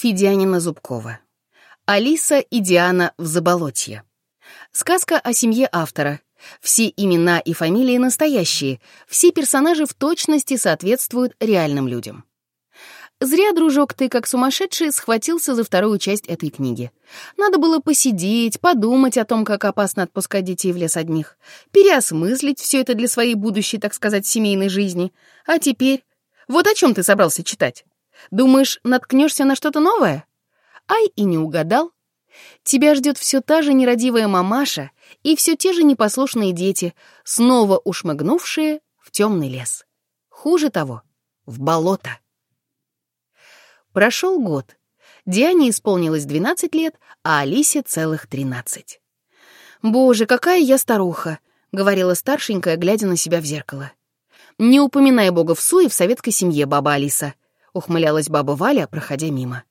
Федянина Зубкова. Алиса и Диана в заболотье. Сказка о семье автора. Все имена и фамилии настоящие, все персонажи в точности соответствуют реальным людям. Зря, дружок, ты, как сумасшедший, схватился за вторую часть этой книги. Надо было посидеть, подумать о том, как опасно отпускать детей в лес одних, переосмыслить все это для своей будущей, так сказать, семейной жизни. А теперь... Вот о чем ты собрался читать? Думаешь, наткнешься на что-то новое? Ай, и не угадал. Тебя ждет все та же нерадивая мамаша и все те же непослушные дети, снова ушмыгнувшие в темный лес. Хуже того, в болото. Прошел год. Диане исполнилось 12 лет, а Алисе целых 13. «Боже, какая я старуха!» — говорила старшенькая, глядя на себя в зеркало. «Не упоминай бога в суе в советской семье, баба Алиса», — ухмылялась баба Валя, проходя мимо.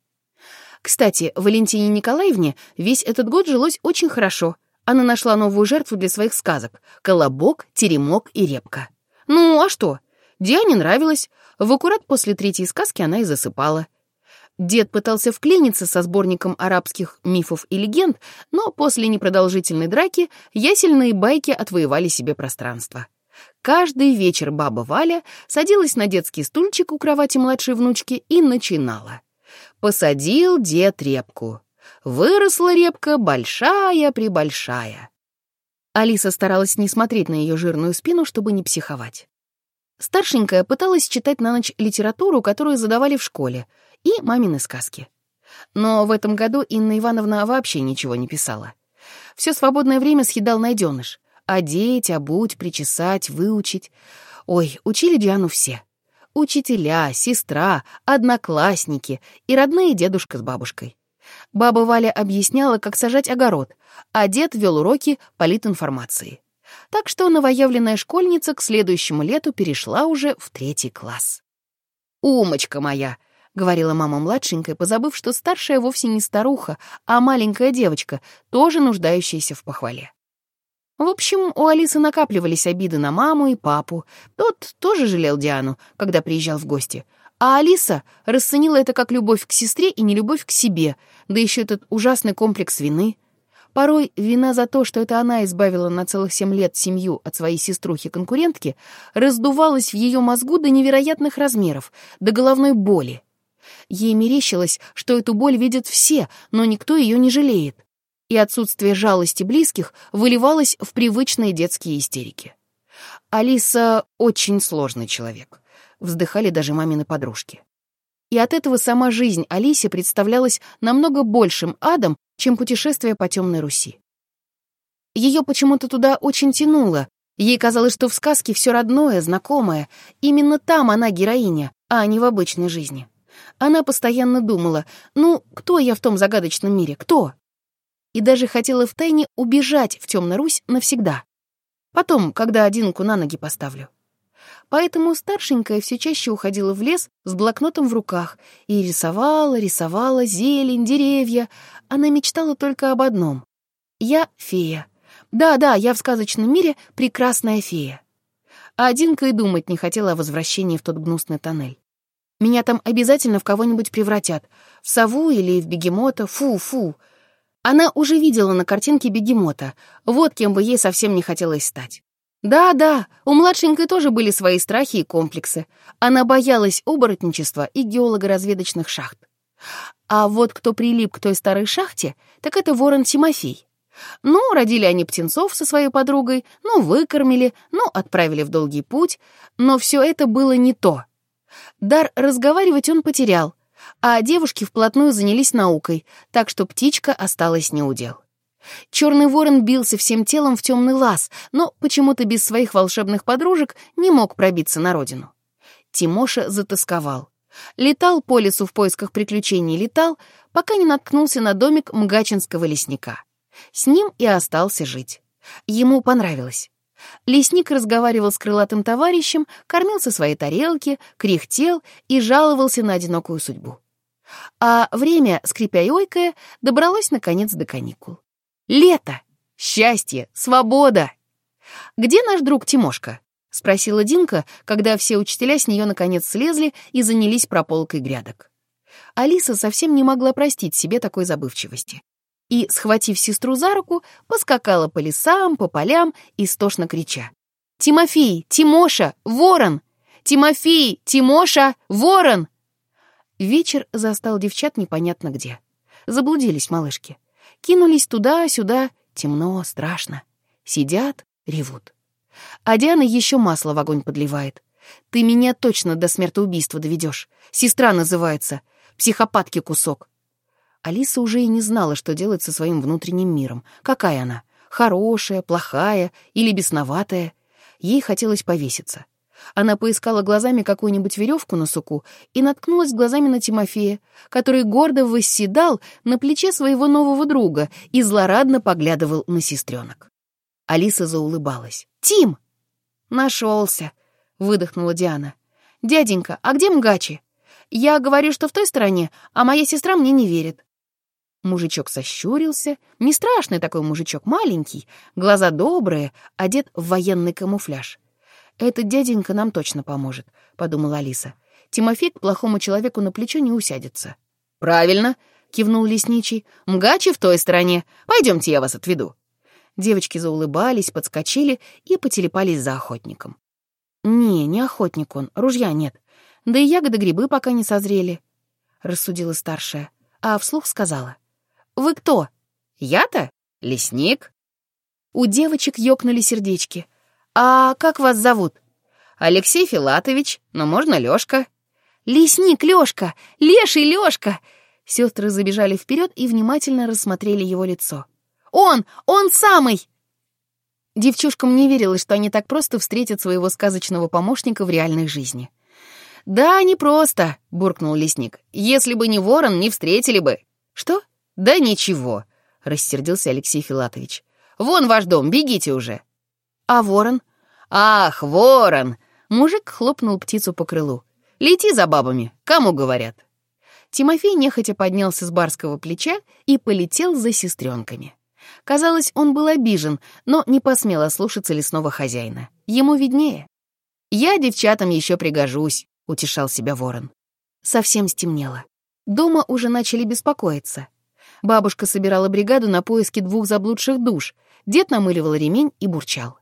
Кстати, Валентине Николаевне весь этот год жилось очень хорошо. Она нашла новую жертву для своих сказок — колобок, теремок и репка. Ну, а что? Диане нравилось. В аккурат после третьей сказки она и засыпала — Дед пытался вклиниться со сборником арабских мифов и легенд, но после непродолжительной драки ясельные байки отвоевали себе пространство. Каждый вечер баба Валя садилась на детский стульчик у кровати младшей внучки и начинала. Посадил дед репку. Выросла репка большая-пребольшая. Алиса старалась не смотреть на ее жирную спину, чтобы не психовать. Старшенькая пыталась читать на ночь литературу, которую задавали в школе — и мамины сказки. Но в этом году Инна Ивановна вообще ничего не писала. Все свободное время съедал найденыш. Одеть, обуть, причесать, выучить. Ой, учили Диану все. Учителя, сестра, одноклассники и родные дедушка с бабушкой. Баба Валя объясняла, как сажать огород, а дед вел уроки политинформации. Так что новоявленная школьница к следующему лету перешла уже в третий класс. «Умочка моя!» — говорила мама младшенькая, позабыв, что старшая вовсе не старуха, а маленькая девочка, тоже нуждающаяся в похвале. В общем, у Алисы накапливались обиды на маму и папу. Тот тоже жалел Диану, когда приезжал в гости. А Алиса расценила это как любовь к сестре и нелюбовь к себе, да еще этот ужасный комплекс вины. Порой вина за то, что это она избавила на целых семь лет семью от своей сеструхи-конкурентки, раздувалась в ее мозгу до невероятных размеров, до головной боли. Ей мерещилось, что эту боль видят все, но никто ее не жалеет. И отсутствие жалости близких выливалось в привычные детские истерики. Алиса очень сложный человек. Вздыхали даже мамины подружки. И от этого сама жизнь Алисе представлялась намного большим адом, чем путешествие по темной Руси. Ее почему-то туда очень тянуло. Ей казалось, что в сказке все родное, знакомое. Именно там она героиня, а не в обычной жизни. Она постоянно думала, ну, кто я в том загадочном мире, кто? И даже хотела втайне убежать в Темную Русь навсегда. Потом, когда одинку на ноги поставлю. Поэтому старшенькая все чаще уходила в лес с блокнотом в руках и рисовала, рисовала зелень, деревья. Она мечтала только об одном. Я фея. Да-да, я в сказочном мире прекрасная фея. А Одинка и думать не хотела о возвращении в тот гнусный тоннель. Меня там обязательно в кого-нибудь превратят. В сову или в бегемота. Фу-фу. Она уже видела на картинке бегемота. Вот кем бы ей совсем не хотелось стать. Да-да, у младшенькой тоже были свои страхи и комплексы. Она боялась оборотничества и геолого-разведочных шахт. А вот кто прилип к той старой шахте, так это ворон Тимофей. Ну, родили они птенцов со своей подругой, ну, выкормили, ну, отправили в долгий путь, но все это было не то. Дар разговаривать он потерял, а девушки вплотную занялись наукой, так что птичка осталась неудел. Черный ворон бился всем телом в темный лаз, но почему-то без своих волшебных подружек не мог пробиться на родину. Тимоша затасковал. Летал по лесу в поисках приключений, летал, пока не наткнулся на домик мгачинского лесника. С ним и остался жить. Ему понравилось. Лесник разговаривал с крылатым товарищем, кормил со своей тарелки, кряхтел и жаловался на одинокую судьбу. А время, скрипя и ойкая, добралось, наконец, до каникул. Лето! Счастье! Свобода! «Где наш друг Тимошка?» — спросила Динка, когда все учителя с нее наконец слезли и занялись прополкой грядок. Алиса совсем не могла простить себе такой забывчивости. И, схватив сестру за руку, поскакала по лесам, по полям, истошно крича. «Тимофей! Тимоша! Ворон! Тимофей! Тимоша! Ворон!» Вечер застал девчат непонятно где. Заблудились малышки. Кинулись туда-сюда, темно, страшно. Сидят, ревут. А Диана еще масло в огонь подливает. «Ты меня точно до смертоубийства доведешь. Сестра называется. Психопатки кусок». Алиса уже и не знала, что делать со своим внутренним миром. Какая она? Хорошая, плохая или бесноватая? Ей хотелось повеситься. Она поискала глазами какую-нибудь веревку на суку и наткнулась глазами на Тимофея, который гордо восседал на плече своего нового друга и злорадно поглядывал на сестренок. Алиса заулыбалась. «Тим!» «Нашелся!» — выдохнула Диана. «Дяденька, а где Мгачи? Я говорю, что в той стороне, а моя сестра мне не верит». Мужичок сощурился. Не страшный такой мужичок, маленький, глаза добрые, одет в военный камуфляж. «Этот дяденька нам точно поможет», — подумала Алиса. «Тимофей к плохому человеку на плечо не усядется». «Правильно», — кивнул лесничий. «Мгачи в той стороне. Пойдемте, я вас отведу». Девочки заулыбались, подскочили и потелепались за охотником. «Не, не охотник он, ружья нет. Да и ягоды-грибы пока не созрели», — рассудила старшая, а вслух сказала. «Вы кто?» «Я-то? Лесник». У девочек ёкнули сердечки — «А как вас зовут?» «Алексей Филатович, но можно Лёшка». «Лесник Лёшка! Леший Лёшка!» Сестры забежали вперед и внимательно рассмотрели его лицо. «Он! Он самый!» Девчушкам не верилось, что они так просто встретят своего сказочного помощника в реальной жизни. «Да, не просто», — буркнул лесник. «Если бы не ворон, не встретили бы». «Что?» «Да ничего», — рассердился Алексей Филатович. «Вон ваш дом, бегите уже». «А ворон?» «Ах, ворон!» Мужик хлопнул птицу по крылу. «Лети за бабами, кому говорят?» Тимофей нехотя поднялся с барского плеча и полетел за сестренками. Казалось, он был обижен, но не посмел ослушаться лесного хозяина. Ему виднее. «Я девчатам еще пригожусь», — утешал себя ворон. Совсем стемнело. Дома уже начали беспокоиться. Бабушка собирала бригаду на поиски двух заблудших душ, дед намыливал ремень и бурчал.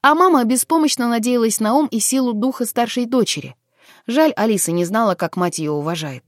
А мама беспомощно надеялась на ум и силу духа старшей дочери. Жаль, Алиса не знала, как мать ее уважает.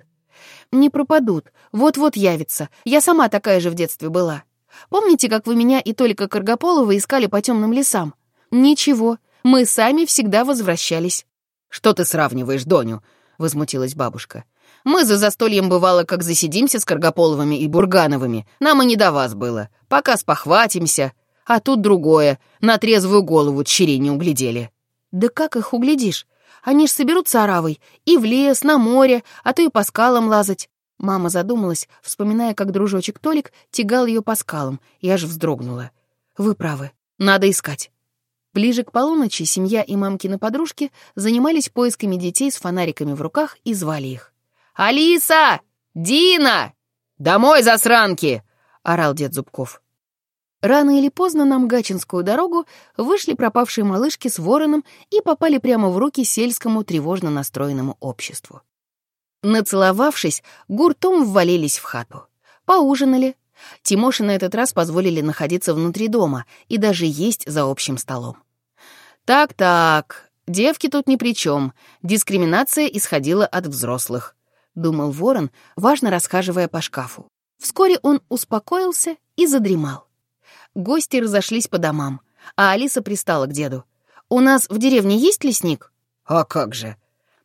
«Не пропадут, вот-вот явится. Я сама такая же в детстве была. Помните, как вы меня и Толика Каргополова искали по темным лесам? Ничего, мы сами всегда возвращались». «Что ты сравниваешь, Доню?» — возмутилась бабушка. «Мы за застольем бывало, как засидимся с Каргополовыми и Бургановыми. Нам и не до вас было. Пока спохватимся. А тут другое. На трезвую голову чери не углядели. Да как их углядишь? Они ж соберутся оравой и в лес, на море, а то и по скалам лазать. Мама задумалась, вспоминая, как дружочек Толик тягал ее по скалам, и аж вздрогнула. Вы правы, надо искать. Ближе к полуночи семья и мамкины подружки занимались поисками детей с фонариками в руках и звали их. «Алиса! Дина! Домой, засранки!» — орал дед Зубков. Рано или поздно на Мгачинскую дорогу вышли пропавшие малышки с вороном и попали прямо в руки сельскому тревожно настроенному обществу. Нацеловавшись, гуртом ввалились в хату. Поужинали. Тимоше на этот раз позволили находиться внутри дома и даже есть за общим столом. «Так-так, девки тут ни при чем. Дискриминация исходила от взрослых», — думал ворон, важно расхаживая по шкафу. Вскоре он успокоился и задремал. Гости разошлись по домам, а Алиса пристала к деду. «У нас в деревне есть лесник?» «А как же?»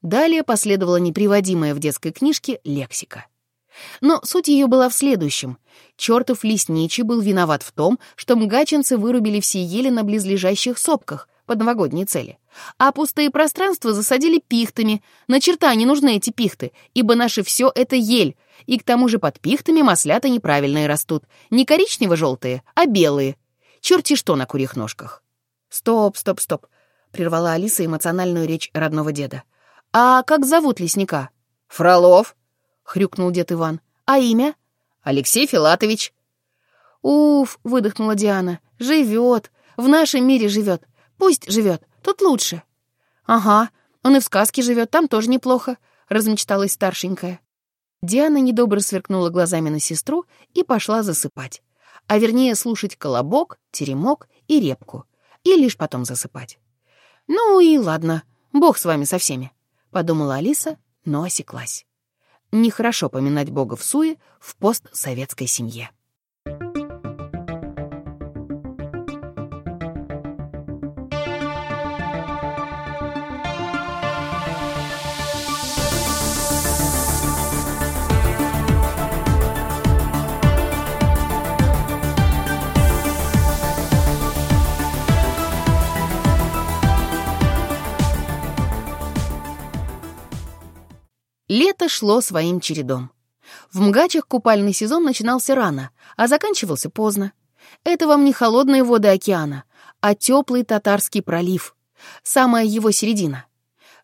Далее последовала неприводимая в детской книжке лексика. Но суть ее была в следующем. Чертов лесничий был виноват в том, что мгаченцы вырубили все ели на близлежащих сопках под новогодние цели, а пустые пространства засадили пихтами. На черта не нужны эти пихты, ибо наше все — это ель, и к тому же под пихтами маслята неправильные растут. Не коричнево-желтые, а белые. Черти что на курьих ножках. «Стоп, стоп, стоп», — прервала Алиса эмоциональную речь родного деда. «А как зовут лесника?» «Фролов», — хрюкнул дед Иван. «А имя?» «Алексей Филатович». «Уф», — выдохнула Диана, — «живет, в нашем мире живет. Пусть живет, тут лучше». «Ага, он и в сказке живет, там тоже неплохо», — размечталась старшенькая. Диана недобро сверкнула глазами на сестру и пошла засыпать, а вернее слушать колобок, теремок и репку, и лишь потом засыпать. «Ну и ладно, бог с вами со всеми», — подумала Алиса, но осеклась. Нехорошо поминать бога в суе в постсоветской семье. Лето шло своим чередом. В Мгачах купальный сезон начинался рано, а заканчивался поздно. Это вам не холодные воды океана, а теплый татарский пролив, самая его середина.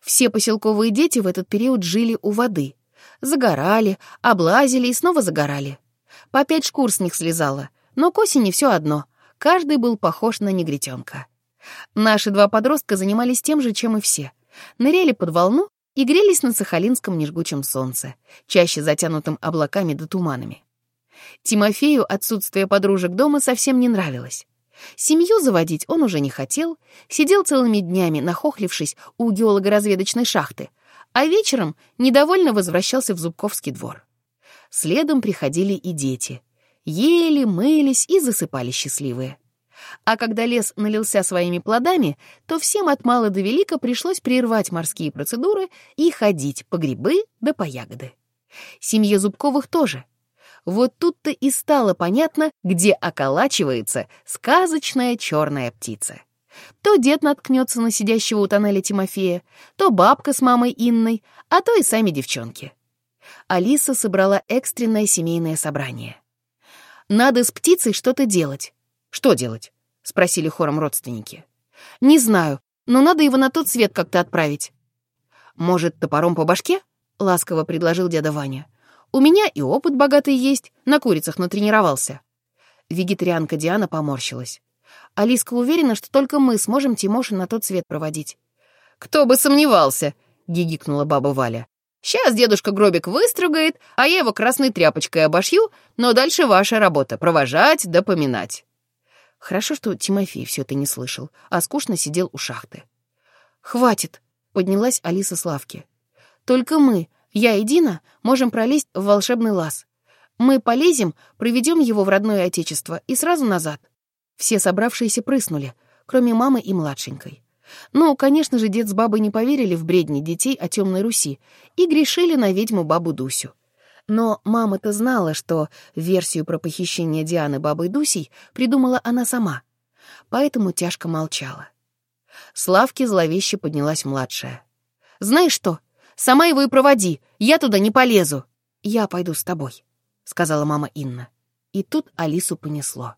Все поселковые дети в этот период жили у воды. Загорали, облазили и снова загорали. По пять шкур с них слезало, но к осени все одно. Каждый был похож на негритенка. Наши два подростка занимались тем же, чем и все. Ныряли под волну и грелись на сахалинском нежгучем солнце, чаще затянутым облаками да туманами. Тимофею отсутствие подружек дома совсем не нравилось. Семью заводить он уже не хотел, сидел целыми днями, нахохлившись у геолого-разведочной шахты, а вечером недовольно возвращался в Зубковский двор. Следом приходили и дети. Ели, мылись и засыпали счастливые. А когда лес налился своими плодами, то всем от мала до велика пришлось прервать морские процедуры и ходить по грибы да по ягоды. Семье Зубковых тоже. Вот тут-то и стало понятно, где околачивается сказочная черная птица. То дед наткнется на сидящего у тоннеля Тимофея, то бабка с мамой Инной, а то и сами девчонки. Алиса собрала экстренное семейное собрание. Надо с птицей что-то делать. Что делать? — спросили хором родственники. «Не знаю, но надо его на тот свет как-то отправить». «Может, топором по башке?» — ласково предложил дядя Ваня. «У меня и опыт богатый есть, на курицах натренировался». Вегетарианка Диана поморщилась. Алиска уверена, что только мы сможем Тимоша на тот свет проводить. «Кто бы сомневался!» — гигикнула баба Валя. «Сейчас дедушка гробик выстругает, а я его красной тряпочкой обошью, но дальше ваша работа — провожать да поминать». Хорошо, что Тимофей все это не слышал, а скучно сидел у шахты. «Хватит!» — поднялась Алиса с лавки. «Только мы, я и Дина, можем пролезть в волшебный лаз. Мы полезем, проведем его в родное отечество и сразу назад». Все собравшиеся прыснули, кроме мамы и младшенькой. Ну, конечно же, дед с бабой не поверили в бредни детей о темной Руси и грешили на ведьму бабу Дусю. Но мама-то знала, что версию про похищение Дианы бабой Дусей придумала она сама, поэтому тяжко молчала. С зловеще поднялась младшая. «Знаешь что? Сама его и проводи, я туда не полезу». «Я пойду с тобой», — сказала мама Инна. И тут Алису понесло.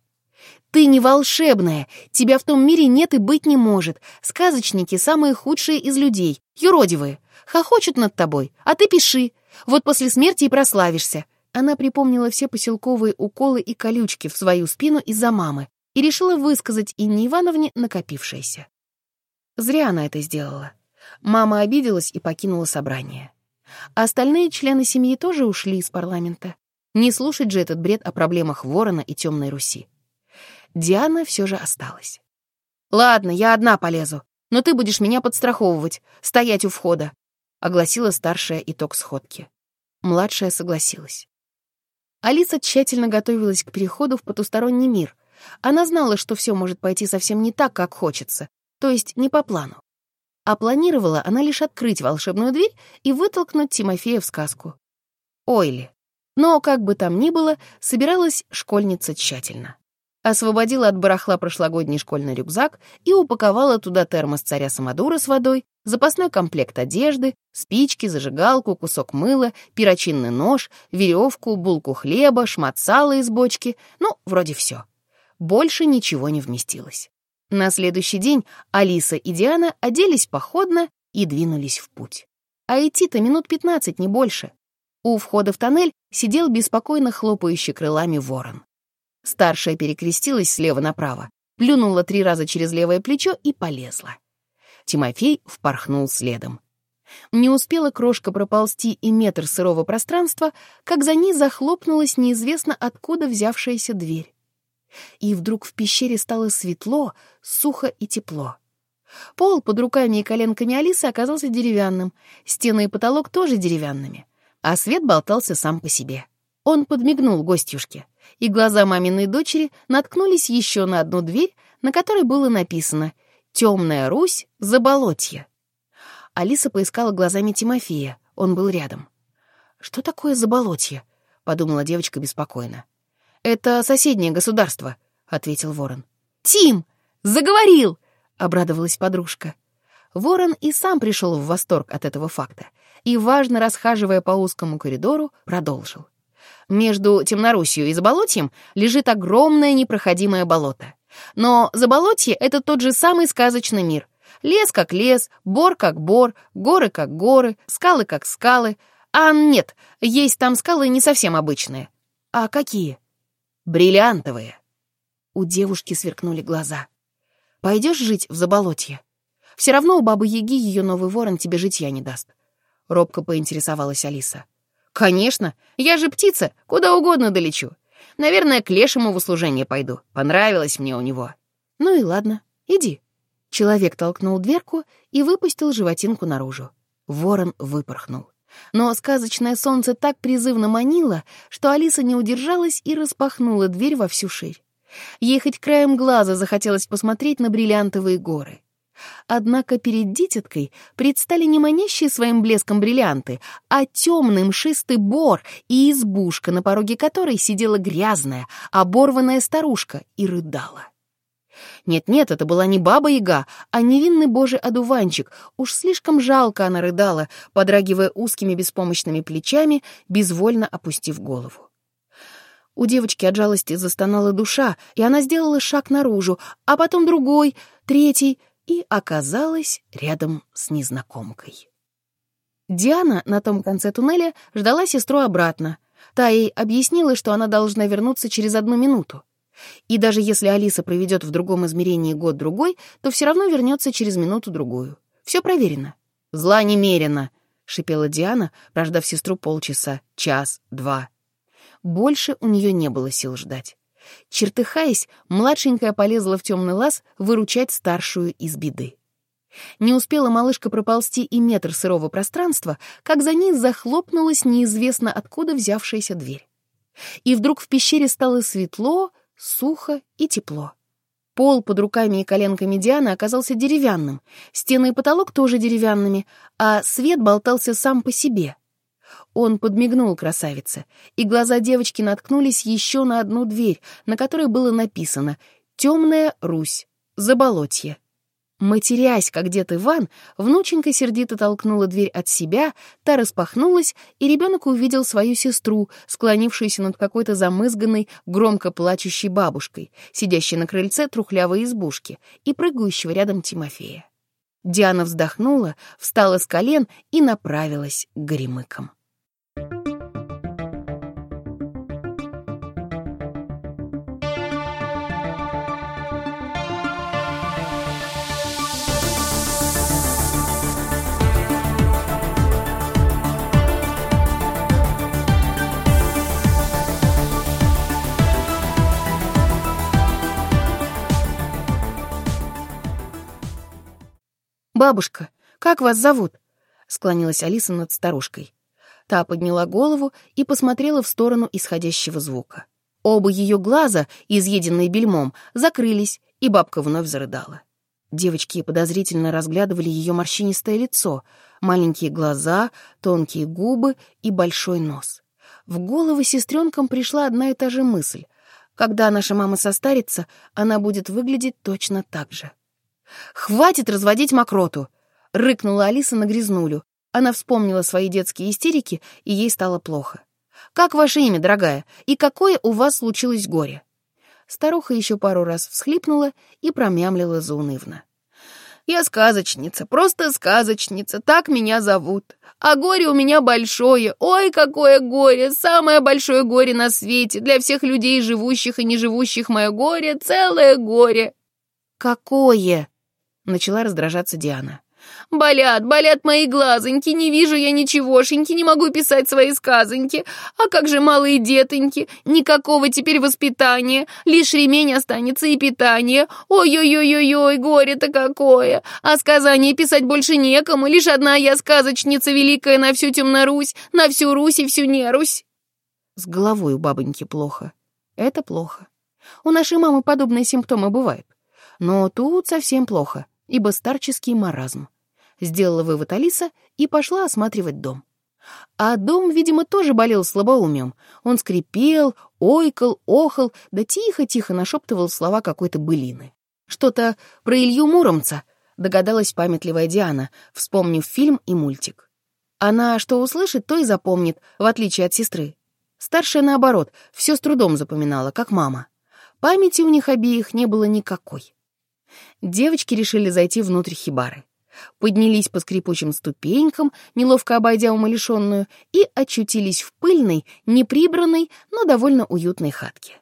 «Ты не волшебная, тебя в том мире нет и быть не может. Сказочники — самые худшие из людей, юродивые. Хохочут над тобой, а ты пиши. Вот после смерти и прославишься». Она припомнила все поселковые уколы и колючки в свою спину из-за мамы и решила высказать Инне Ивановне накопившееся. Зря она это сделала. Мама обиделась и покинула собрание. А остальные члены семьи тоже ушли из парламента. Не слушать же этот бред о проблемах Ворона и Темной Руси. Диана все же осталась. «Ладно, я одна полезу, но ты будешь меня подстраховывать, стоять у входа», — огласила старшая итог сходки. Младшая согласилась. Алиса тщательно готовилась к переходу в потусторонний мир. Она знала, что все может пойти совсем не так, как хочется, то есть не по плану. А планировала она лишь открыть волшебную дверь и вытолкнуть Тимофея в сказку. Ойли. Но, как бы там ни было, собиралась школьница тщательно освободила от барахла прошлогодний школьный рюкзак и упаковала туда термос царя Самодура с водой, запасной комплект одежды, спички, зажигалку, кусок мыла, перочинный нож, веревку, булку хлеба, шмат сала из бочки, ну, вроде все. Больше ничего не вместилось. На следующий день Алиса и Диана оделись походно и двинулись в путь. А идти-то минут пятнадцать, не больше. У входа в тоннель сидел беспокойно хлопающий крылами ворон. Старшая перекрестилась слева направо, плюнула три раза через левое плечо и полезла. Тимофей впорхнул следом. Не успела крошка проползти и метр сырого пространства, как за ней захлопнулась неизвестно откуда взявшаяся дверь. И вдруг в пещере стало светло, сухо и тепло. Пол под руками и коленками Алисы оказался деревянным, стены и потолок тоже деревянными, а свет болтался сам по себе. Он подмигнул гостюшке, и глаза маминой дочери наткнулись еще на одну дверь, на которой было написано «Темная Русь, заболотье». Алиса поискала глазами Тимофея, он был рядом. «Что такое заболотье?» — подумала девочка беспокойно. «Это соседнее государство», — ответил ворон. «Тим! Заговорил!» — обрадовалась подружка. Ворон и сам пришел в восторг от этого факта и, важно расхаживая по узкому коридору, продолжил. Между Темнорусью и Заболотьем лежит огромное непроходимое болото. Но Заболотье — это тот же самый сказочный мир. Лес как лес, бор как бор, горы как горы, скалы как скалы. А нет, есть там скалы не совсем обычные. А какие? Бриллиантовые. У девушки сверкнули глаза. Пойдешь жить в Заболотье? Все равно у бабы-яги ее новый ворон тебе житья не даст. Робко поинтересовалась Алиса. «Конечно, я же птица, куда угодно долечу. Наверное, к лешему в услужение пойду. Понравилось мне у него». «Ну и ладно, иди». Человек толкнул дверку и выпустил животинку наружу. Ворон выпорхнул. Но сказочное солнце так призывно манило, что Алиса не удержалась и распахнула дверь во всю ширь. Ей хоть краем глаза захотелось посмотреть на бриллиантовые горы. Однако перед дитяткой предстали не манящие своим блеском бриллианты, а темный мшистый бор и избушка, на пороге которой сидела грязная, оборванная старушка и рыдала. Нет-нет, это была не баба-яга, а невинный божий одуванчик. Уж слишком жалко она рыдала, подрагивая узкими беспомощными плечами, безвольно опустив голову. У девочки от жалости застонала душа, и она сделала шаг наружу, а потом другой, третий, и оказалась рядом с незнакомкой. Диана на том конце туннеля ждала сестру обратно. Та ей объяснила, что она должна вернуться через одну минуту. И даже если Алиса проведет в другом измерении год-другой, то все равно вернется через минуту-другую. Все проверено. «Зла немерено», — шипела Диана, прождав сестру полчаса, час, два. Больше у нее не было сил ждать. Чертыхаясь, младшенькая полезла в темный лаз выручать старшую из беды. Не успела малышка проползти и метр сырого пространства, как за ней захлопнулась неизвестно откуда взявшаяся дверь. И вдруг в пещере стало светло, сухо и тепло. Пол под руками и коленками Дианы оказался деревянным, стены и потолок тоже деревянными, а свет болтался сам по себе. Он подмигнул красавице, и глаза девочки наткнулись еще на одну дверь, на которой было написано «Темная Русь, Заболотье». Матерясь, как дед Иван, внученька сердито толкнула дверь от себя, та распахнулась, и ребенок увидел свою сестру, склонившуюся над какой-то замызганной, громко плачущей бабушкой, сидящей на крыльце трухлявой избушки и прыгающего рядом Тимофея. Диана вздохнула, встала с колен и направилась к горемыкам. «Бабушка, как вас зовут?» — склонилась Алиса над старушкой. Та подняла голову и посмотрела в сторону исходящего звука. Оба ее глаза, изъеденные бельмом, закрылись, и бабка вновь зарыдала. Девочки подозрительно разглядывали ее морщинистое лицо, маленькие глаза, тонкие губы и большой нос. В голову сестренкам пришла одна и та же мысль. Когда наша мама состарится, она будет выглядеть точно так же. «Хватит разводить мокроту!» — рыкнула Алиса на грязнулю. Она вспомнила свои детские истерики, и ей стало плохо. «Как ваше имя, дорогая, и какое у вас случилось горе?» Старуха еще пару раз всхлипнула и промямлила заунывно. «Я сказочница, просто сказочница, так меня зовут. А горе у меня большое, ой, какое горе, самое большое горе на свете, для всех людей, живущих и неживущих мое горе, целое горе». «Какое?» Начала раздражаться Диана. Болят, болят мои глазоньки, не вижу я ничегошеньки, не могу писать свои сказоньки. А как же малые детоньки? Никакого теперь воспитания, лишь ремень останется и питание. Ой-ой-ой-ой-ой, горе-то какое! А сказания писать больше некому, лишь одна я сказочница великая на всю Темнорусь, на всю Русь и всю Нерусь. С головой у бабоньки плохо. Это плохо. У нашей мамы подобные симптомы бывают. Но тут совсем плохо, ибо старческий маразм. Сделала вывод Алиса и пошла осматривать дом. А дом, видимо, тоже болел слабоумием. Он скрипел, ойкал, охал, да тихо-тихо нашептывал слова какой-то былины. Что-то про Илью Муромца, догадалась памятливая Диана, вспомнив фильм и мультик. Она что услышит, то и запомнит, в отличие от сестры. Старшая, наоборот, все с трудом запоминала, как мама. Памяти у них обеих не было никакой. Девочки решили зайти внутрь хибары. Поднялись по скрипучим ступенькам, неловко обойдя умалишенную, и очутились в пыльной, неприбранной, но довольно уютной хатке.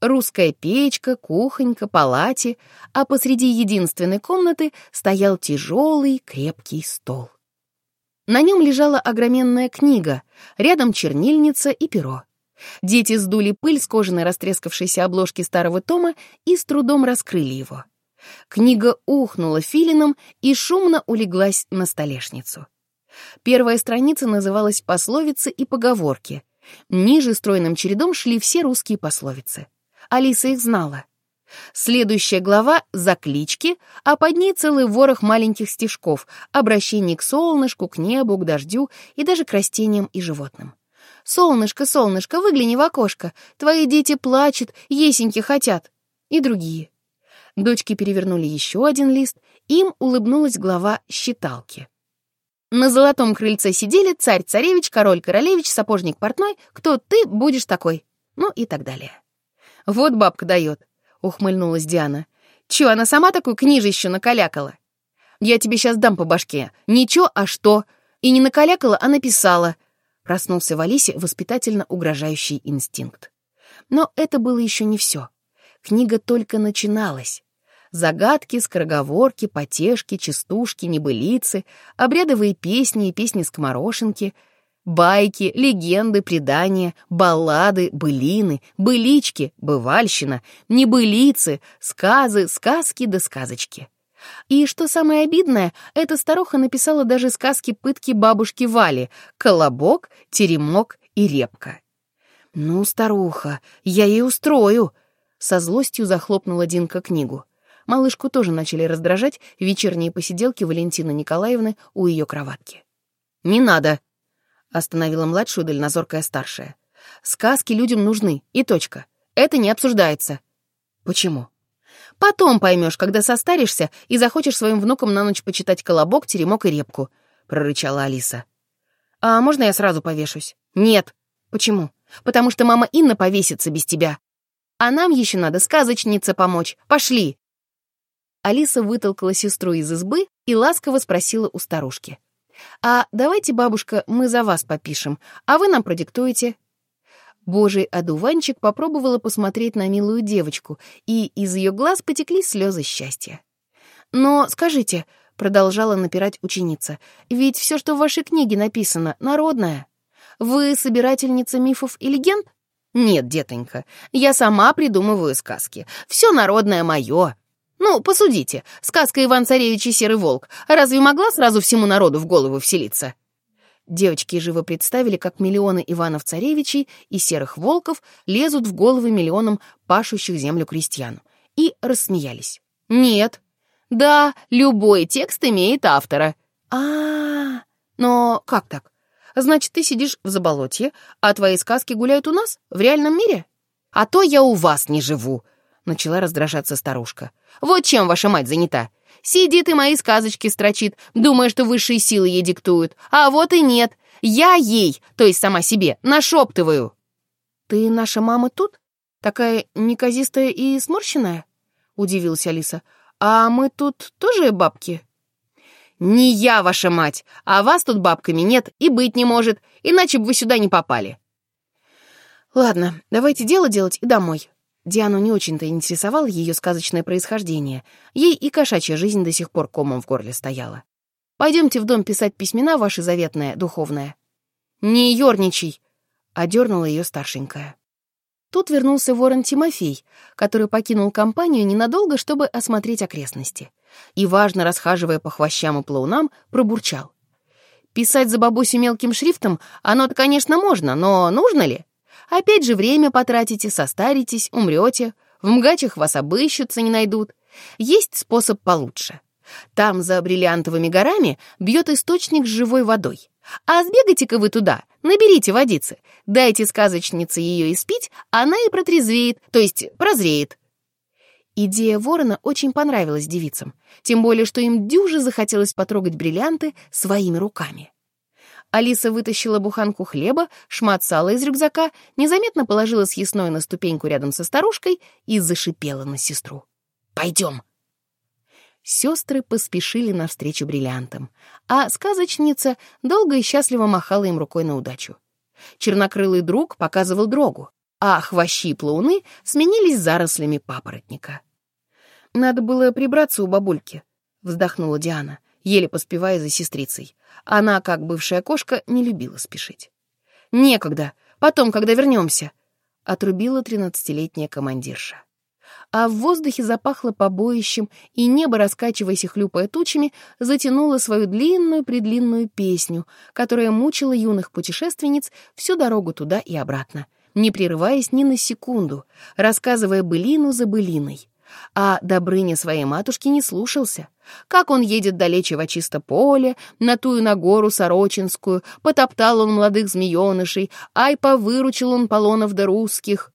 Русская печка, кухонька, палати, а посреди единственной комнаты стоял тяжелый крепкий стол. На нем лежала огроменная книга, рядом чернильница и перо. Дети сдули пыль с кожаной растрескавшейся обложки старого тома и с трудом раскрыли его. Книга ухнула филином и шумно улеглась на столешницу. Первая страница называлась «Пословицы и поговорки». Ниже стройным чередом шли все русские пословицы. Алиса их знала. Следующая глава — заклички, а под ней целый ворох маленьких стишков, обращений к солнышку, к небу, к дождю и даже к растениям и животным. «Солнышко, солнышко, выгляни в окошко, твои дети плачут, есеньки хотят» и другие. Дочки перевернули еще один лист, им улыбнулась глава считалки. На золотом крыльце сидели царь-царевич, король-королевич, сапожник-портной, кто ты будешь такой, ну и так далее. «Вот бабка дает», — ухмыльнулась Диана. «Чё, она сама такую книжищу накалякала? Я тебе сейчас дам по башке. Ничего, а что? И не накалякала, а написала». Проснулся в Алисе воспитательно угрожающий инстинкт. Но это было еще не все. Книга только начиналась. Загадки, скороговорки, потешки, частушки, небылицы, обрядовые песни и песни скоморошинки, байки, легенды, предания, баллады, былины, былички, бывальщина, небылицы, сказы, сказки да сказочки. И что самое обидное, эта старуха написала даже сказки пытки бабушки Вали «Колобок», «Теремок» и «Репка». «Ну, старуха, я ей устрою», со злостью захлопнула Динка книгу. Малышку тоже начали раздражать вечерние посиделки Валентины Николаевны у ее кроватки. «Не надо!» — остановила младшую дальнозоркая старшая. «Сказки людям нужны, и точка. Это не обсуждается». «Почему?» «Потом поймешь, когда состаришься и захочешь своим внукам на ночь почитать колобок, теремок и репку», — прорычала Алиса. «А можно я сразу повешусь?» «Нет». «Почему?» «Потому что мама Инна повесится без тебя», а нам еще надо сказочнице помочь. Пошли!» Алиса вытолкала сестру из избы и ласково спросила у старушки. «А давайте, бабушка, мы за вас попишем, а вы нам продиктуете». Божий одуванчик попробовала посмотреть на милую девочку, и из ее глаз потекли слезы счастья. «Но скажите», — продолжала напирать ученица, «ведь все, что в вашей книге написано, народное. Вы собирательница мифов и легенд?» «Нет, детонька, я сама придумываю сказки. Все народное мое. Ну, посудите, сказка Иван-Царевич и Серый Волк разве могла сразу всему народу в голову вселиться?» Девочки живо представили, как миллионы Иванов-Царевичей и Серых Волков лезут в головы миллионам пашущих землю крестьян. И рассмеялись. «Нет. Да, любой текст имеет автора». А, -а, -а но как так? Значит, ты сидишь в заболотье, а твои сказки гуляют у нас, в реальном мире? А то я у вас не живу, — начала раздражаться старушка. Вот чем ваша мать занята. Сидит и мои сказочки строчит, думая, что высшие силы ей диктуют. А вот и нет. Я ей, то есть сама себе, нашептываю. Ты наша мама тут? Такая неказистая и сморщенная? Удивилась Алиса. А мы тут тоже бабки? «Не я ваша мать, а вас тут бабками нет и быть не может, иначе бы вы сюда не попали». «Ладно, давайте дело делать и домой». Диану не очень-то интересовало ее сказочное происхождение. Ей и кошачья жизнь до сих пор комом в горле стояла. Пойдемте в дом писать письмена, ваше заветное, духовное». «Не ерничай!» — одернула ее старшенькая. Тут вернулся ворон Тимофей, который покинул компанию ненадолго, чтобы осмотреть окрестности. И, важно расхаживая по хвощам и плаунам, пробурчал. «Писать за бабусю мелким шрифтом оно-то, конечно, можно, но нужно ли? Опять же время потратите, состаритесь, умрете, в мгачах вас обыщутся, не найдут. Есть способ получше. Там, за бриллиантовыми горами, бьет источник с живой водой. А сбегайте-ка вы туда, наберите водицы, дайте сказочнице ее испить, она и протрезвеет, то есть прозреет. Идея ворона очень понравилась девицам, тем более, что им дюже захотелось потрогать бриллианты своими руками. Алиса вытащила буханку хлеба, шмат сала из рюкзака, незаметно положила съестное на ступеньку рядом со старушкой и зашипела на сестру. «Пойдем!» Сестры поспешили навстречу бриллиантам, а сказочница долго и счастливо махала им рукой на удачу. Чернокрылый друг показывал дрогу, а хвощи плауны сменились зарослями папоротника. «Надо было прибраться у бабульки», — вздохнула Диана, еле поспевая за сестрицей. Она, как бывшая кошка, не любила спешить. «Некогда, потом, когда вернемся», — отрубила тринадцатилетняя командирша а в воздухе запахло побоищем, и небо, раскачиваясь и хлюпая тучами, затянуло свою длинную-предлинную песню, которая мучила юных путешественниц всю дорогу туда и обратно, не прерываясь ни на секунду, рассказывая былину за былиной. А Добрыня своей матушки не слушался. Как он едет далече во чисто поле, на тую на гору Сорочинскую, потоптал он молодых змеенышей, ай, повыручил он полонов да русских.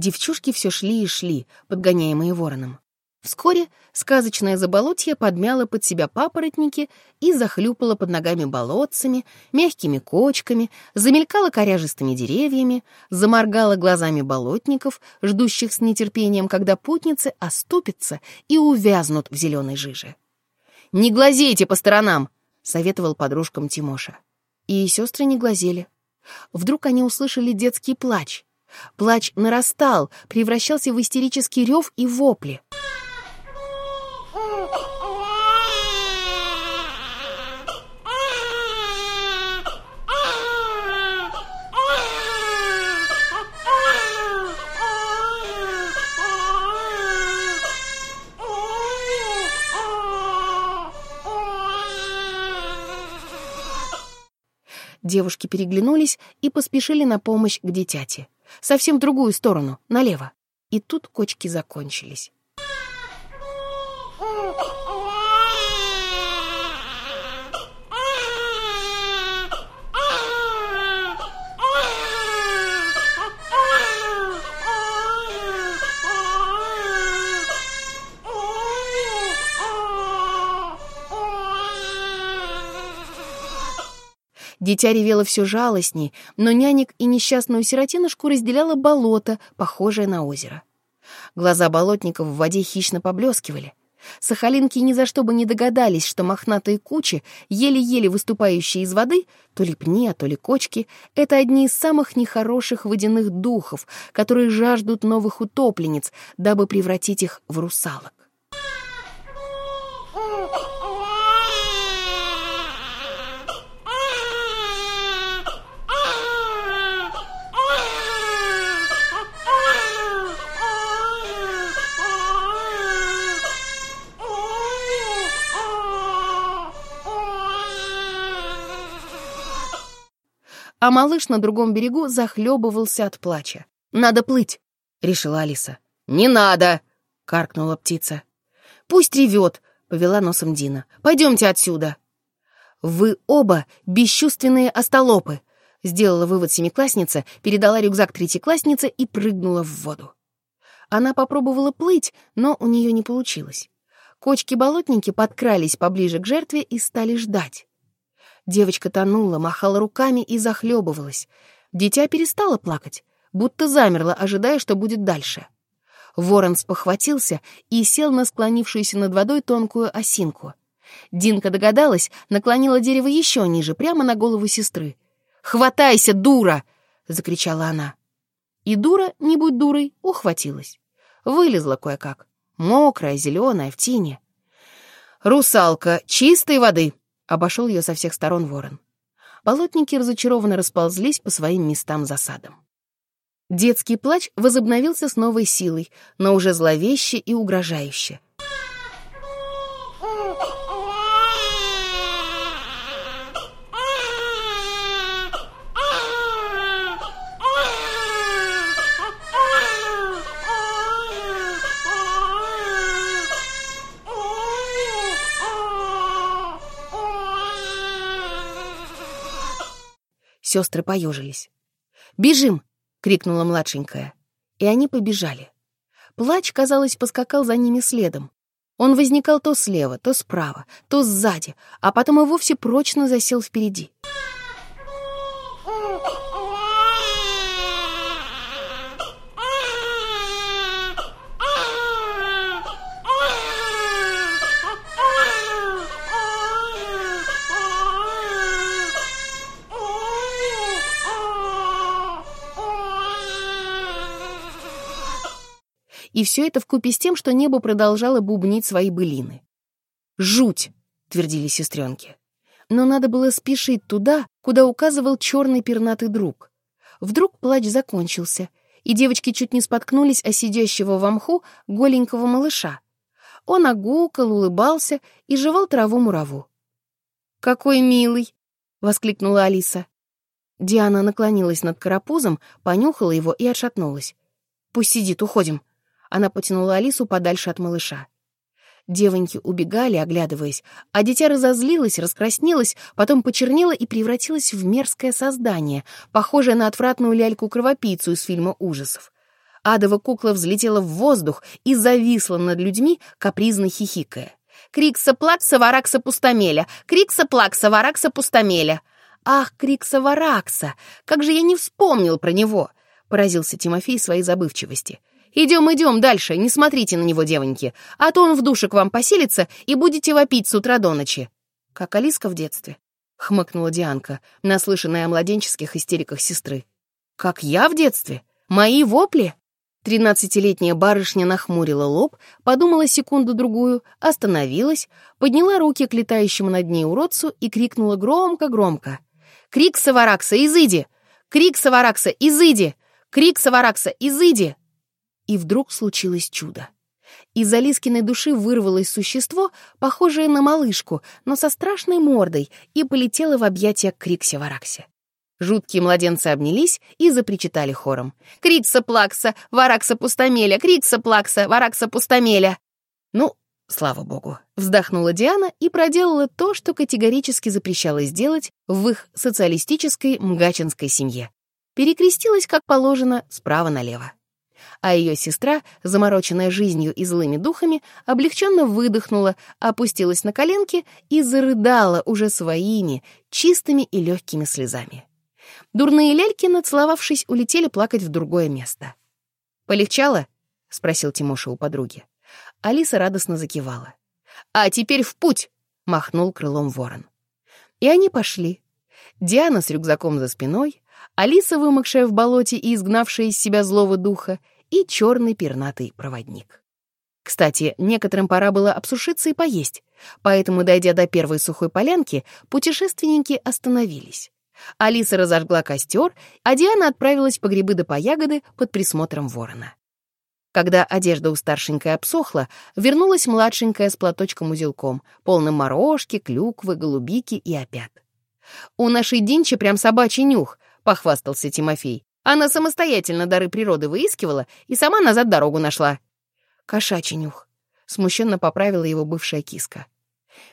Девчушки все шли и шли, подгоняемые вороном. Вскоре сказочное заболотье подмяло под себя папоротники и захлюпало под ногами болотцами, мягкими кочками, замелькало коряжистыми деревьями, заморгало глазами болотников, ждущих с нетерпением, когда путницы оступятся и увязнут в зеленой жиже. «Не глазейте по сторонам!» — советовал подружкам Тимоша. И сестры не глазели. Вдруг они услышали детский плач — Плач нарастал, превращался в истерический рев и вопли. Девушки переглянулись и поспешили на помощь к дитяти совсем в другую сторону, налево. И тут кочки закончились. Дитя ревело все жалостней, но нянек и несчастную сиротинушку разделяло болото, похожее на озеро. Глаза болотников в воде хищно поблескивали. Сахалинки ни за что бы не догадались, что мохнатые кучи, еле-еле выступающие из воды, то ли пни, а то ли кочки, это одни из самых нехороших водяных духов, которые жаждут новых утопленниц, дабы превратить их в русалок. А малыш на другом берегу захлебывался от плача. «Надо плыть», — решила Алиса. «Не надо!» — каркнула птица. «Пусть ревет», — повела носом Дина. «Пойдемте отсюда». «Вы оба бесчувственные остолопы», — сделала вывод семиклассница, передала рюкзак третьекласснице и прыгнула в воду. Она попробовала плыть, но у нее не получилось. Кочки-болотники подкрались поближе к жертве и стали ждать. Девочка тонула, махала руками и захлебывалась. Дитя перестало плакать, будто замерло, ожидая, что будет дальше. Ворон спохватился и сел на склонившуюся над водой тонкую осинку. Динка догадалась, наклонила дерево еще ниже, прямо на голову сестры. «Хватайся, дура!» — закричала она. И дура, не будь дурой, ухватилась. Вылезла кое-как, мокрая, зеленая, в тени. «Русалка, чистой воды!» — обошел ее со всех сторон ворон. Болотники разочарованно расползлись по своим местам засадам. Детский плач возобновился с новой силой, но уже зловеще и угрожающе. Сестры поежились. «Бежим!» — крикнула младшенькая. И они побежали. Плач, казалось, поскакал за ними следом. Он возникал то слева, то справа, то сзади, а потом и вовсе прочно засел впереди. И все это вкупе с тем, что небо продолжало бубнить свои былины. «Жуть!» — твердили сестренки. Но надо было спешить туда, куда указывал черный пернатый друг. Вдруг плач закончился, и девочки чуть не споткнулись о сидящего в мху голенького малыша. Он огукал, улыбался и жевал траву-мураву. «Какой милый!» — воскликнула Алиса. Диана наклонилась над карапузом, понюхала его и отшатнулась. «Пусть сидит, уходим», она потянула Алису подальше от малыша. Девоньки убегали, оглядываясь, а дитя разозлилось, раскраснелось, потом почернело и превратилось в мерзкое создание, похожее на отвратную ляльку-кровопийцу из фильма ужасов. Адова кукла взлетела в воздух и зависла над людьми, капризно хихикая. «Крикса-плакса, варакса-пустомеля! Крикса-плакса, варакса-пустомеля!» «Ах, Крикса-варакса! Как же я не вспомнил про него!» — поразился Тимофей своей забывчивости. Идем, идем дальше, не смотрите на него, девоньки, а то он в душе к вам поселится и будете вопить с утра до ночи. Как Алиска в детстве, — хмыкнула Дианка, наслышанная о младенческих истериках сестры. Как я в детстве? Мои вопли? Тринадцатилетняя барышня нахмурила лоб, подумала секунду-другую, остановилась, подняла руки к летающему над ней уродцу и крикнула громко-громко. «Крик Саваракса, изыди! Крик Саваракса, изыди! Крик Саваракса, изыди!» И вдруг случилось чудо. Из Алискиной души вырвалось существо, похожее на малышку, но со страшной мордой, и полетело в объятия Криксе-Вараксе. Жуткие младенцы обнялись и запричитали хором. «Крикса-плакса! Варакса-пустомеля! Крикса-плакса! Варакса-пустомеля!» «Ну, слава богу!» — вздохнула Диана и проделала то, что категорически запрещалось делать в их социалистической мгачинской семье. Перекрестилась, как положено, справа налево а ее сестра, замороченная жизнью и злыми духами, облегченно выдохнула, опустилась на коленки и зарыдала уже своими, чистыми и легкими слезами. Дурные ляльки, нацеловавшись, улетели плакать в другое место. «Полегчало?» — спросил Тимоша у подруги. Алиса радостно закивала. «А теперь в путь!» — махнул крылом ворон. И они пошли. Диана с рюкзаком за спиной, Алиса, вымокшая в болоте и изгнавшая из себя злого духа, и черный пернатый проводник. Кстати, некоторым пора было обсушиться и поесть, поэтому, дойдя до первой сухой полянки, путешественники остановились. Алиса разожгла костер, а Диана отправилась по грибы да по ягоды под присмотром ворона. Когда одежда у старшенькой обсохла, вернулась младшенькая с платочком-узелком, полным морожки, клюквы, голубики и опят. «У нашей Динчи прям собачий нюх», — похвастался Тимофей. Она самостоятельно дары природы выискивала и сама назад дорогу нашла. Кошачий нюх. Смущенно поправила его бывшая киска.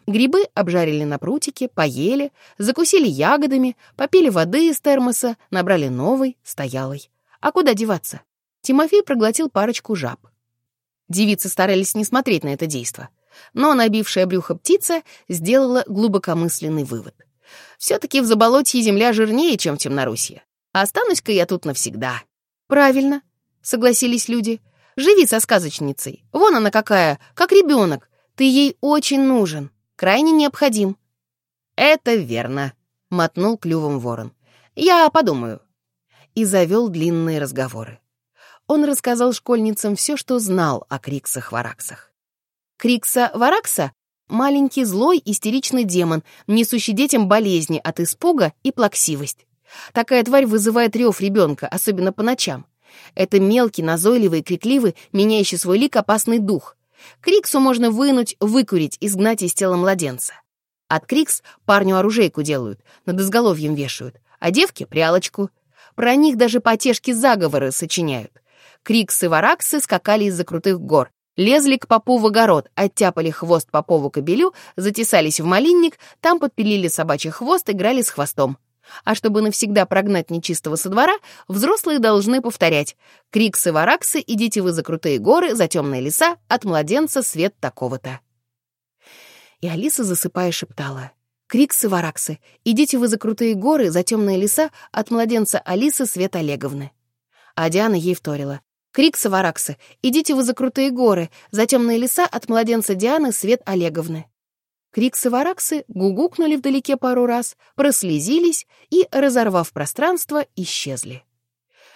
Грибы обжарили на прутике, поели, закусили ягодами, попили воды из термоса, набрали новой, стоялой. А куда деваться? Тимофей проглотил парочку жаб. Девицы старались не смотреть на это действо. Но набившая брюхо птица сделала глубокомысленный вывод. Все-таки в Заболотье земля жирнее, чем в Темнорусье. Останусь-ка я тут навсегда. Правильно, согласились люди. Живи со сказочницей. Вон она какая, как ребенок. Ты ей очень нужен, крайне необходим. Это верно, мотнул клювом ворон. Я подумаю. И завел длинные разговоры. Он рассказал школьницам все, что знал о Криксах-Вараксах. Крикса-Варакса — маленький злой истеричный демон, несущий детям болезни от испуга и плаксивость. Такая тварь вызывает рев ребенка, особенно по ночам. Это мелкий, назойливый, крикливый, меняющий свой лик опасный дух. Криксу можно вынуть, выкурить, изгнать из тела младенца. От Крикс парню оружейку делают, над изголовьем вешают, а девке — прялочку. Про них даже потешки заговоры сочиняют. Криксы-вараксы скакали из-за крутых гор, лезли к попу в огород, оттяпали хвост попову кобелю, затесались в малинник, там подпилили собачий хвост, играли с хвостом. А чтобы навсегда прогнать нечистого со двора, взрослые должны повторять «Криксы-вараксы, идите вы за крутые горы, за темные леса, от младенца свет такого-то». И Алиса, засыпая, шептала «Криксы-вараксы, идите вы за крутые горы, за темные леса, от младенца Алисы Свет Олеговны». А Диана ей вторила «Криксы-вараксы, идите вы за крутые горы, за темные леса, от младенца Дианы Свет Олеговны». Криксы-вараксы гугукнули вдалеке пару раз, прослезились и, разорвав пространство, исчезли.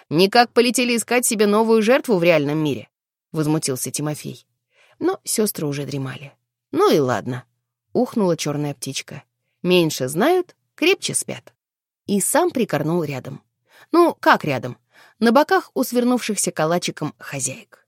«Никак полетели искать себе новую жертву в реальном мире», — возмутился Тимофей. Но сестры уже дремали. «Ну и ладно», — ухнула черная птичка. «Меньше знают, крепче спят». И сам прикорнул рядом. Ну, как рядом? На боках у свернувшихся калачиком хозяек.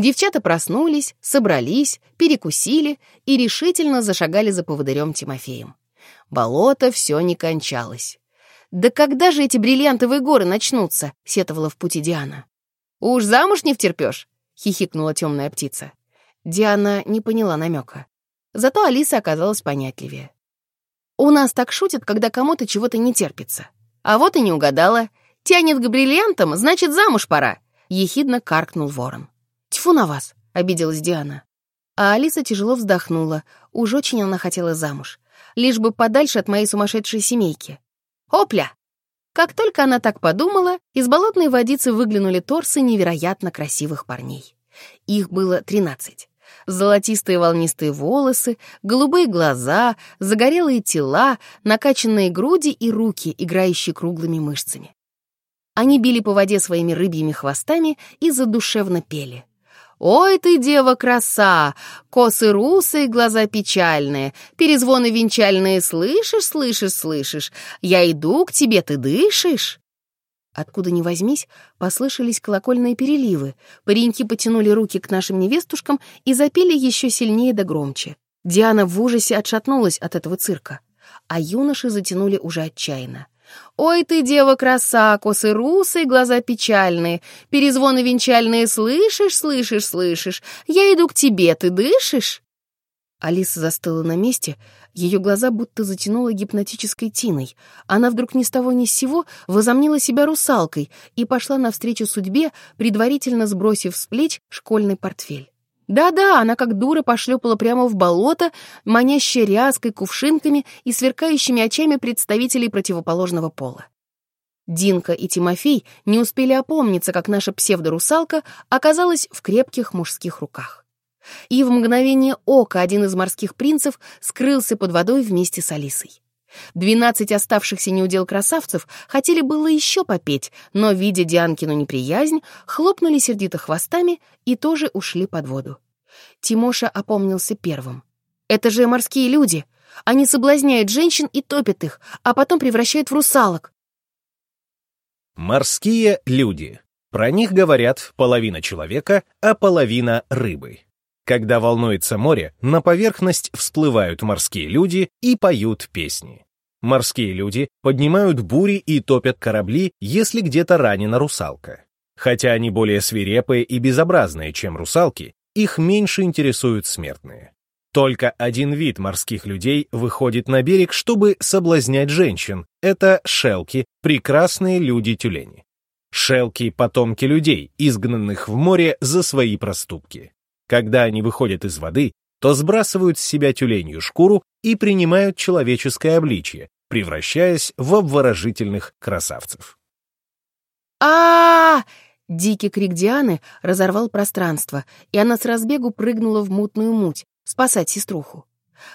Девчата проснулись, собрались, перекусили и решительно зашагали за поводырем Тимофеем. Болото все не кончалось. «Да когда же эти бриллиантовые горы начнутся?» — сетовала в пути Диана. «Уж замуж не втерпешь!» — хихикнула темная птица. Диана не поняла намека. Зато Алиса оказалась понятливее. «У нас так шутят, когда кому-то чего-то не терпится. А вот и не угадала. Тянет к бриллиантам, значит, замуж пора!» — ехидно каркнул ворон. «Тьфу на вас!» — обиделась Диана. А Алиса тяжело вздохнула. Уж очень она хотела замуж. Лишь бы подальше от моей сумасшедшей семейки. «Опля!» Как только она так подумала, из болотной водицы выглянули торсы невероятно красивых парней. Их было тринадцать. Золотистые волнистые волосы, голубые глаза, загорелые тела, накачанные груди и руки, играющие круглыми мышцами. Они били по воде своими рыбьими хвостами и задушевно пели. «Ой ты, дева краса! Косы русые, глаза печальные, перезвоны венчальные слышишь, слышишь, слышишь? Я иду к тебе, ты дышишь?» Откуда ни возьмись, послышались колокольные переливы. Пареньки потянули руки к нашим невестушкам и запели еще сильнее да громче. Диана в ужасе отшатнулась от этого цирка, а юноши затянули уже отчаянно. Ой ты, дева краса, косы русые, глаза печальные, перезвоны венчальные слышишь, слышишь, слышишь, я иду к тебе, ты дышишь?» Алиса застыла на месте, ее глаза будто затянуло гипнотической тиной. Она вдруг ни с того ни с сего возомнила себя русалкой и пошла навстречу судьбе, предварительно сбросив с плеч школьный портфель. Да-да, она как дура пошлепала прямо в болото, манящая ряской, кувшинками и сверкающими очами представителей противоположного пола. Динка и Тимофей не успели опомниться, как наша псевдорусалка оказалась в крепких мужских руках. И в мгновение ока один из морских принцев скрылся под водой вместе с Алисой. Двенадцать оставшихся неудел красавцев хотели было еще попеть, но, видя Дианкину неприязнь, хлопнули сердито хвостами и тоже ушли под воду. Тимоша опомнился первым. «Это же морские люди! Они соблазняют женщин и топят их, а потом превращают в русалок!» Морские люди. Про них говорят половина человека, а половина рыбы. Когда волнуется море, на поверхность всплывают морские люди и поют песни. Морские люди поднимают бури и топят корабли, если где-то ранена русалка. Хотя они более свирепые и безобразные, чем русалки, их меньше интересуют смертные. Только один вид морских людей выходит на берег, чтобы соблазнять женщин. Это шелки, прекрасные люди-тюлени. Шелки — потомки людей, изгнанных в море за свои проступки. Когда они выходят из воды, то сбрасывают с себя тюленью шкуру и принимают человеческое обличье, превращаясь в обворожительных красавцев. а, -а, Дикий крик Дианы разорвал пространство, и она с разбегу прыгнула в мутную муть, спасать сеструху.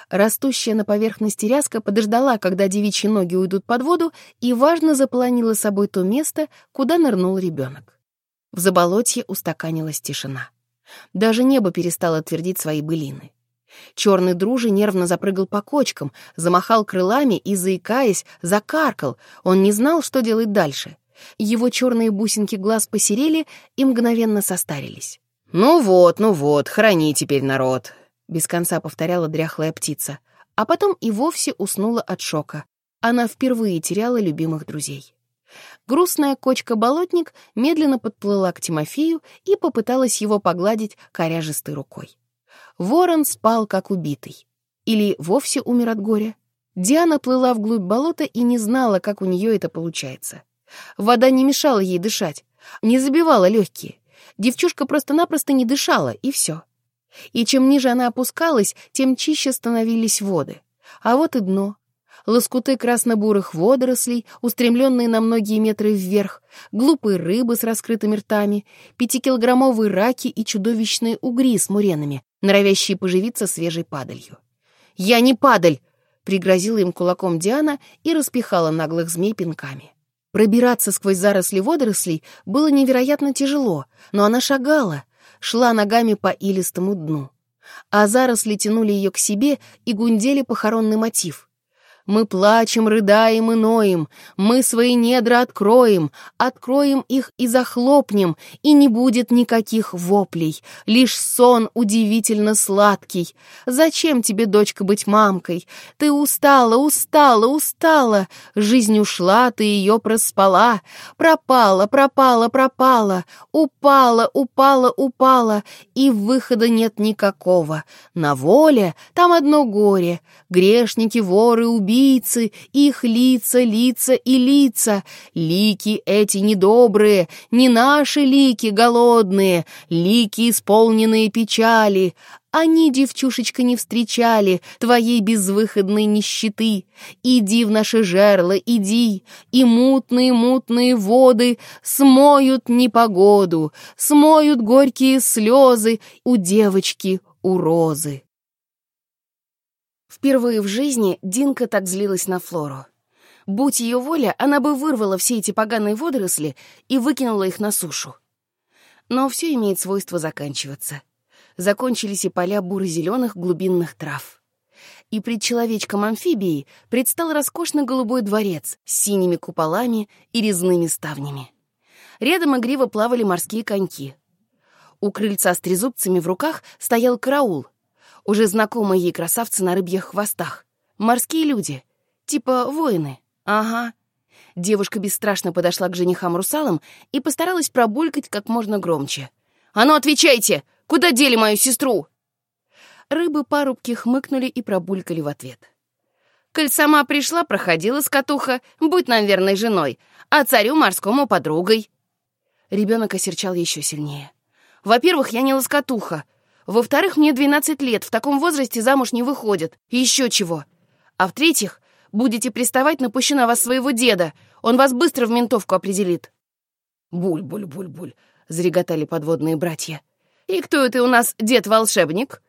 Растущая на поверхности ряска подождала, когда девичьи ноги уйдут под воду, и важно заполонила собой то место, куда нырнул ребенок. В заболотье устаканилась тишина. Даже небо перестало твердить свои былины. Черный дружи нервно запрыгал по кочкам, замахал крылами и, заикаясь, закаркал. Он не знал, что делать дальше. Его черные бусинки глаз посерели и мгновенно состарились. «Ну вот, ну вот, храни теперь народ», — без конца повторяла дряхлая птица. А потом и вовсе уснула от шока. Она впервые теряла любимых друзей. Грустная кочка-болотник медленно подплыла к Тимофею и попыталась его погладить коряжистой рукой. Ворон спал, как убитый. Или вовсе умер от горя. Диана плыла вглубь болота и не знала, как у нее это получается. Вода не мешала ей дышать, не забивала легкие. Девчушка просто-напросто не дышала, и все. И чем ниже она опускалась, тем чище становились воды. А вот и дно. Лоскуты красно-бурых водорослей, устремленные на многие метры вверх, глупые рыбы с раскрытыми ртами, пятикилограммовые раки и чудовищные угри с муренами, норовящие поживиться свежей падалью. «Я не падаль!» — пригрозила им кулаком Диана и распихала наглых змей пинками. Пробираться сквозь заросли водорослей было невероятно тяжело, но она шагала, шла ногами по илистому дну. А заросли тянули ее к себе и гундели похоронный мотив. Мы плачем, рыдаем и ноем, мы свои недра откроем, откроем их и захлопнем, и не будет никаких воплей, лишь сон удивительно сладкий. Зачем тебе, дочка, быть мамкой? Ты устала, устала, устала, жизнь ушла, ты ее проспала, пропала, пропала, пропала, упала, упала, упала, и выхода нет никакого. На воле там одно горе, грешники, воры, убийцы, убийцы, их лица, лица и лица. Лики эти недобрые, не наши лики голодные, лики, исполненные печали. Они, девчушечка, не встречали твоей безвыходной нищеты. Иди в наши жерла, иди, и мутные-мутные воды смоют непогоду, смоют горькие слезы у девочки, у розы. Впервые в жизни Динка так злилась на Флору. Будь ее воля, она бы вырвала все эти поганые водоросли и выкинула их на сушу. Но все имеет свойство заканчиваться. Закончились и поля буро-зеленых глубинных трав. И пред человечком-амфибией предстал роскошный голубой дворец с синими куполами и резными ставнями. Рядом игриво плавали морские коньки. У крыльца с трезубцами в руках стоял караул, уже знакомые ей красавцы на рыбьих хвостах. Морские люди. Типа воины. Ага. Девушка бесстрашно подошла к женихам-русалам и постаралась пробулькать как можно громче. «А ну, отвечайте! Куда дели мою сестру?» Рыбы-парубки хмыкнули и пробулькали в ответ. «Коль сама пришла, проходила скотуха, будь нам верной женой, а царю морскому подругой». Ребенок осерчал еще сильнее. «Во-первых, я не лоскотуха, во-вторых, мне 12 лет, в таком возрасте замуж не выходят. И еще чего. А в-третьих, будете приставать, напущу на вас своего деда. Он вас быстро в ментовку определит. Буль-буль-буль-буль, зареготали подводные братья. И кто это у нас дед-волшебник?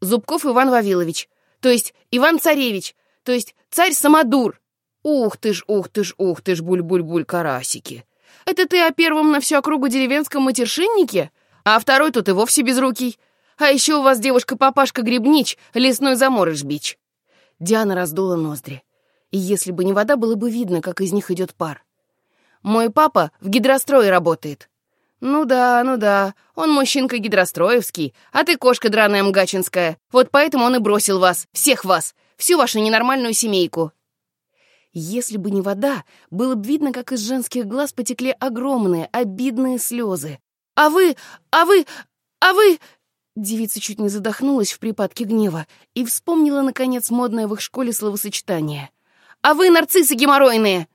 Зубков Иван Вавилович, то есть Иван-царевич, то есть царь-самодур. Ух ты ж, ух ты ж, ух ты ж, буль-буль-буль, карасики. Это ты о первом на всю округу деревенском матершиннике? А второй тут и вовсе безрукий. А еще у вас девушка-папашка Грибнич, лесной заморыш-бич». Диана раздула ноздри. И если бы не вода, было бы видно, как из них идет пар. «Мой папа в гидрострое работает». «Ну да, ну да, он мужчинка гидростроевский, а ты кошка драная мгачинская. Вот поэтому он и бросил вас, всех вас, всю вашу ненормальную семейку». Если бы не вода, было бы видно, как из женских глаз потекли огромные, обидные слезы. «А вы... а вы... а вы...» Девица чуть не задохнулась в припадке гнева и вспомнила, наконец, модное в их школе словосочетание. «А вы нарциссы геморройные!»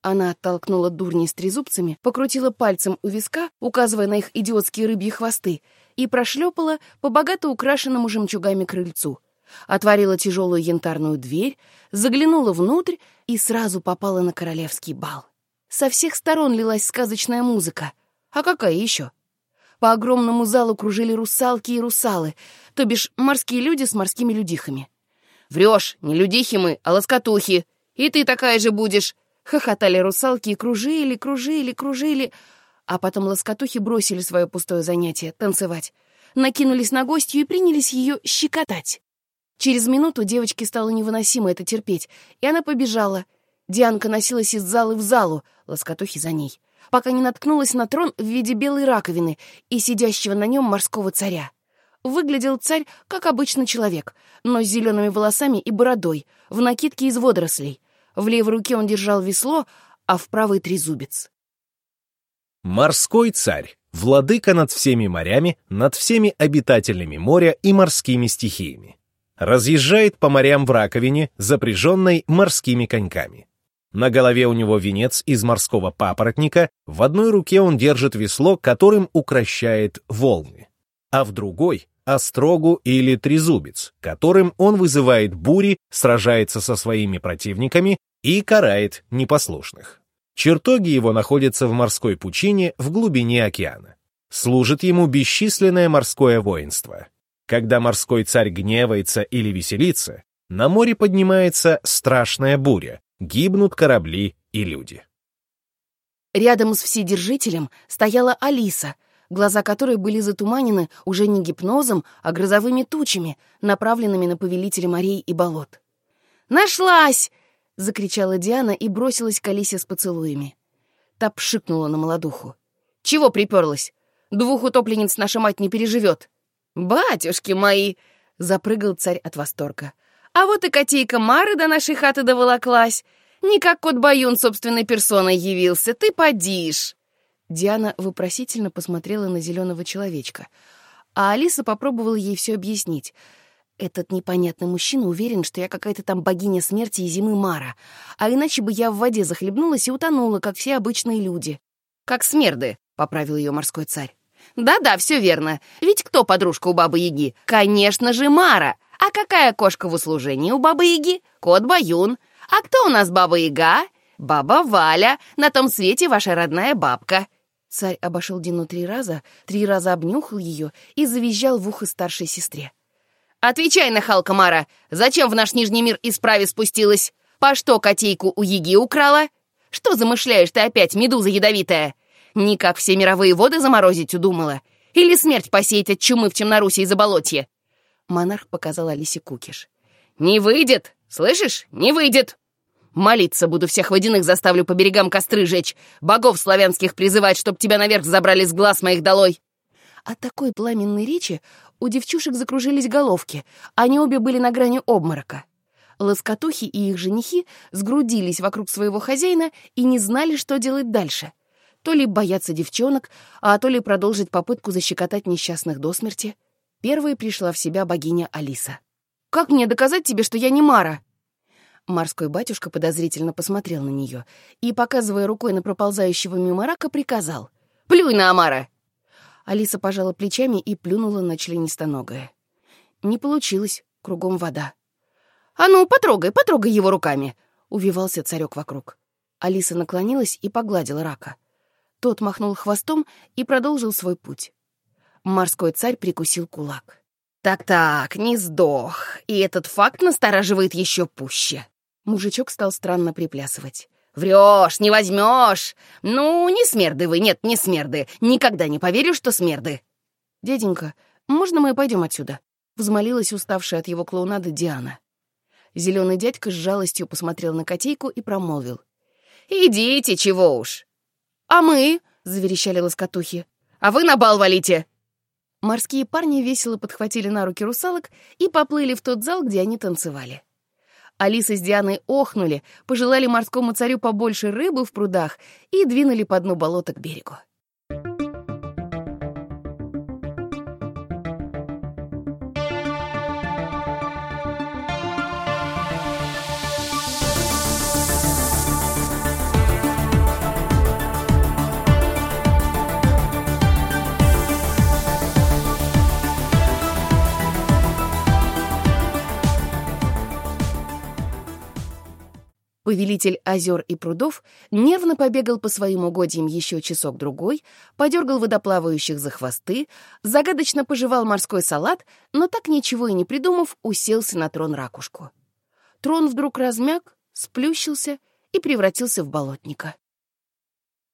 Она оттолкнула дурни с трезубцами, покрутила пальцем у виска, указывая на их идиотские рыбьи хвосты, и прошлепала по богато украшенному жемчугами крыльцу. Отворила тяжелую янтарную дверь, заглянула внутрь и сразу попала на королевский бал. Со всех сторон лилась сказочная музыка. А какая еще? По огромному залу кружили русалки и русалы, то бишь морские люди с морскими людихами. «Врешь, не людихи мы, а лоскотухи. И ты такая же будешь!» Хохотали русалки и кружили, кружили, кружили. А потом лоскотухи бросили свое пустое занятие — танцевать. Накинулись на гостью и принялись ее щекотать. Через минуту девочке стало невыносимо это терпеть, и она побежала. Дианка носилась из залы в залу, лоскотухи за ней пока не наткнулась на трон в виде белой раковины и сидящего на нем морского царя. Выглядел царь, как обычный человек, но с зелеными волосами и бородой, в накидке из водорослей. В левой руке он держал весло, а в правой — трезубец. Морской царь, владыка над всеми морями, над всеми обитателями моря и морскими стихиями. Разъезжает по морям в раковине, запряженной морскими коньками. На голове у него венец из морского папоротника, в одной руке он держит весло, которым укращает волны, а в другой — острогу или трезубец, которым он вызывает бури, сражается со своими противниками и карает непослушных. Чертоги его находятся в морской пучине в глубине океана. Служит ему бесчисленное морское воинство. Когда морской царь гневается или веселится, на море поднимается страшная буря, гибнут корабли и люди. Рядом с Вседержителем стояла Алиса, глаза которой были затуманены уже не гипнозом, а грозовыми тучами, направленными на повелителя морей и болот. «Нашлась!» — закричала Диана и бросилась к Алисе с поцелуями. Та пшикнула на молодуху. «Чего приперлась? Двух утопленниц наша мать не переживет!» «Батюшки мои!» — запрыгал царь от восторга. А вот и котейка Мары до нашей хаты доволоклась. Не как кот Баюн собственной персоной явился, ты подишь. Диана вопросительно посмотрела на зеленого человечка, а Алиса попробовала ей все объяснить. Этот непонятный мужчина уверен, что я какая-то там богиня смерти и зимы Мара, а иначе бы я в воде захлебнулась и утонула, как все обычные люди. «Как смерды», — поправил ее морской царь. «Да-да, все верно. Ведь кто подружка у Бабы-Яги? Конечно же, Мара. А какая кошка в услужении у Бабы-Яги? Кот Баюн. А кто у нас Баба-Яга? Баба Валя. На том свете ваша родная бабка». Царь обошел Дину три раза, три раза обнюхал ее и завизжал в ухо старшей сестре. «Отвечай, нахалка Мара, зачем в наш Нижний мир исправе спустилась? По что котейку у Яги украла? Что замышляешь ты опять, медуза ядовитая? Никак все мировые воды заморозить удумала? Или смерть посеять от чумы в Темнорусе и Заболотье?» Монарх показал Алисе кукиш. «Не выйдет! Слышишь? Не выйдет! Молиться буду, всех водяных заставлю по берегам костры жечь, богов славянских призывать, чтоб тебя наверх забрали с глаз моих долой!» От такой пламенной речи у девчушек закружились головки, они обе были на грани обморока. Лоскотухи и их женихи сгрудились вокруг своего хозяина и не знали, что делать дальше. То ли бояться девчонок, а то ли продолжить попытку защекотать несчастных до смерти — Первой пришла в себя богиня Алиса. «Как мне доказать тебе, что я не Мара?» Морской батюшка подозрительно посмотрел на нее и, показывая рукой на проползающего мимо рака, приказал. «Плюй на Амара!» Алиса пожала плечами и плюнула на членистоногое. Не получилось, кругом вода. «А ну, потрогай, потрогай его руками!» — увивался царек вокруг. Алиса наклонилась и погладила рака. Тот махнул хвостом и продолжил свой путь. Морской царь прикусил кулак. «Так-так, не сдох, и этот факт настораживает еще пуще». Мужичок стал странно приплясывать. «Врешь, не возьмешь! Ну, не смерды вы, нет, не смерды. Никогда не поверю, что смерды!» «Деденька, можно мы пойдем отсюда?» Взмолилась уставшая от его клоунады Диана. Зеленый дядька с жалостью посмотрел на котейку и промолвил. «Идите, чего уж!» «А мы?» — заверещали лоскотухи. «А вы на бал валите!» Морские парни весело подхватили на руки русалок и поплыли в тот зал, где они танцевали. Алиса с Дианой охнули, пожелали морскому царю побольше рыбы в прудах и двинули по дну болота к берегу. Повелитель озер и прудов нервно побегал по своим угодьям еще часок-другой, подергал водоплавающих за хвосты, загадочно пожевал морской салат, но так ничего и не придумав, уселся на трон ракушку. Трон вдруг размяк, сплющился и превратился в болотника.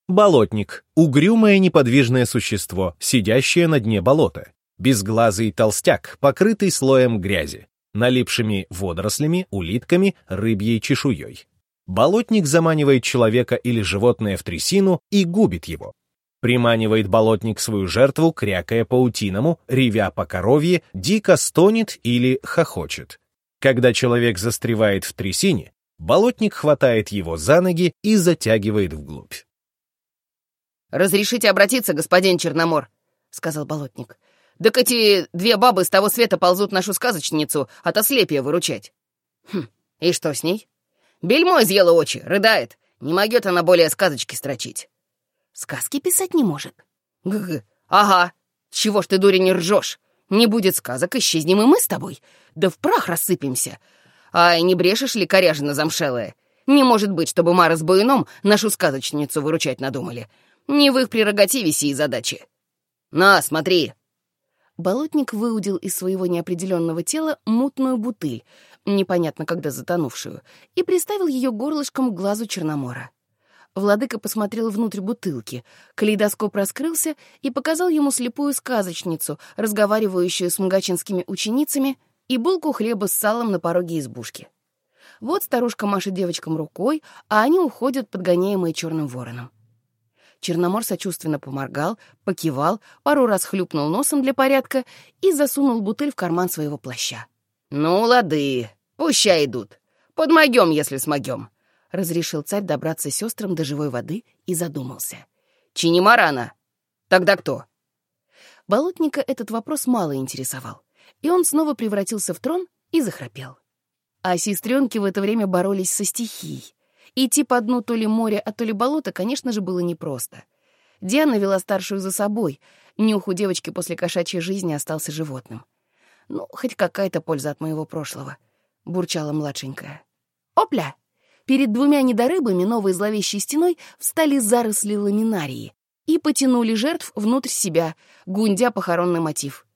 Болотник — угрюмое неподвижное существо, сидящее на дне болота. Безглазый толстяк, покрытый слоем грязи, налипшими водорослями, улитками, рыбьей чешуей. Болотник заманивает человека или животное в трясину и губит его. Приманивает болотник свою жертву, крякая паутиному, ревя по коровье, дико стонет или хохочет. Когда человек застревает в трясине, болотник хватает его за ноги и затягивает вглубь. «Разрешите обратиться, господин Черномор», — сказал болотник. «Так эти две бабы с того света ползут нашу сказочницу от ослепия выручать». «Хм, и что с ней?» Бельмо изъела очи, рыдает. Не могет она более сказочки строчить. Сказки писать не может. Г-г. Ага. Чего ж ты, дури, не ржешь? Не будет сказок, исчезнем и мы с тобой. Да в прах рассыпемся. Ай, не брешешь ли, коряжина замшелая? Не может быть, чтобы Мара с Буином нашу сказочницу выручать надумали. Не в их прерогативе сии задачи. На, смотри, Болотник выудил из своего неопределенного тела мутную бутыль, непонятно когда затонувшую, и приставил ее горлышком к глазу Черномора. Владыка посмотрел внутрь бутылки, калейдоскоп раскрылся и показал ему слепую сказочницу, разговаривающую с мгачинскими ученицами, и булку хлеба с салом на пороге избушки. Вот старушка машет девочкам рукой, а они уходят, подгоняемые черным вороном. Черномор сочувственно поморгал, покивал, пару раз хлюпнул носом для порядка и засунул бутыль в карман своего плаща. «Ну, лады, пущай идут. Подмогем, если смогем», — разрешил царь добраться сестрам до живой воды и задумался. «Чинимарана? Тогда кто?» Болотника этот вопрос мало интересовал, и он снова превратился в трон и захрапел. А сестренки в это время боролись со стихией. Идти по дну то ли моря, а то ли болота, конечно же, было непросто. Диана вела старшую за собой. Нюх у девочки после кошачьей жизни остался животным. «Ну, хоть какая-то польза от моего прошлого», — бурчала младшенькая. «Опля!» Перед двумя недорыбами новой зловещей стеной встали заросли ламинарии и потянули жертв внутрь себя, гундя похоронный мотив.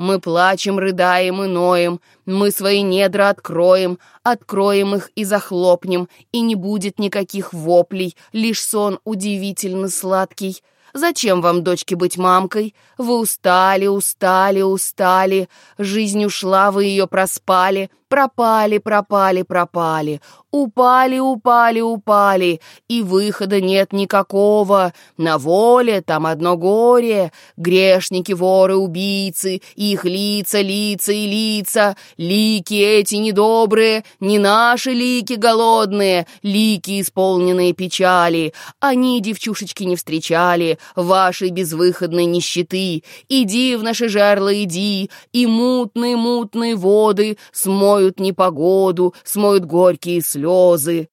Мы плачем, рыдаем и ноем, мы свои недра откроем, откроем их и захлопнем, и не будет никаких воплей, лишь сон удивительно сладкий. Зачем вам, дочке, быть мамкой? Вы устали, устали, устали, жизнь ушла, вы ее проспали, пропали, пропали, пропали. Упали, упали, упали, и выхода нет никакого. На воле там одно горе. Грешники, воры, убийцы, их лица, лица и лица. Лики эти недобрые, не наши лики голодные, лики, исполненные печали. Они, девчушечки, не встречали вашей безвыходной нищеты. Иди в наши жерла, иди, и мутные-мутные воды смоют непогоду, смоют горькие слезы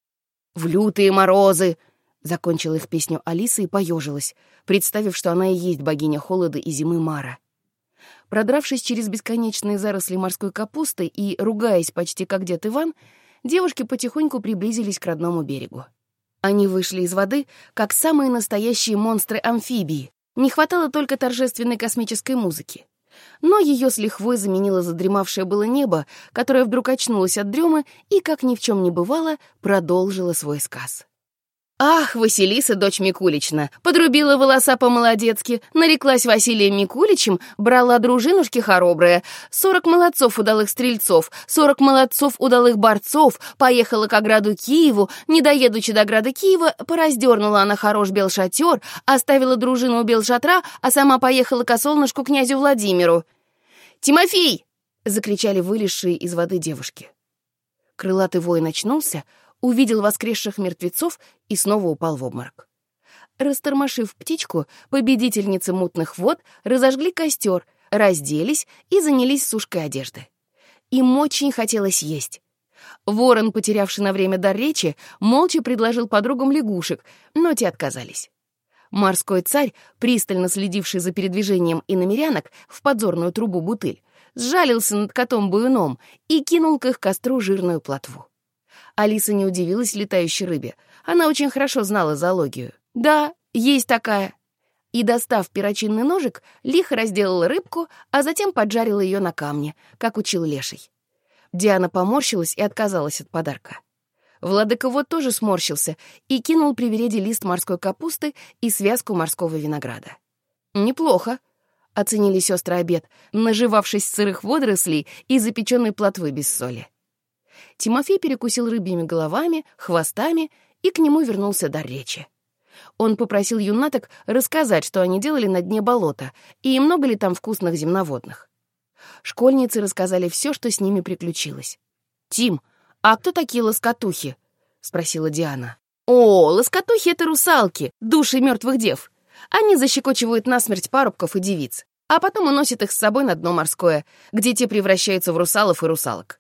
в лютые морозы!» Закончила их песню Алиса и поежилась, представив, что она и есть богиня холода и зимы Мара. Продравшись через бесконечные заросли морской капусты и ругаясь почти как дед Иван, девушки потихоньку приблизились к родному берегу. Они вышли из воды, как самые настоящие монстры-амфибии. Не хватало только торжественной космической музыки но ее с лихвой заменило задремавшее было небо, которое вдруг очнулось от дремы и, как ни в чем не бывало, продолжило свой сказ. Ах, Василиса, дочь Микулична, подрубила волоса по-молодецки, нареклась Василием Микуличем, брала дружинушки хоробрая, сорок молодцов удалых стрельцов, сорок молодцов удалых борцов, поехала к ограду Киеву, не доедучи до града Киева, пораздернула она хорош бел шатер, оставила дружину у бел шатра, а сама поехала к солнышку князю Владимиру. «Тимофей!» — закричали вылезшие из воды девушки. Крылатый воин очнулся, увидел воскресших мертвецов и снова упал в обморок. Растормошив птичку, победительницы мутных вод разожгли костер, разделись и занялись сушкой одежды. Им очень хотелось есть. Ворон, потерявший на время дар речи, молча предложил подругам лягушек, но те отказались. Морской царь, пристально следивший за передвижением иномерянок в подзорную трубу бутыль, сжалился над котом-буюном и кинул к их костру жирную плотву. Алиса не удивилась летающей рыбе. Она очень хорошо знала зоологию. Да, есть такая. И, достав перочинный ножик, лихо разделала рыбку, а затем поджарила ее на камне, как учил леший. Диана поморщилась и отказалась от подарка. Владыка вот тоже сморщился и кинул привереде лист морской капусты и связку морского винограда. «Неплохо», — оценили сестры обед, наживавшись сырых водорослей и запеченной плотвы без соли. Тимофей перекусил рыбьими головами, хвостами, и к нему вернулся дар речи. Он попросил юнаток рассказать, что они делали на дне болота, и много ли там вкусных земноводных. Школьницы рассказали все, что с ними приключилось. «Тим, а кто такие лоскотухи?» — спросила Диана. «О, лоскотухи — это русалки, души мертвых дев. Они защекочивают насмерть парубков и девиц, а потом уносят их с собой на дно морское, где те превращаются в русалов и русалок».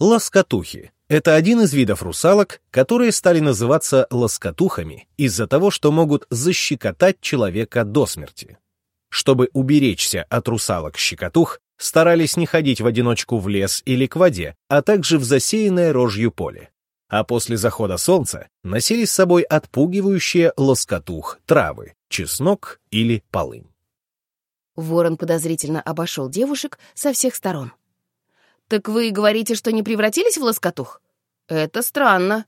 Лоскотухи — это один из видов русалок, которые стали называться лоскотухами из-за того, что могут защекотать человека до смерти. Чтобы уберечься от русалок-щекотух, старались не ходить в одиночку в лес или к воде, а также в засеянное рожью поле. А после захода солнца носили с собой отпугивающие лоскотух травы, чеснок или полынь. Ворон подозрительно обошел девушек со всех сторон. «Так вы говорите, что не превратились в лоскотух? Это странно».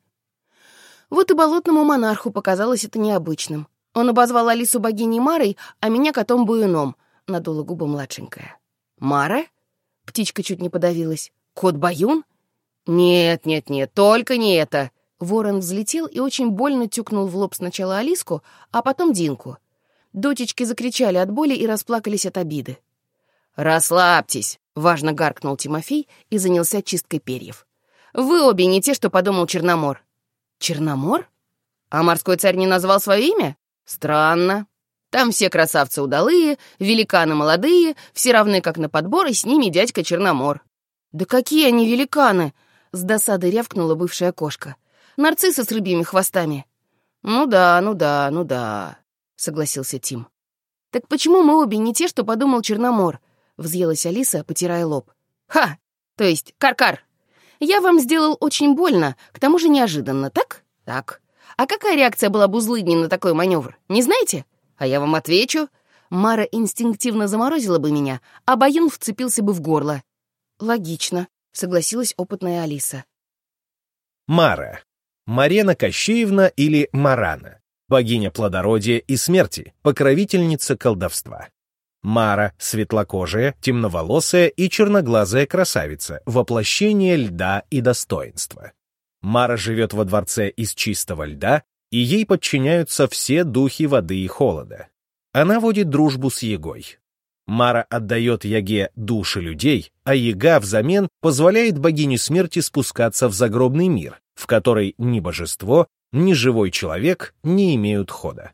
Вот и болотному монарху показалось это необычным. Он обозвал Алису богиней Марой, а меня котом-буюном, — надула губы младшенькая. «Мара?» — птичка чуть не подавилась. «Кот-баюн?» «Нет, нет, нет, только не это!» Ворон взлетел и очень больно тюкнул в лоб сначала Алиску, а потом Динку. Дочечки закричали от боли и расплакались от обиды. «Расслабьтесь!» — важно гаркнул Тимофей и занялся чисткой перьев. «Вы обе не те, что подумал Черномор». «Черномор? А морской царь не назвал свое имя? Странно. Там все красавцы удалые, великаны молодые, все равны как на подбор, и с ними дядька Черномор». «Да какие они великаны!» — с досадой рявкнула бывшая кошка. «Нарциссы с рыбьими хвостами». «Ну да, ну да, ну да», — согласился Тим. «Так почему мы обе не те, что подумал Черномор?» — взъелась Алиса, потирая лоб. «Ха! То есть, Каркар, я вам сделал очень больно, к тому же неожиданно, так? Так. А какая реакция была Бузлыдни на такой маневр, не знаете? А я вам отвечу. Мара инстинктивно заморозила бы меня, а Баюн вцепился бы в горло. Логично, согласилась опытная Алиса. Мара. Марена Кощеевна или Марана. Богиня плодородия и смерти, покровительница колдовства. Мара — светлокожая, темноволосая и черноглазая красавица, воплощение льда и достоинства. Мара живет во дворце из чистого льда, и ей подчиняются все духи воды и холода. Она водит дружбу с Егой. Мара отдает Яге души людей, а Яга взамен позволяет богине смерти спускаться в загробный мир, в который ни божество, ни живой человек не имеют хода.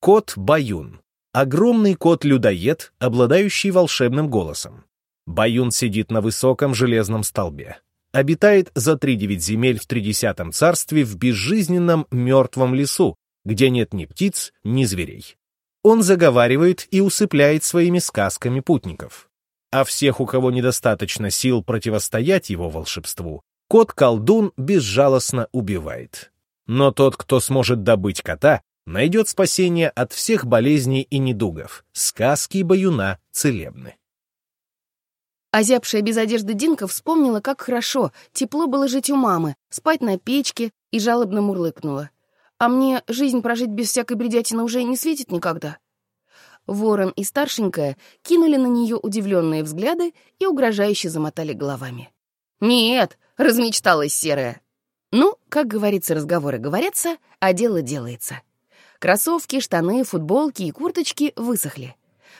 Кот Баюн. Огромный кот-людоед, обладающий волшебным голосом. Баюн сидит на высоком железном столбе обитает за тридевять земель в тридесятом царстве в безжизненном мертвом лесу, где нет ни птиц, ни зверей. Он заговаривает и усыпляет своими сказками путников. А всех, у кого недостаточно сил противостоять его волшебству, кот-колдун безжалостно убивает. Но тот, кто сможет добыть кота, найдет спасение от всех болезней и недугов. Сказки баюна целебны. Озябшая без одежды Динка вспомнила, как хорошо, тепло было жить у мамы, спать на печке, и жалобно мурлыкнула. А мне жизнь прожить без всякой бредятины уже не светит никогда. Ворон и старшенькая кинули на нее удивленные взгляды и угрожающе замотали головами. «Нет!» — размечталась серая. Ну, как говорится, разговоры говорятся, а дело делается. Кроссовки, штаны, футболки и курточки высохли.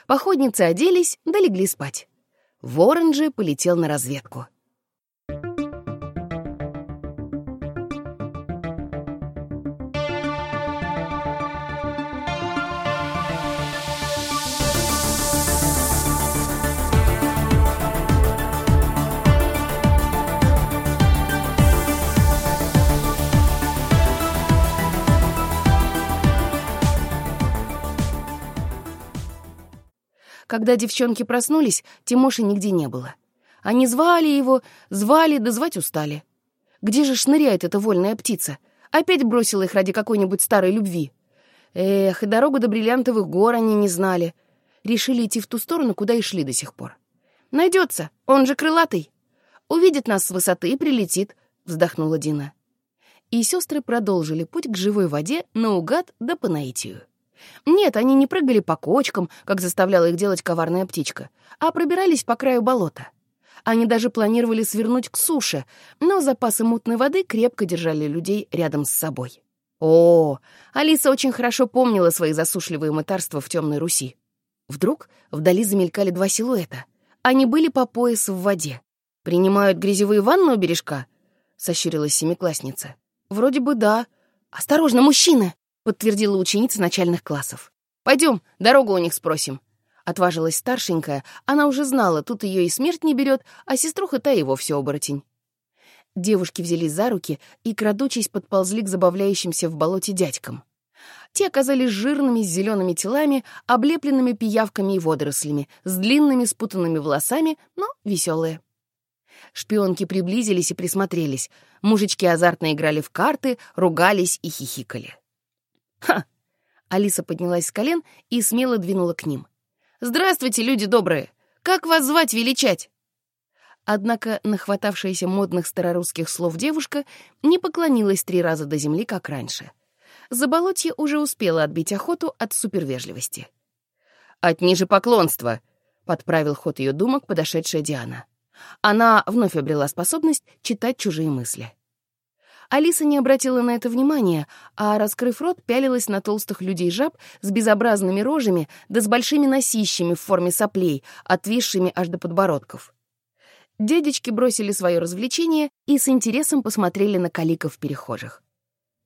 Походницы оделись, да легли спать. Ворон же полетел на разведку. Когда девчонки проснулись, Тимоши нигде не было. Они звали его, звали, да звать устали. Где же шныряет эта вольная птица? Опять бросила их ради какой-нибудь старой любви. Эх, и дорогу до бриллиантовых гор они не знали. Решили идти в ту сторону, куда и шли до сих пор. Найдется, он же крылатый. Увидит нас с высоты и прилетит, вздохнула Дина. И сестры продолжили путь к живой воде наугад да по наитию. Нет, они не прыгали по кочкам, как заставляла их делать коварная птичка, а пробирались по краю болота. Они даже планировали свернуть к суше, но запасы мутной воды крепко держали людей рядом с собой. О, Алиса очень хорошо помнила свои засушливые мытарства в темной Руси. Вдруг вдали замелькали два силуэта. Они были по пояс в воде. «Принимают грязевые ванны у бережка?» — сощурилась семиклассница. «Вроде бы да. Осторожно, мужчина!» — подтвердила ученица начальных классов. «Пойдем, дорогу у них спросим». Отважилась старшенькая, она уже знала, тут ее и смерть не берет, а сеструха та и вовсе оборотень. Девушки взялись за руки и, крадучись, подползли к забавляющимся в болоте дядькам. Те оказались жирными, с зелеными телами, облепленными пиявками и водорослями, с длинными спутанными волосами, но веселые. Шпионки приблизились и присмотрелись. Мужички азартно играли в карты, ругались и хихикали. «Ха!» Алиса поднялась с колен и смело двинула к ним. «Здравствуйте, люди добрые! Как вас звать величать?» Однако нахватавшаяся модных старорусских слов девушка не поклонилась три раза до земли, как раньше. Заболотье уже успела отбить охоту от супервежливости. «От ниже поклонства», — подправил ход ее думок подошедшая Диана. Она вновь обрела способность читать чужие мысли. Алиса не обратила на это внимания, а, раскрыв рот, пялилась на толстых людей-жаб с безобразными рожами да с большими носищами в форме соплей, отвисшими аж до подбородков. Дедечки бросили свое развлечение и с интересом посмотрели на каликов перехожих.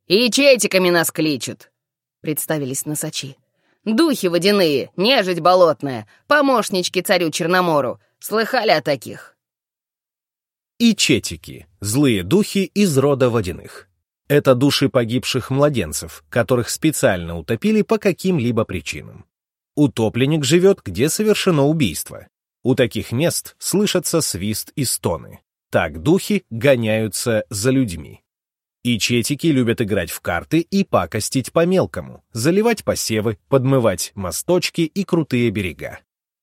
«И четиками нас кличут!» — представились носачи. «Духи водяные, нежить болотная, помощнички царю Черномору. Слыхали о таких?» И четики, злые духи из рода водяных. Это души погибших младенцев, которых специально утопили по каким-либо причинам. Утопленник живет, где совершено убийство. У таких мест слышатся свист и стоны. Так духи гоняются за людьми. И четики любят играть в карты и пакостить по-мелкому, заливать посевы, подмывать мосточки и крутые берега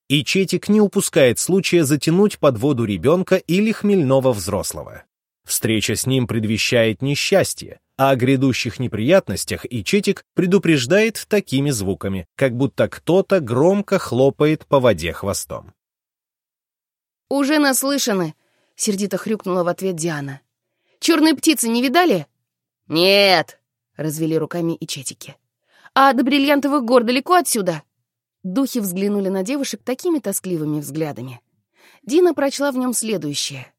и Четик не упускает случая затянуть под воду ребенка или хмельного взрослого. Встреча с ним предвещает несчастье, а о грядущих неприятностях и Четик предупреждает такими звуками, как будто кто-то громко хлопает по воде хвостом. «Уже наслышаны!» — сердито хрюкнула в ответ Диана. «Черные птицы не видали?» «Нет!» — развели руками и Четики. «А до бриллиантовых гор далеко отсюда?» Духи взглянули на девушек такими тоскливыми взглядами. Дина прочла в нем следующее.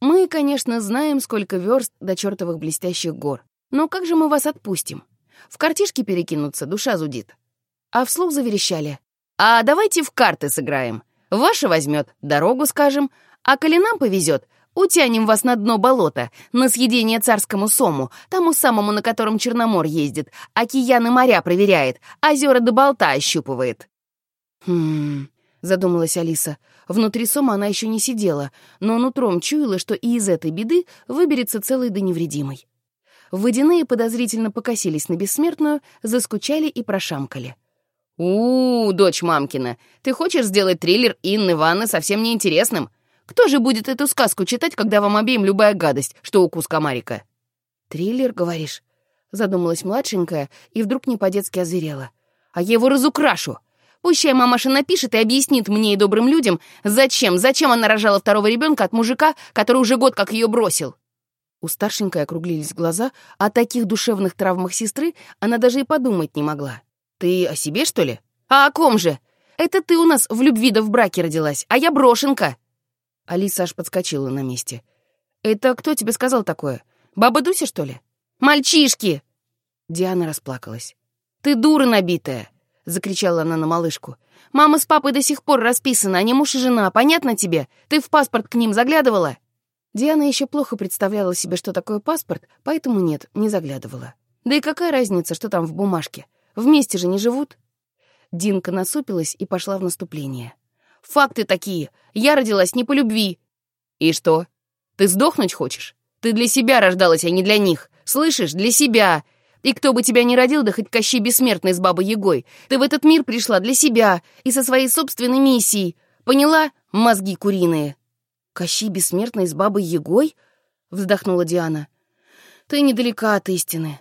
«Мы, конечно, знаем, сколько верст до чертовых блестящих гор. Но как же мы вас отпустим? В картишки перекинуться душа зудит». А вслух заверещали. «А давайте в карты сыграем. Ваша возьмет, дорогу скажем. А коли нам повезет, утянем вас на дно болота, на съедение царскому сому, тому самому, на котором Черномор ездит, океаны моря проверяет, озера до болта ощупывает». «Хм...» — задумалась Алиса. Внутри сома она еще не сидела, но нутром чуяла, что и из этой беды выберется целой да невредимой. Водяные подозрительно покосились на бессмертную, заскучали и прошамкали. у, -у дочь мамкина, ты хочешь сделать триллер Инны Ванны совсем неинтересным? Кто же будет эту сказку читать, когда вам обеим любая гадость, что укус комарика?» «Триллер, говоришь?» — задумалась младшенькая и вдруг не по-детски озверела. «А я его разукрашу! Пущай мамаша напишет и объяснит мне и добрым людям, зачем, зачем она рожала второго ребенка от мужика, который уже год как ее бросил. У старшенькой округлились глаза, о таких душевных травмах сестры она даже и подумать не могла. «Ты о себе, что ли?» «А о ком же? Это ты у нас в любви да в браке родилась, а я брошенка!» Алиса аж подскочила на месте. «Это кто тебе сказал такое? Баба Дуся, что ли?» «Мальчишки!» Диана расплакалась. «Ты дура набитая! — закричала она на малышку. «Мама с папой до сих пор расписаны, они муж и жена, понятно тебе? Ты в паспорт к ним заглядывала?» Диана еще плохо представляла себе, что такое паспорт, поэтому нет, не заглядывала. Да и какая разница, что там в бумажке? Вместе же не живут. Динка насупилась и пошла в наступление. Факты такие. Я родилась не по любви. И что? Ты сдохнуть хочешь? Ты для себя рождалась, а не для них. Слышишь? Для себя. И кто бы тебя не родил, да хоть Кощей Бессмертный с Бабой Егой, ты в этот мир пришла для себя и со своей собственной миссией. Поняла? Мозги куриные. Кощей Бессмертный с Бабой Егой? Вздохнула Диана. Ты недалека от истины.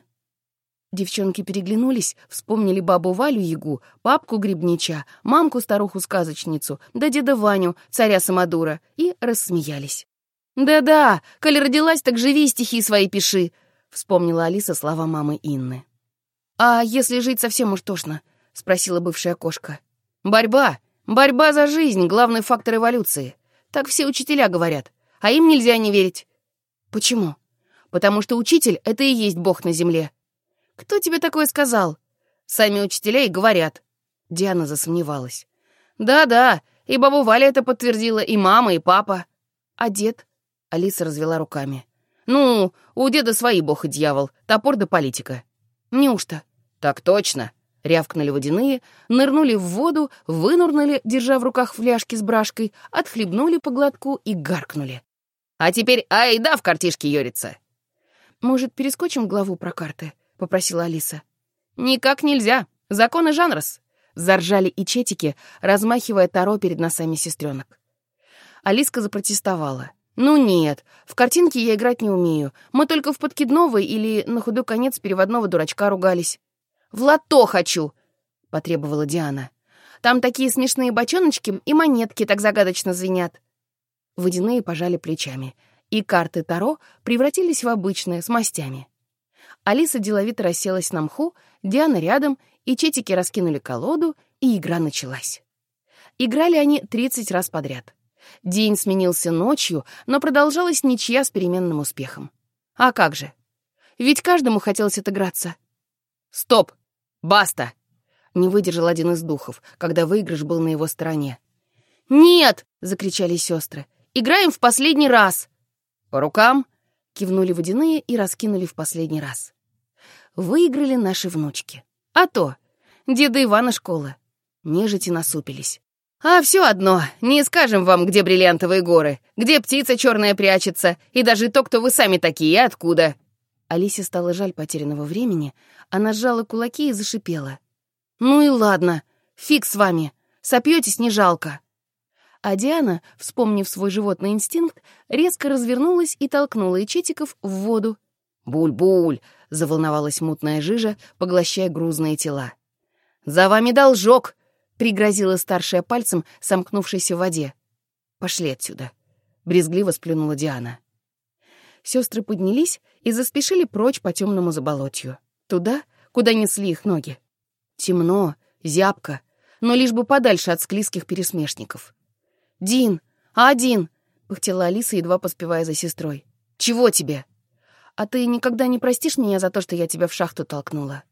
Девчонки переглянулись, вспомнили бабу Валю-ягу, папку Грибнича, мамку-старуху-сказочницу, да деда Ваню, царя-самодура, и рассмеялись. «Да-да, коли родилась, так живи стихи свои пиши», — вспомнила Алиса слова мамы Инны. «А если жить совсем уж тошно?» — спросила бывшая кошка. «Борьба! Борьба за жизнь — главный фактор эволюции. Так все учителя говорят, а им нельзя не верить». «Почему?» «Потому что учитель — это и есть бог на земле», «Кто тебе такое сказал?» «Сами учителя и говорят». Диана засомневалась. «Да-да, и баба Валя это подтвердила, и мама, и папа». «А дед?» Алиса развела руками. «Ну, у деда свои бог и дьявол, топор да политика». «Неужто?» «Так точно», — рявкнули водяные, нырнули в воду, вынурнули, держа в руках фляжки с брашкой, отхлебнули по глотку и гаркнули. «А теперь айда в картишке ёрится!» «Может, перескочим главу про карты?» — попросила Алиса. «Никак нельзя. Законы жанрос!» — заржали и четики, размахивая таро перед носами сестренок. Алиска запротестовала. «Ну нет, в картинки я играть не умею. Мы только в подкидного или, на худой конец, переводного дурачка ругались». «В лото хочу!» — потребовала Диана. «Там такие смешные бочоночки и монетки так загадочно звенят». Водяные пожали плечами, и карты Таро превратились в обычные, с мастями. Алиса деловито расселась на мху, Диана рядом, и четики раскинули колоду, и игра началась. Играли они 30 раз подряд. День сменился ночью, но продолжалась ничья с переменным успехом. А как же? Ведь каждому хотелось отыграться. «Стоп! Баста!» — не выдержал один из духов, когда выигрыш был на его стороне. «Нет!» — закричали сестры. «Играем в последний раз!» «По рукам!» — кивнули водяные и раскинули в последний раз. Выиграли наши внучки. А то, деда Ивана школа. Нежити насупились. А все одно, не скажем вам, где бриллиантовые горы, где птица черная прячется, и даже то, кто вы сами такие, откуда. Алисе стало жаль потерянного времени, она сжала кулаки и зашипела. «Ну и ладно, фиг с вами, сопьетесь не жалко». А Диана, вспомнив свой животный инстинкт, резко развернулась и толкнула Ичетиков в воду. «Буль-буль!» — заволновалась мутная жижа, поглощая грузные тела. «За вами должок!» — пригрозила старшая пальцем, сомкнувшейся в воде. «Пошли отсюда!» — брезгливо сплюнула Диана. Сестры поднялись и заспешили прочь по темному заболотью. Туда, куда несли их ноги. Темно, зябко, но лишь бы подальше от склизких пересмешников. «Дин! А, Дин!» — пыхтела Алиса, едва поспевая за сестрой. «Чего тебе?» «А ты никогда не простишь меня за то, что я тебя в шахту толкнула?»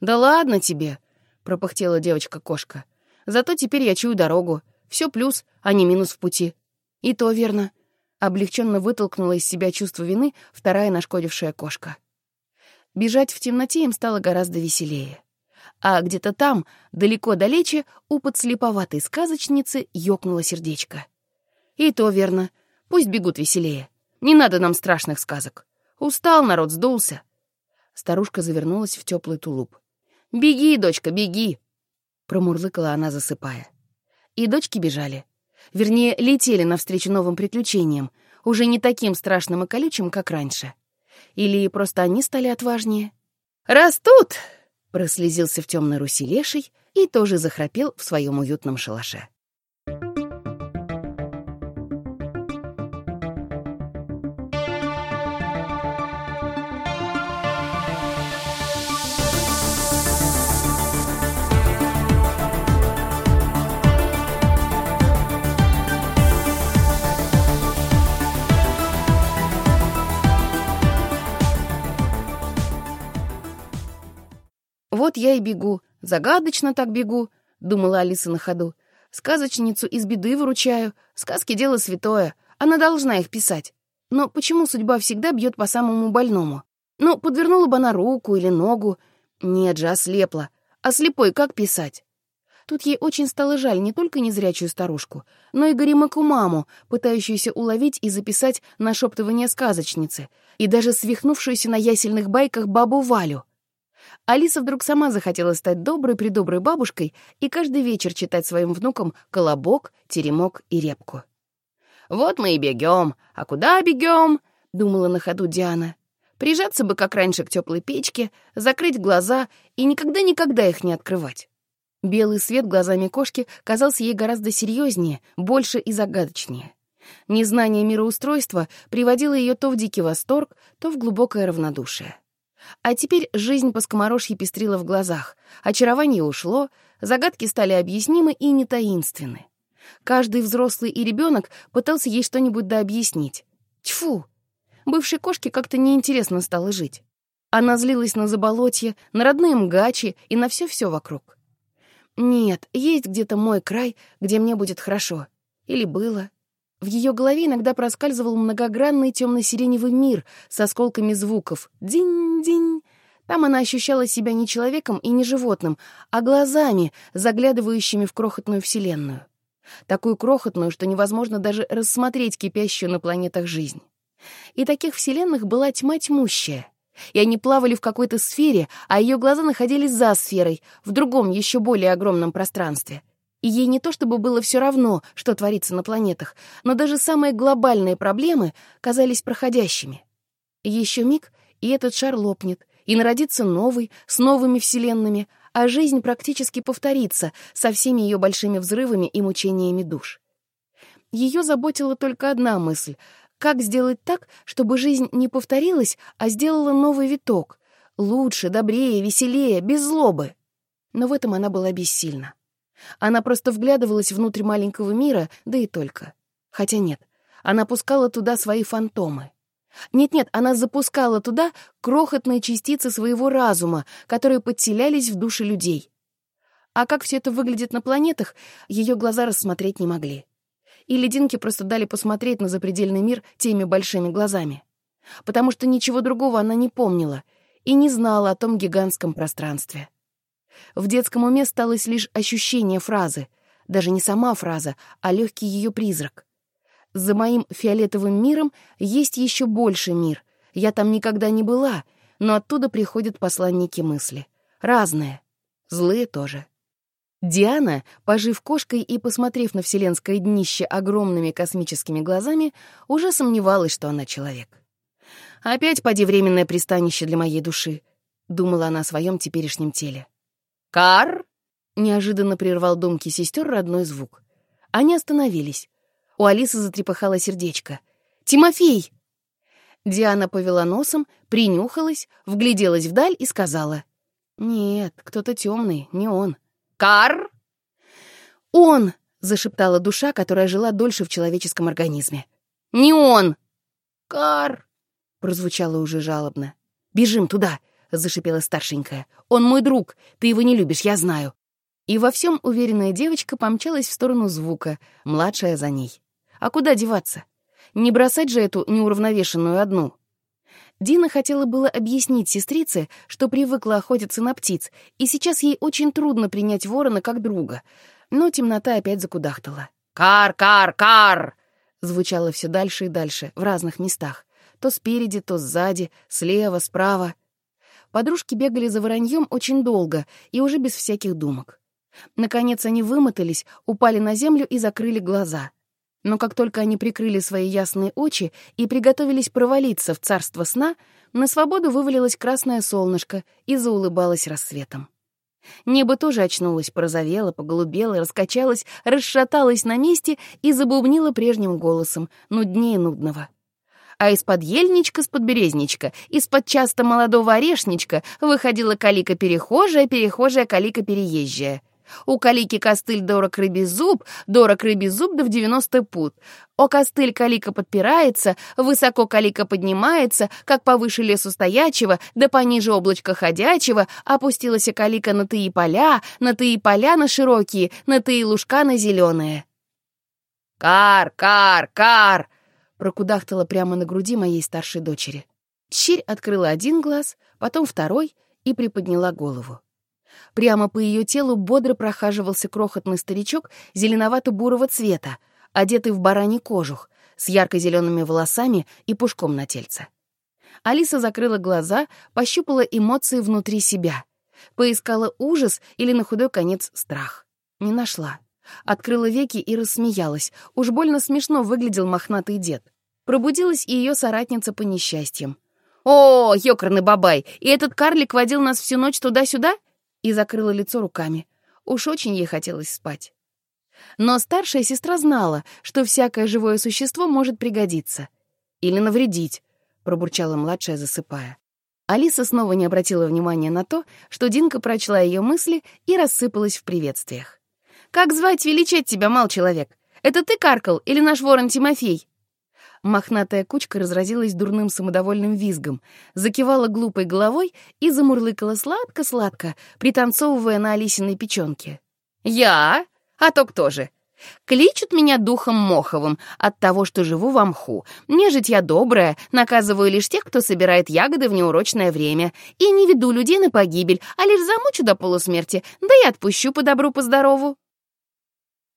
«Да ладно тебе!» — пропыхтела девочка-кошка. «Зато теперь я чую дорогу. Все плюс, а не минус в пути». «И то верно», — облегченно вытолкнула из себя чувство вины вторая нашкодившая кошка. Бежать в темноте им стало гораздо веселее а где-то там, далеко-далече, у подслеповатой сказочницы ёкнуло сердечко. И то верно. Пусть бегут веселее. Не надо нам страшных сказок. Устал народ, сдулся. Старушка завернулась в теплый тулуп. «Беги, дочка, беги!» Промурлыкала она, засыпая. И дочки бежали. Вернее, летели навстречу новым приключениям, уже не таким страшным и колючим, как раньше. Или просто они стали отважнее. «Растут!» прослезился в темной руси леший и тоже захрапел в своем уютном шалаше. «Вот я и бегу, загадочно так бегу», — думала Алиса на ходу. «Сказочницу из беды выручаю. Сказки — дело святое. Она должна их писать. Но почему судьба всегда бьет по самому больному? Ну, подвернула бы она руку или ногу. Нет же, ослепла. А слепой как писать? Тут ей очень стало жаль не только незрячую старушку, но и горемыку маму, пытающуюся уловить и записать нашептывание сказочницы, и даже свихнувшуюся на ясельных байках бабу Валю. Алиса вдруг сама захотела стать доброй-придоброй бабушкой и каждый вечер читать своим внукам «Колобок», «Теремок» и «Репку». «Вот мы и бегем. А куда бегем?» — думала на ходу Диана. «Прижаться бы, как раньше, к теплой печке, закрыть глаза и никогда-никогда их не открывать». Белый свет глазами кошки казался ей гораздо серьезнее, больше и загадочнее. Незнание мироустройства приводило ее то в дикий восторг, то в глубокое равнодушие. А теперь жизнь по скоморожье пестрила в глазах, очарование ушло, загадки стали объяснимы и не таинственны. Каждый взрослый и ребенок пытался ей что-нибудь дообъяснить. Тьфу! Бывшей кошке как-то неинтересно стало жить. Она злилась на заболотье, на родные мгачи и на все-все вокруг. Нет, есть где-то мой край, где мне будет хорошо. Или было. В ее голове иногда проскальзывал многогранный темно-сиреневый мир с осколками звуков. Динь-динь. Там она ощущала себя не человеком и не животным, а глазами, заглядывающими в крохотную вселенную. Такую крохотную, что невозможно даже рассмотреть кипящую на планетах жизнь. И таких вселенных была тьма тьмущая. И они плавали в какой-то сфере, а ее глаза находились за сферой, в другом, еще более огромном пространстве. И ей не то чтобы было все равно, что творится на планетах, но даже самые глобальные проблемы казались проходящими. Еще миг, и этот шар лопнет, и народится новый, с новыми вселенными, а жизнь практически повторится со всеми ее большими взрывами и мучениями душ. Ее заботила только одна мысль — как сделать так, чтобы жизнь не повторилась, а сделала новый виток? Лучше, добрее, веселее, без злобы. Но в этом она была бессильна. Она просто вглядывалась внутрь маленького мира, да и только. Хотя нет, она пускала туда свои фантомы. Нет-нет, она запускала туда крохотные частицы своего разума, которые подселялись в души людей. А как все это выглядит на планетах, ее глаза рассмотреть не могли. И лединки просто дали посмотреть на запредельный мир теми большими глазами. Потому что ничего другого она не помнила и не знала о том гигантском пространстве. В детском уме сталось лишь ощущение фразы, даже не сама фраза, а легкий ее призрак. За моим фиолетовым миром есть еще больше мир. Я там никогда не была, но оттуда приходят посланники мысли. Разные. Злые тоже. Диана, пожив кошкой и посмотрев на вселенское днище огромными космическими глазами, уже сомневалась, что она человек. «Опять поди временное пристанище для моей души», — думала она о своем теперешнем теле. «Кар!» — неожиданно прервал думки сестер родной звук. Они остановились. У Алисы затрепыхало сердечко. «Тимофей!» Диана повела носом, принюхалась, вгляделась вдаль и сказала. «Нет, кто-то темный, не он». «Кар!» «Он!» — зашептала душа, которая жила дольше в человеческом организме. «Не он!» «Кар!» — прозвучало уже жалобно. «Бежим туда!» — зашипела старшенькая. «Он мой друг! Ты его не любишь, я знаю!» И во всем уверенная девочка помчалась в сторону звука, младшая за ней. А куда деваться? Не бросать же эту неуравновешенную одну. Дина хотела было объяснить сестрице, что привыкла охотиться на птиц, и сейчас ей очень трудно принять ворона как друга. Но темнота опять закудахтала. «Кар, кар, кар!» звучало все дальше и дальше, в разных местах. То спереди, то сзади, слева, справа. Подружки бегали за вороньем очень долго и уже без всяких думок. Наконец они вымотались, упали на землю и закрыли глаза. Но как только они прикрыли свои ясные очи и приготовились провалиться в царство сна, на свободу вывалилось красное солнышко и заулыбалось рассветом. Небо тоже очнулось, порозовело, поголубело, раскачалось, расшаталось на месте и забубнило прежним голосом, нуднее нудного. А из-под ельничка, с-под березничка, из-под часто молодого орешничка выходила калика-перехожая, перехожая калика-переезжая — у калики костыль дорог рыбий зуб, дорог рыбий зуб да в девяносто пут. О костыль калика подпирается, высоко калика поднимается, как повыше лесу стоячего, да пониже облачка ходячего, опустилась калика на тые поля, на тые поля на широкие, на тые лужка на зеленые. «Кар, кар, кар!» прокудахтала прямо на груди моей старшей дочери. Черь открыла один глаз, потом второй и приподняла голову. Прямо по ее телу бодро прохаживался крохотный старичок зеленовато-бурого цвета, одетый в бараний кожух, с ярко-зелеными волосами и пушком на тельце. Алиса закрыла глаза, пощупала эмоции внутри себя. Поискала ужас или на худой конец страх. Не нашла. Открыла веки и рассмеялась. Уж больно смешно выглядел мохнатый дед. Пробудилась и ее соратница по несчастьям. «О, ёкарный бабай, и этот карлик водил нас всю ночь туда-сюда?» И закрыла лицо руками. Уж очень ей хотелось спать. Но старшая сестра знала, что всякое живое существо может пригодиться. Или навредить, пробурчала младшая, засыпая. Алиса снова не обратила внимания на то, что Динка прочла ее мысли и рассыпалась в приветствиях. «Как звать величать тебя, мал человек? Это ты каркал или наш ворон Тимофей?» Мохнатая кучка разразилась дурным самодовольным визгом, закивала глупой головой и замурлыкала сладко-сладко, пританцовывая на Алисиной печенке. «Я? А то кто же? Кличут меня духом Моховым от того, что живу в мху. Нежить я добрая, наказываю лишь тех, кто собирает ягоды в неурочное время. И не веду людей на погибель, а лишь замучу до полусмерти, да и отпущу по добру, по здорову.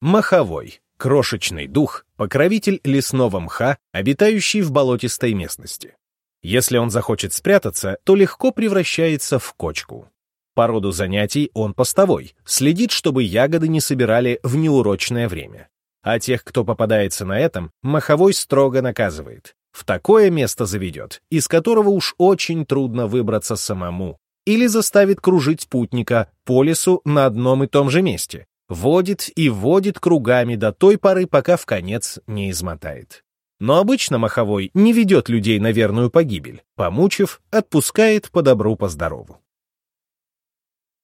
Маховой. Крошечный дух, покровитель лесного мха, обитающий в болотистой местности. Если он захочет спрятаться, то легко превращается в кочку. По роду занятий он постовой, следит, чтобы ягоды не собирали в неурочное время. А тех, кто попадается на этом, маховой строго наказывает. В такое место заведет, из которого уж очень трудно выбраться самому. Или заставит кружить путника по лесу на одном и том же месте, водит и водит кругами до той поры, пока в конец не измотает. Но обычно Маховой не ведет людей на верную погибель, помучив, отпускает по добру, по здорову.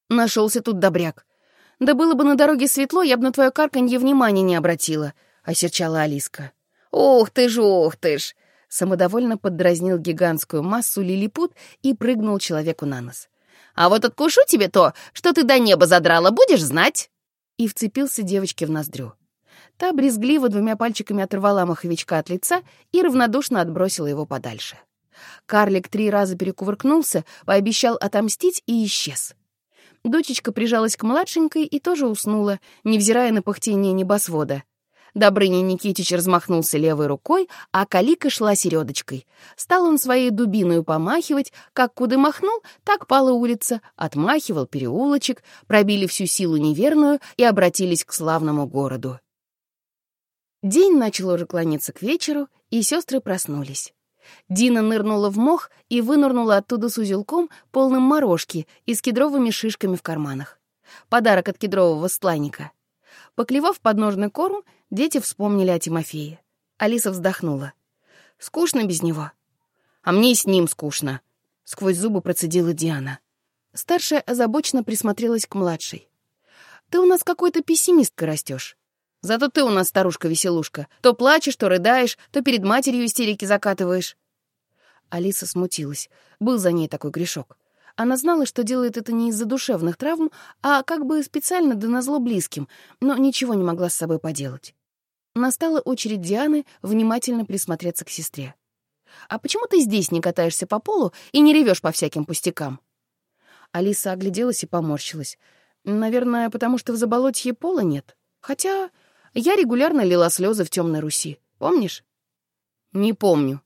Нашелся тут добряк. Да было бы на дороге светло, я бы на твое карканье внимания не обратила, — осерчала Алиска. Ух ты ж, ух ты ж! Самодовольно поддразнил гигантскую массу лилипут и прыгнул человеку на нос. «А вот откушу тебе то, что ты до неба задрала, будешь знать!» И вцепился девочке в ноздрю. Та брезгливо двумя пальчиками оторвала маховичка от лица и равнодушно отбросила его подальше. Карлик три раза перекувыркнулся, пообещал отомстить и исчез. Дочечка прижалась к младшенькой и тоже уснула, невзирая на пыхтение небосвода. Добрыня Никитич размахнулся левой рукой, а Калика шла середочкой. Стал он своей дубиной помахивать, как куда махнул, так пала улица, отмахивал переулочек, пробили всю силу неверную и обратились к славному городу. День начал уже клониться к вечеру, и сестры проснулись. Дина нырнула в мох и вынырнула оттуда с узелком, полным морожки и с кедровыми шишками в карманах. Подарок от кедрового стланника. Поклевав подножный корм, дети вспомнили о Тимофее. Алиса вздохнула. «Скучно без него». «А мне и с ним скучно», — сквозь зубы процедила Диана. Старшая озабоченно присмотрелась к младшей. «Ты у нас какой-то пессимистка растешь. Зато ты у нас старушка-веселушка. То плачешь, то рыдаешь, то перед матерью истерики закатываешь». Алиса смутилась. Был за ней такой грешок. Она знала, что делает это не из-за душевных травм, а как бы специально да назло близким, но ничего не могла с собой поделать. Настала очередь Дианы внимательно присмотреться к сестре. «А почему ты здесь не катаешься по полу и не ревешь по всяким пустякам?» Алиса огляделась и поморщилась. «Наверное, потому что в заболотье пола нет. Хотя я регулярно лила слезы в темной Руси. Помнишь?» «Не помню»,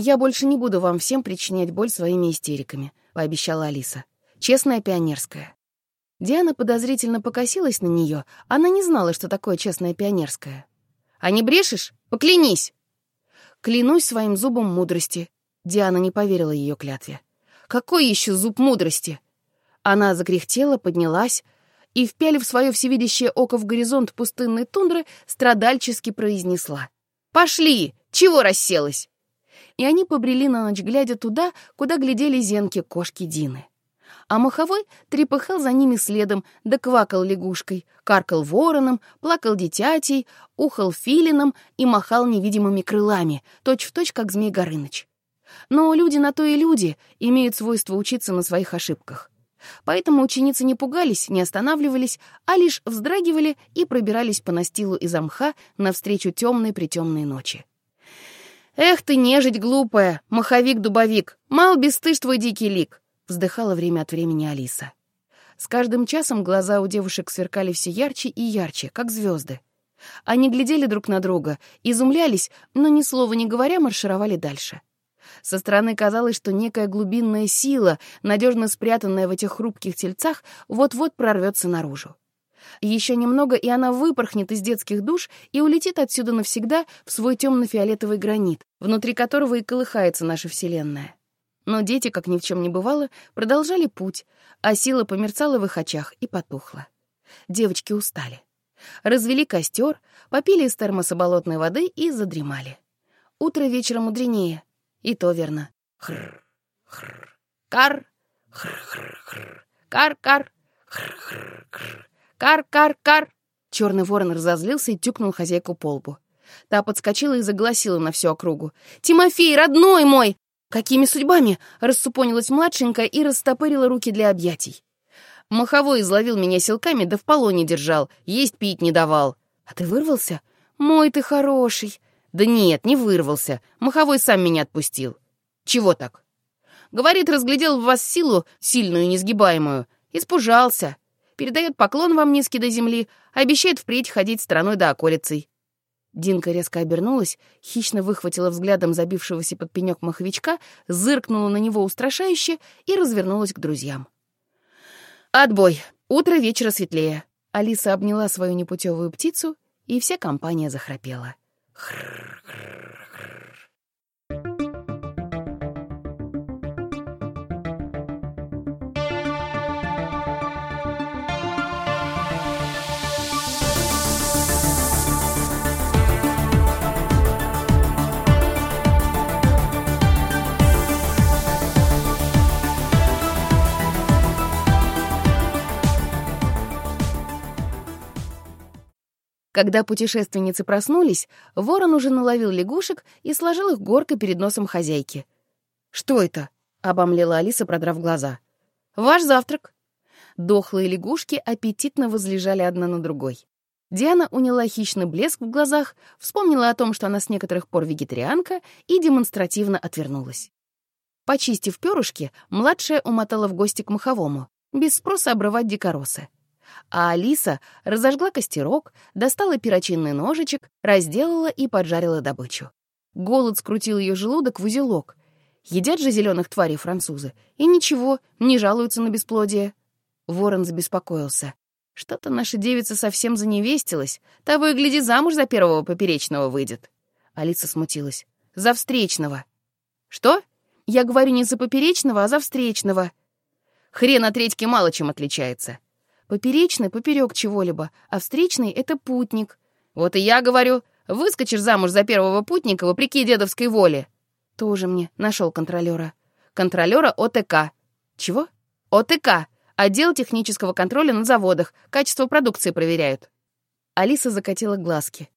«Я больше не буду вам всем причинять боль своими истериками», — пообещала Алиса. «Честная пионерская». Диана подозрительно покосилась на нее. Она не знала, что такое честная пионерская. «А не брешешь? Поклянись!» «Клянусь своим зубом мудрости». Диана не поверила ее клятве. «Какой еще зуб мудрости?» Она закряхтела, поднялась и, впялив свое всевидящее око в горизонт пустынной тундры, страдальчески произнесла. «Пошли! Чего расселась?» И они побрели на ночь, глядя туда, куда глядели зенки кошки Дины. А маховой трепыхал за ними следом, да квакал лягушкой, каркал вороном, плакал дитятей, ухал филином и махал невидимыми крылами, точь-в-точь, точь, как Змей Горыныч. Но люди на то и люди имеют свойство учиться на своих ошибках. Поэтому ученицы не пугались, не останавливались, а лишь вздрагивали и пробирались по настилу из мха навстречу темной-притемной ночи. «Эх ты, нежить глупая, маховик-дубовик, мал бесстыж твой дикий лик!» вздыхала время от времени Алиса. С каждым часом глаза у девушек сверкали все ярче и ярче, как звезды. Они глядели друг на друга, изумлялись, но ни слова не говоря маршировали дальше. Со стороны казалось, что некая глубинная сила, надежно спрятанная в этих хрупких тельцах, вот-вот прорвется наружу. Еще немного, и она выпорхнет из детских душ и улетит отсюда навсегда в свой темно-фиолетовый гранит, внутри которого и колыхается наша Вселенная. Но дети, как ни в чем не бывало, продолжали путь, а сила померцала в их очах и потухла. Девочки устали. Развели костер, попили из термоса болотной воды и задремали. Утро вечера мудренее. И то верно. Хр, хр, кар, хр, хр, хр, кар, кар, хр, хр, хр, кар, кар, кар. Черный ворон разозлился и тюкнул хозяйку по лбу. Та подскочила и загласила на всю округу. «Тимофей, родной мой! Какими судьбами?» — рассупонилась младшенькая и растопырила руки для объятий. Маховой изловил меня силками, да в полоне держал, есть пить не давал. А ты вырвался? Мой ты хороший. Да нет, не вырвался. Маховой сам меня отпустил. Чего так? Говорит, разглядел в вас силу, сильную и несгибаемую. Испужался. Передает поклон вам низкий до земли, обещает впредь ходить стороной да околицей. Динка резко обернулась, хищно выхватила взглядом забившегося под пенек маховичка, зыркнула на него устрашающе и развернулась к друзьям. «Отбой! Утро вечера светлее!» Алиса обняла свою непутевую птицу, и вся компания захрапела. Хрр-хрр. Когда путешественницы проснулись, ворон уже наловил лягушек и сложил их горкой перед носом хозяйки. «Что это?» — обомлела Алиса, продрав глаза. «Ваш завтрак». Дохлые лягушки аппетитно возлежали одна на другой. Диана уняла хищный блеск в глазах, вспомнила о том, что она с некоторых пор вегетарианка, и демонстративно отвернулась. Почистив перышки, младшая умотала в гости к маховому, без спроса обрывать дикоросы а Алиса разожгла костерок, достала перочинный ножичек, разделала и поджарила добычу. Голод скрутил ее желудок в узелок. Едят же зеленых тварей французы. И ничего, не жалуются на бесплодие. Ворон забеспокоился. Что-то наша девица совсем заневестилась. Того и гляди, замуж за первого поперечного выйдет. Алиса смутилась. За встречного. Что? Я говорю не за поперечного, а за встречного. Хрен от редьки мало чем отличается. Поперечный — поперек чего-либо, а встречный — это путник. Вот и я говорю, выскочишь замуж за первого путника вопреки дедовской воле. Тоже мне нашел контролера. Контролера ОТК. Чего? ОТК. Отдел технического контроля на заводах. Качество продукции проверяют. Алиса закатила глазки.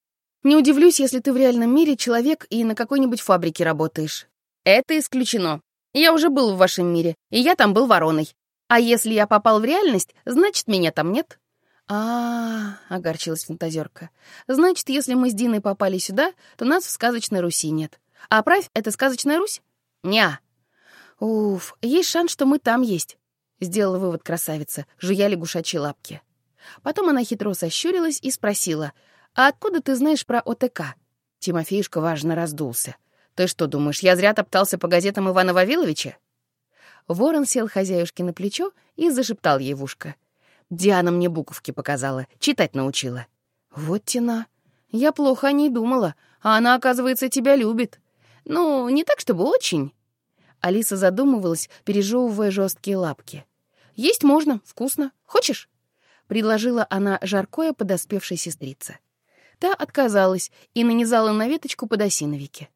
Не удивлюсь, если ты в реальном мире человек и на какой-нибудь фабрике работаешь. Это исключено. Я уже был в вашем мире, и я там был вороной. А если я попал в реальность, значит, меня там нет. А, -а, -а огорчилась фантазерка. Значит, если мы с Диной попали сюда, то нас в сказочной Руси нет. А правь, это сказочная Русь? Ня. Уф, есть шанс, что мы там есть. Сделала вывод красавица, жуя лягушачьи лапки. Потом она хитро сощурилась и спросила, «А откуда ты знаешь про ОТК?» Тимофеюшка важно раздулся. «Ты что, думаешь, я зря топтался по газетам Ивана Вавиловича?» Ворон сел хозяюшке на плечо и зашептал ей в ушко. «Диана мне буковки показала, читать научила». «Вот тена. Я плохо о ней думала, а она, оказывается, тебя любит. Ну, не так, чтобы очень». Алиса задумывалась, пережевывая жесткие лапки. «Есть можно, вкусно. Хочешь?» Предложила она жаркое подоспевшей сестрице. Та отказалась и нанизала на веточку подосиновики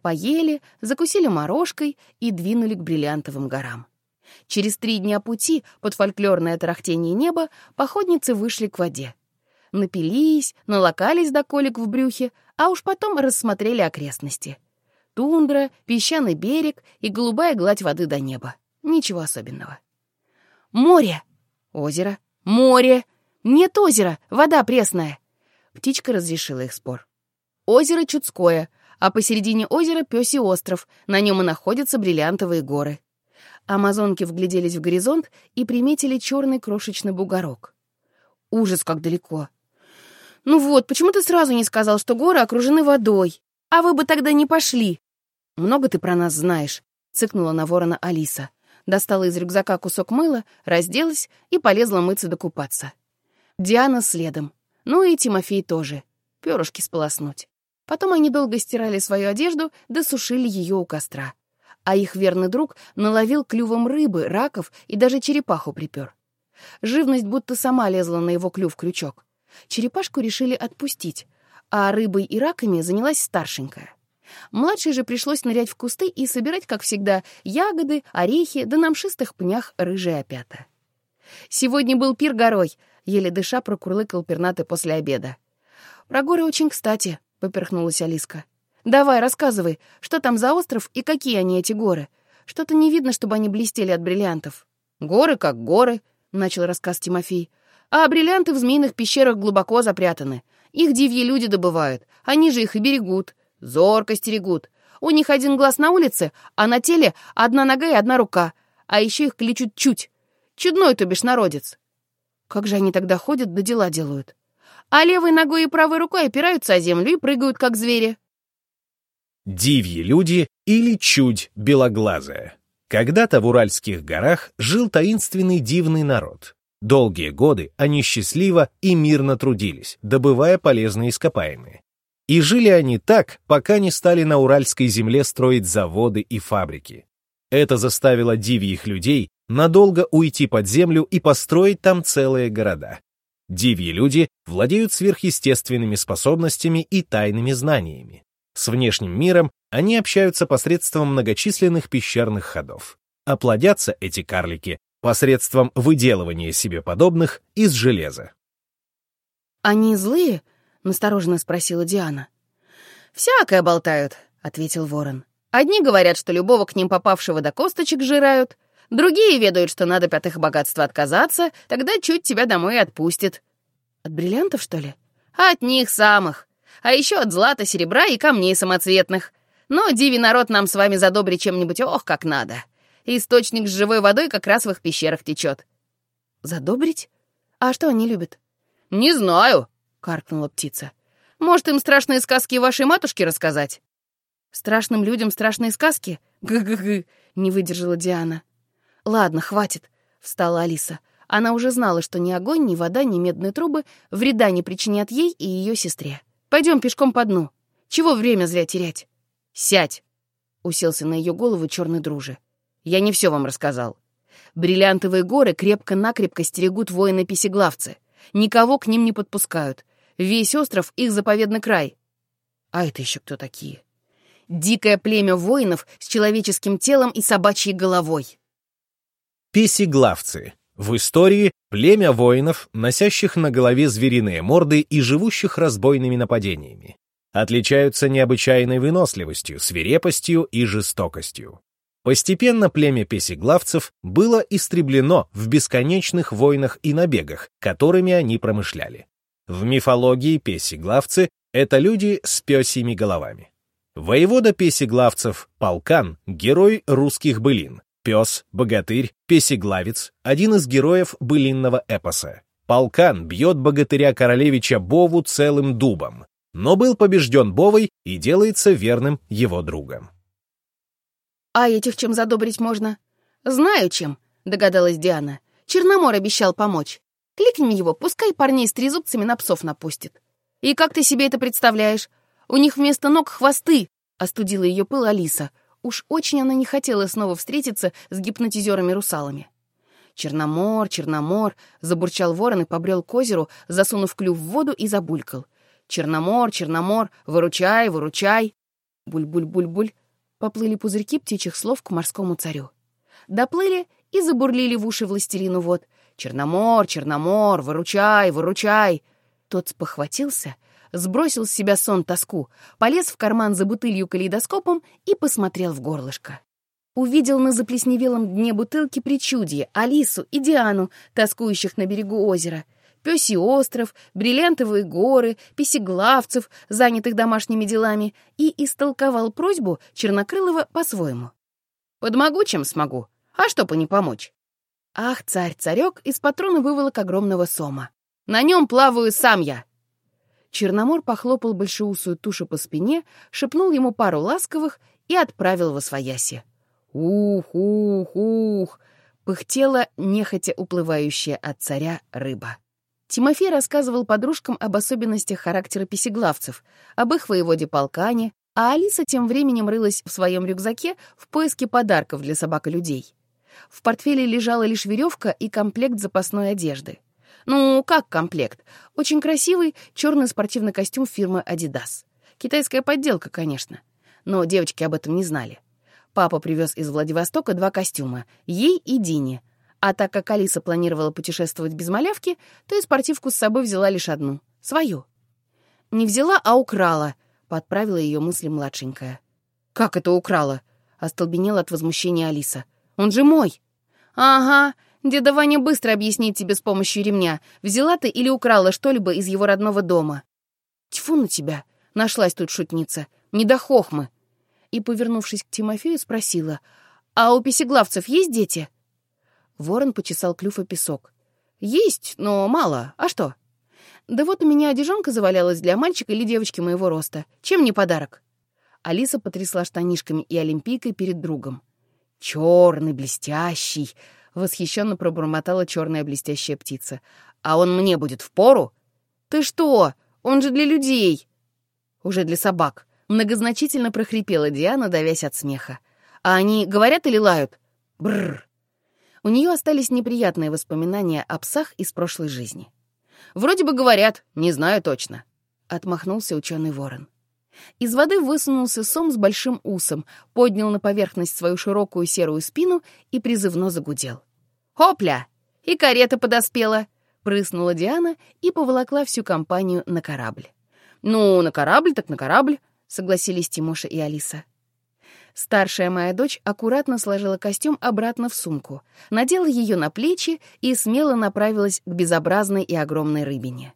поели, закусили морожкой и двинули к бриллиантовым горам. Через три дня пути под фольклорное тарахтение неба походницы вышли к воде. Напились, налокались до колик в брюхе, а уж потом рассмотрели окрестности. Тундра, песчаный берег и голубая гладь воды до неба. Ничего особенного. Море! Озеро! Море! Нет озера, вода пресная. Птичка разрешила их спор. Озеро Чудское — а посередине озера Пёсий остров, на нем и находятся бриллиантовые горы. Амазонки вгляделись в горизонт и приметили черный крошечный бугорок. Ужас, как далеко. «Ну вот, почему ты сразу не сказал, что горы окружены водой? А вы бы тогда не пошли!» «Много ты про нас знаешь», — цыкнула на ворона Алиса. Достала из рюкзака кусок мыла, разделась и полезла мыться докупаться. Диана следом. Ну и Тимофей тоже. Перышки сполоснуть. Потом они долго стирали свою одежду, досушили ее у костра. А их верный друг наловил клювом рыбы, раков и даже черепаху припер. Живность будто сама лезла на его клюв крючок. Черепашку решили отпустить, а рыбой и раками занялась старшенькая. Младшей же пришлось нырять в кусты и собирать, как всегда, ягоды, орехи, да на мшистых пнях рыжие опята. Сегодня был пир горой, еле дыша прокурлыкал пернатый после обеда. «Про горы очень кстати», — поперхнулась Алиска. «Давай, рассказывай, что там за остров и какие они, эти горы? Что-то не видно, чтобы они блестели от бриллиантов». «Горы как горы», — начал рассказ Тимофей. «А бриллианты в змеиных пещерах глубоко запрятаны. Их дивьи люди добывают, они же их и берегут. Зорко стерегут. У них один глаз на улице, а на теле одна нога и одна рука. А еще их кличут чуть. Чудной, то бишь, народец. Как же они тогда ходят да дела делают? А левой ногой и правой рукой опираются о землю и прыгают, как звери. Дивьи люди или чудь белоглазая. Когда-то в Уральских горах жил таинственный дивный народ. Долгие годы они счастливо и мирно трудились, добывая полезные ископаемые. И жили они так, пока не стали на Уральской земле строить заводы и фабрики. Это заставило дивьих людей надолго уйти под землю и построить там целые города. Дивьи люди владеют сверхъестественными способностями и тайными знаниями. С внешним миром они общаются посредством многочисленных пещерных ходов. Оплодятся эти карлики посредством выделывания себе подобных из железа. «Они злые?» — настороженно спросила Диана. «Всякое болтают», — ответил ворон. «Одни говорят, что любого к ним попавшего до косточек жирают, другие ведают, что надо от их богатства отказаться, тогда чуть тебя домой отпустит». «От бриллиантов, что ли?» «От них самых. А еще от злата, серебра и камней самоцветных. Но диви народ нам с вами задобрить чем-нибудь, ох, как надо. Источник с живой водой как раз в их пещерах течет». «Задобрить? А что они любят?» «Не знаю», — каркнула птица. «Может, им страшные сказки вашей матушки рассказать?» «Страшным людям страшные сказки?» «Гы-гы-гы», — не выдержала Диана. «Ладно, хватит», — встала Алиса. Она уже знала, что ни огонь, ни вода, ни медные трубы вреда не причинят ей и ее сестре. Пойдем пешком по дну. Чего время зря терять?» «Сядь!» — уселся на ее голову черный друже. «Я не все вам рассказал. Бриллиантовые горы крепко-накрепко стерегут воины-песеглавцы. Никого к ним не подпускают. Весь остров — их заповедный край. А это еще кто такие? Дикое племя воинов с человеческим телом и собачьей головой. Песеглавцы. В истории племя воинов, носящих на голове звериные морды и живущих разбойными нападениями. Отличаются необычайной выносливостью, свирепостью и жестокостью. Постепенно племя песеглавцев было истреблено в бесконечных войнах и набегах, которыми они промышляли. В мифологии песеглавцы — это люди с пёсьими головами. Воевода песеглавцев Полкан — герой русских былин, пес, богатырь, песеглавец — один из героев былинного эпоса. Полкан бьет богатыря-королевича Бову целым дубом, но был побежден Бовой и делается верным его другом. «А этих чем задобрить можно?» «Знаю чем», — догадалась Диана. «Черномор обещал помочь. Кликни его, пускай парней с трезубцами на псов напустит. И как ты себе это представляешь? У них вместо ног хвосты, остудила ее пыл Алиса. Уж очень она не хотела снова встретиться с гипнотизерами-русалами. «Черномор, Черномор!» — забурчал ворон и побрел к озеру, засунув клюв в воду и забулькал. «Черномор, Черномор, выручай, выручай!» Буль-буль-буль-буль. Поплыли пузырьки птичьих слов к морскому царю. Доплыли и забурлили в уши властелину вод — «Черномор, Черномор, выручай, выручай!» Тот спохватился, сбросил с себя сон тоску, полез в карман за бутылью калейдоскопом и посмотрел в горлышко. Увидел на заплесневелом дне бутылки причудье, Алису и Диану, тоскующих на берегу озера, Пёсий остров, бриллиантовые горы, песеглавцев, занятых домашними делами, и истолковал просьбу Чернокрылова по-своему. «Подмогу, чем смогу. А что по не помочь? Ах, царь-царек из патрона выволок огромного сома. На нем плаваю сам я. Черномор похлопал большеусую тушу по спине, шепнул ему пару ласковых и отправил во свояси. «Ух, ух, ух!» — пыхтела нехотя уплывающая от царя рыба. Тимофей рассказывал подружкам об особенностях характера песеглавцев, об их воеводе полкане, а Алиса тем временем рылась в своем рюкзаке в поиске подарков для собак и людей. В портфеле лежала лишь веревка и комплект запасной одежды. Ну, как комплект? Очень красивый черный спортивный костюм фирмы Adidas. Китайская подделка, конечно. Но девочки об этом не знали. Папа привез из Владивостока два костюма — ей и Дине, а так как Алиса планировала путешествовать без малявки, то и спортивку с собой взяла лишь одну — свою. «Не взяла, а украла», — подправила ее мысли младшенькая. «Как это украла?» — остолбенела от возмущения Алиса. «Он же мой!» «Ага, деда Ваня быстро объяснит тебе с помощью ремня, взяла ты или украла что-либо из его родного дома». «Тьфу на тебя!» — нашлась тут шутница. «Не до хохмы!» И, повернувшись к Тимофею, спросила. «А у песеглавцев есть дети?» Ворон почесал клюв и песок. «Есть, но мало. А что?» «Да вот у меня одежонка завалялась для мальчика или девочки моего роста. Чем не подарок?» Алиса потрясла штанишками и олимпийкой перед другом. «Черный, блестящий!» — восхищенно пробормотала черная блестящая птица. «А он мне будет в пору?» «Ты что? Он же для людей!» «Уже для собак!» — многозначительно прохрипела Диана, давясь от смеха. «А они говорят или лают?» «Бррр!» У нее остались неприятные воспоминания о псах из прошлой жизни. «Вроде бы говорят, не знаю точно», — отмахнулся ученый ворон. Из воды высунулся сом с большим усом, поднял на поверхность свою широкую серую спину и призывно загудел. «Хопля! И карета подоспела!» — прыснула Диана и поволокла всю компанию на корабль. «Ну, на корабль так на корабль», — согласились Тимоша и Алиса. Старшая моя дочь аккуратно сложила костюм обратно в сумку, надела ее на плечи и смело направилась к безобразной и огромной рыбине.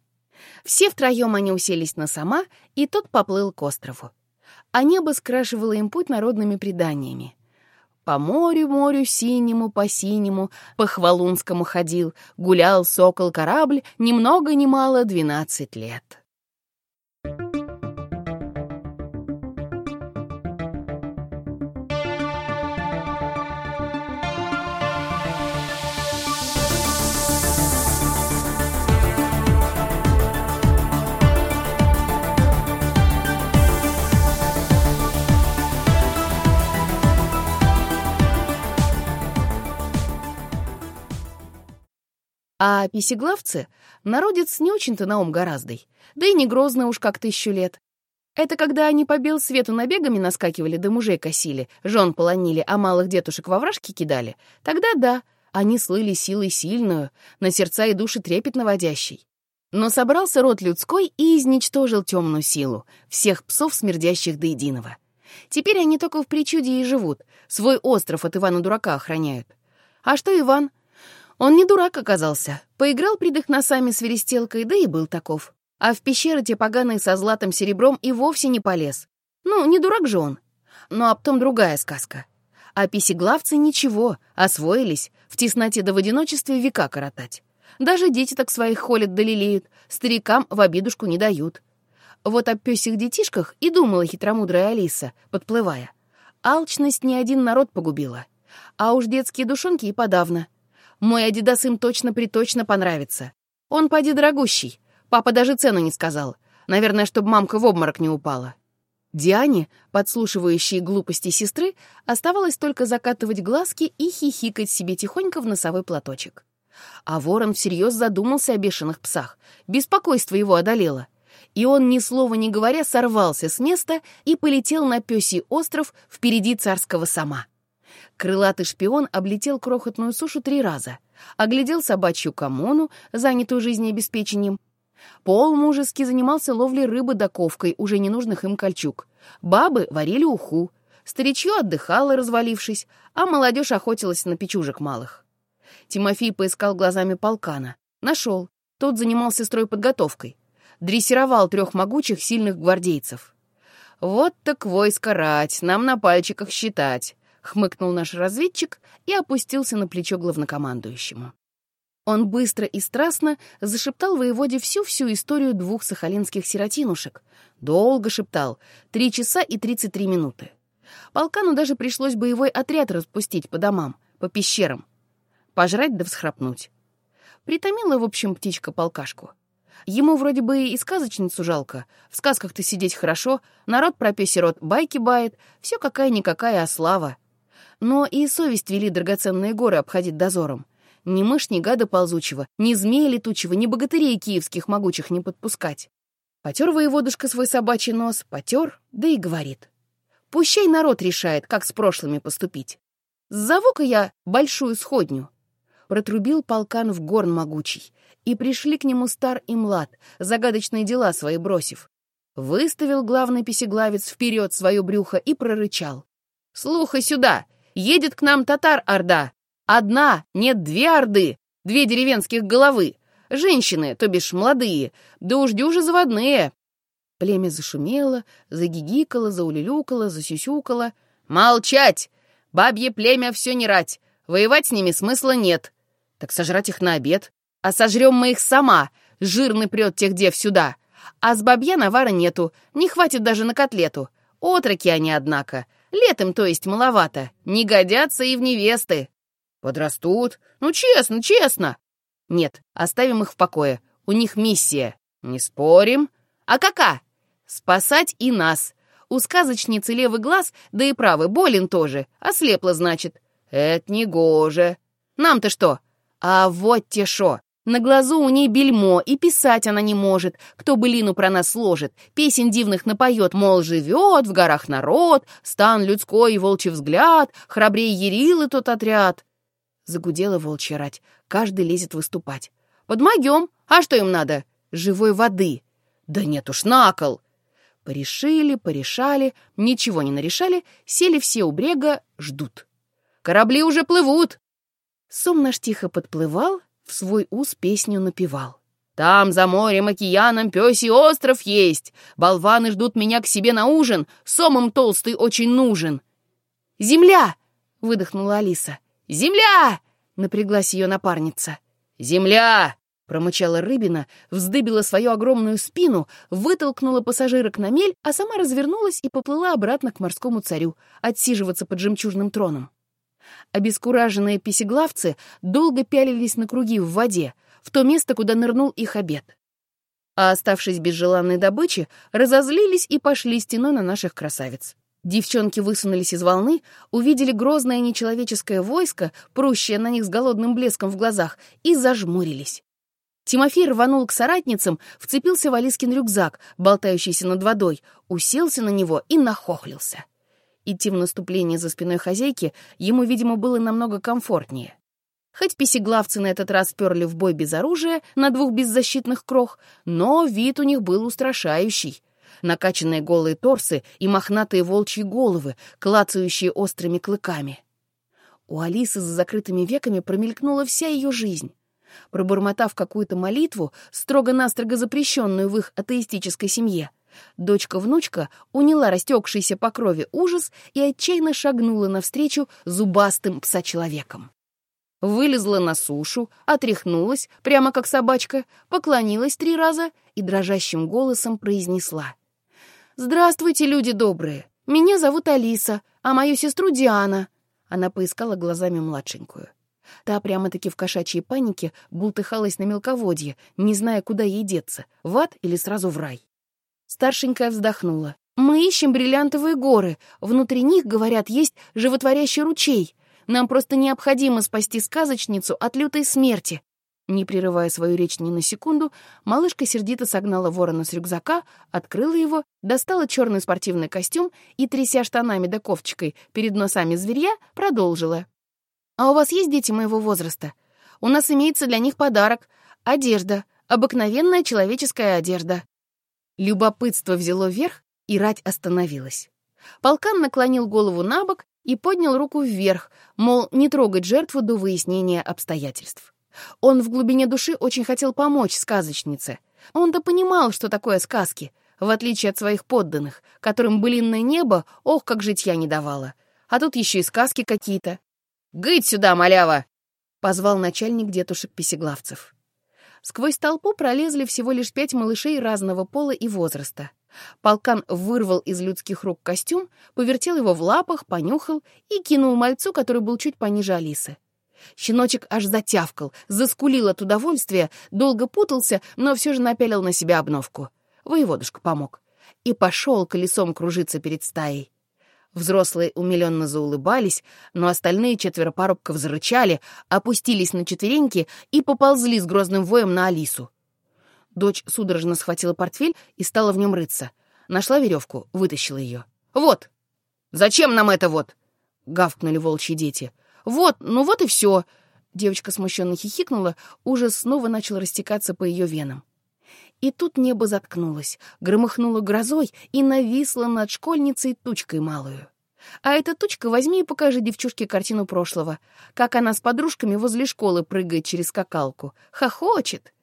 Все втроем они уселись на сама, и тот поплыл к острову. А небо скрашивало им путь народными преданиями. По морю, морю синему, по синему, по Хвалунскому ходил, гулял сокол-корабль, ни много ни мало двенадцать лет. А писеглавцы — народец не очень-то на ум гораздый, да и не грозно уж как тысячу лет. Это когда они по бел свету набегами наскакивали, да мужей косили, жен полонили, а малых детушек во вражки кидали, тогда да, они слыли силой сильную, на сердца и души трепет наводящий. Но собрался род людской и изничтожил темную силу, всех псов, смердящих до единого. Теперь они только в причуде и живут, свой остров от Ивана-дурака охраняют. А что Иван? Он не дурак оказался. Поиграл пред их носами свиристелкой, да и был таков. А в пещеры те поганые со златым серебром и вовсе не полез. Ну, не дурак же он. Но об том другая сказка. А писеглавцы ничего, освоились, в тесноте да в одиночестве века коротать. Даже дети так своих холят да лелеют, старикам в обидушку не дают. Вот о пёсих детишках и думала хитромудрая Алиса, подплывая. Алчность ни один народ погубила. А уж детские душонки и подавно — мой Адидас им точно-приточно понравится. Он поди дорогущий. Папа даже цену не сказал. Наверное, чтобы мамка в обморок не упала. Диане, подслушивающей глупости сестры, оставалось только закатывать глазки и хихикать себе тихонько в носовой платочек. А ворон всерьез задумался о бешеных псах. Беспокойство его одолело. И он, ни слова не говоря, сорвался с места и полетел на пёсий остров впереди царского сама. Крылатый шпион облетел крохотную сушу три раза, оглядел собачью коммуну, занятую жизнеобеспечением. Пол мужески занимался ловлей рыбы доковкой уже ненужных им кольчуг. Бабы варили уху, старичье отдыхало, развалившись, а молодежь охотилась на печужек малых. Тимофей поискал глазами полкана. Нашел. Тот занимался стройподготовкой. Дрессировал трех могучих, сильных гвардейцев. «Вот так войско рать, нам на пальчиках считать», хмыкнул наш разведчик и опустился на плечо главнокомандующему. Он быстро и страстно зашептал воеводе всю-всю историю двух сахалинских сиротинушек. Долго шептал, три часа и тридцать три минуты. Полкану даже пришлось боевой отряд распустить по домам, по пещерам. Пожрать да всхрапнуть. Притомила, в общем, птичка полкашку. Ему вроде бы и сказочницу жалко. В сказках-то сидеть хорошо, народ про песерот байки бает, все какая-никакая ослава. Но и совесть вели драгоценные горы обходить дозором. Ни мышь, ни гада ползучего, ни змея летучего, ни богатырей киевских могучих не подпускать. Потер воеводушка свой собачий нос, потер, да и говорит. Пущай народ решает, как с прошлыми поступить. Зову-ка я большую сходню. Протрубил полкан в горн могучий, и пришли к нему стар и млад, загадочные дела свои бросив. Выставил главный песеглавец вперед свое брюхо и прорычал. «Слухай сюда! Едет к нам татар-орда! Одна, нет, две орды, две деревенских головы, женщины, то бишь молодые, да уж дюжи заводные». Племя зашумело, загигикало, заулюлюкало, засюсюкало. «Молчать! Бабье племя все не рать, воевать с ними смысла нет. Так сожрать их на обед, а сожрем мы их сама, жирный прет тех дев сюда. А с бабья навара нету, не хватит даже на котлету. Отроки они, однако. Летом, то есть, маловато. Не годятся и в невесты. Подрастут. Ну, честно, честно. Нет, оставим их в покое. У них миссия. Не спорим. А кака? Спасать и нас. У сказочницы левый глаз, да и правый, болен тоже. Ослепла, значит. Это не гоже. Нам-то что? А вот те шо. На глазу у ней бельмо, и писать она не может. Кто бы лину про нас сложит, песен дивных напоет, мол, живет в горах народ, стан людской и волчий взгляд, храбрее Ярилы тот отряд. Загудела волчья рать, каждый лезет выступать. Подмогем, а что им надо? Живой воды. Да нет уж, накол. Порешили, порешали, ничего не нарешали, сели все у брега, ждут. Корабли уже плывут. Сом наш тихо подплывал, в свой ус песню напевал. «Там, за морем, океаном, пёсий остров есть. Болваны ждут меня к себе на ужин. Сомом толстый очень нужен». «Земля!» — выдохнула Алиса. «Земля!» — напряглась ее напарница. «Земля!» — промычала рыбина, вздыбила свою огромную спину, вытолкнула пассажирок на мель, а сама развернулась и поплыла обратно к морскому царю, отсиживаться под жемчужным троном. Обескураженные песеглавцы долго пялились на круги в воде, в то место, куда нырнул их обед. А оставшись без желанной добычи, разозлились и пошли стеной на наших красавиц. Девчонки высунулись из волны, увидели грозное нечеловеческое войско, прущее на них с голодным блеском в глазах, и зажмурились. Тимофей рванул к соратницам, вцепился в Алискин рюкзак, болтающийся над водой, уселся на него и нахохлился. Идти в наступление за спиной хозяйки ему, видимо, было намного комфортнее. Хоть песеглавцы на этот раз перли в бой без оружия на двух беззащитных крох, но вид у них был устрашающий. Накачанные голые торсы и мохнатые волчьи головы, клацающие острыми клыками. У Алисы за закрытыми веками промелькнула вся ее жизнь. Пробормотав какую-то молитву, строго-настрого запрещенную в их атеистической семье, Дочка-внучка уняла растекшийся по крови ужас и отчаянно шагнула навстречу зубастым пса-человеком. Вылезла на сушу, отряхнулась, прямо как собачка, поклонилась три раза и дрожащим голосом произнесла. «Здравствуйте, люди добрые! Меня зовут Алиса, а мою сестру Диана!» Она поискала глазами младшенькую. Та прямо-таки в кошачьей панике бултыхалась на мелководье, не зная, куда ей деться, в ад или сразу в рай. Старшенькая вздохнула. «Мы ищем бриллиантовые горы. Внутри них, говорят, есть животворящий ручей. Нам просто необходимо спасти сказочницу от лютой смерти». Не прерывая свою речь ни на секунду, малышка сердито согнала ворона с рюкзака, открыла его, достала черный спортивный костюм и, тряся штанами да ковчикой перед носами зверья, продолжила. «А у вас есть дети моего возраста? У нас имеется для них подарок — одежда, обыкновенная человеческая одежда. Любопытство взяло верх, и рать остановилась. Полкан наклонил голову на бок и поднял руку вверх, мол, не трогать жертву до выяснения обстоятельств. Он в глубине души очень хотел помочь сказочнице. Он-то понимал, что такое сказки, в отличие от своих подданных, которым былинное небо, ох, как житья не давало. А тут еще и сказки какие-то. «Гыть сюда, малява!» — позвал начальник детушек-песеглавцев. Сквозь толпу пролезли всего лишь пять малышей разного пола и возраста. Полкан вырвал из людских рук костюм, повертел его в лапах, понюхал и кинул мальцу, который был чуть пониже Алисы. Щеночек аж затявкал, заскулил от удовольствия, долго путался, но все же напялил на себя обновку. Воеводушка помог. И пошел колесом кружиться перед стаей. Взрослые умиленно заулыбались, но остальные четверо парубков зарычали, опустились на четвереньки и поползли с грозным воем на Алису. Дочь судорожно схватила портфель и стала в нем рыться. Нашла веревку, вытащила ее. «Вот! Зачем нам это вот?» — гавкнули волчьи дети. «Вот, ну вот и все!» Девочка смущенно хихикнула, ужас снова начал растекаться по ее венам. И тут небо заткнулось, громыхнуло грозой и нависло над школьницей тучкой малую. А эта тучка возьми и покажи девчушке картину прошлого, как она с подружками возле школы прыгает через скакалку, хохочет.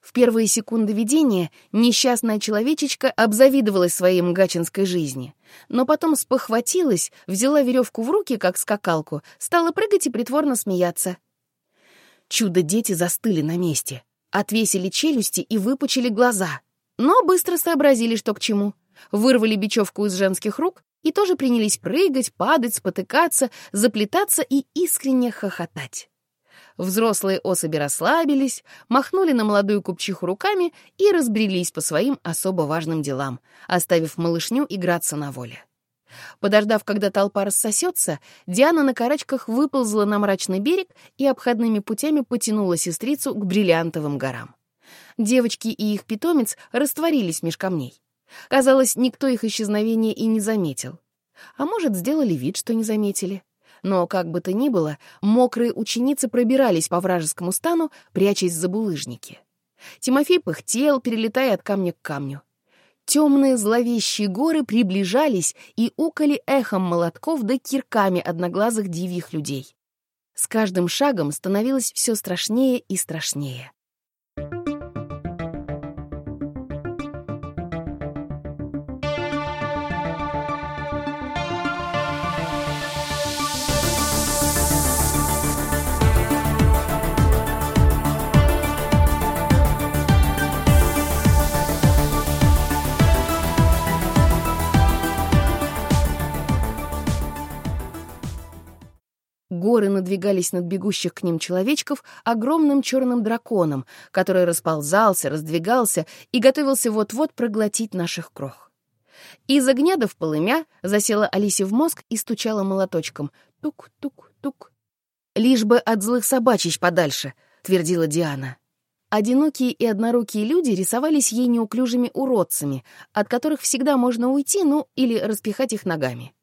В первые секунды видения несчастная человечечка обзавидовалась своей мгачинской жизни, но потом спохватилась, взяла веревку в руки, как скакалку, стала прыгать и притворно смеяться. Чудо-дети застыли на месте, отвесили челюсти и выпучили глаза, но быстро сообразили, что к чему. Вырвали бечевку из женских рук и тоже принялись прыгать, падать, спотыкаться, заплетаться и искренне хохотать. Взрослые особи расслабились, махнули на молодую купчиху руками и разбрелись по своим особо важным делам, оставив малышню играться на воле. Подождав, когда толпа рассосется, Диана на карачках выползла на мрачный берег и обходными путями потянула сестрицу к бриллиантовым горам. Девочки и их питомец растворились меж камней. Казалось, никто их исчезновения и не заметил. А может, сделали вид, что не заметили. Но, как бы то ни было, мокрые ученицы пробирались по вражескому стану, прячась за булыжники. Тимофей пыхтел, перелетая от камня к камню. Темные зловещие горы приближались и укали эхом молотков да кирками одноглазых дивьих людей. С каждым шагом становилось все страшнее и страшнее. Горы надвигались над бегущих к ним человечков огромным черным драконом, который расползался, раздвигался и готовился вот-вот проглотить наших крох. Из огня до в полымя засела Алисе в мозг и стучала молоточком. Тук-тук-тук. «Лишь бы от злых собачищ подальше», — твердила Диана. Одинокие и однорукие люди рисовались ей неуклюжими уродцами, от которых всегда можно уйти, ну, или распихать их ногами.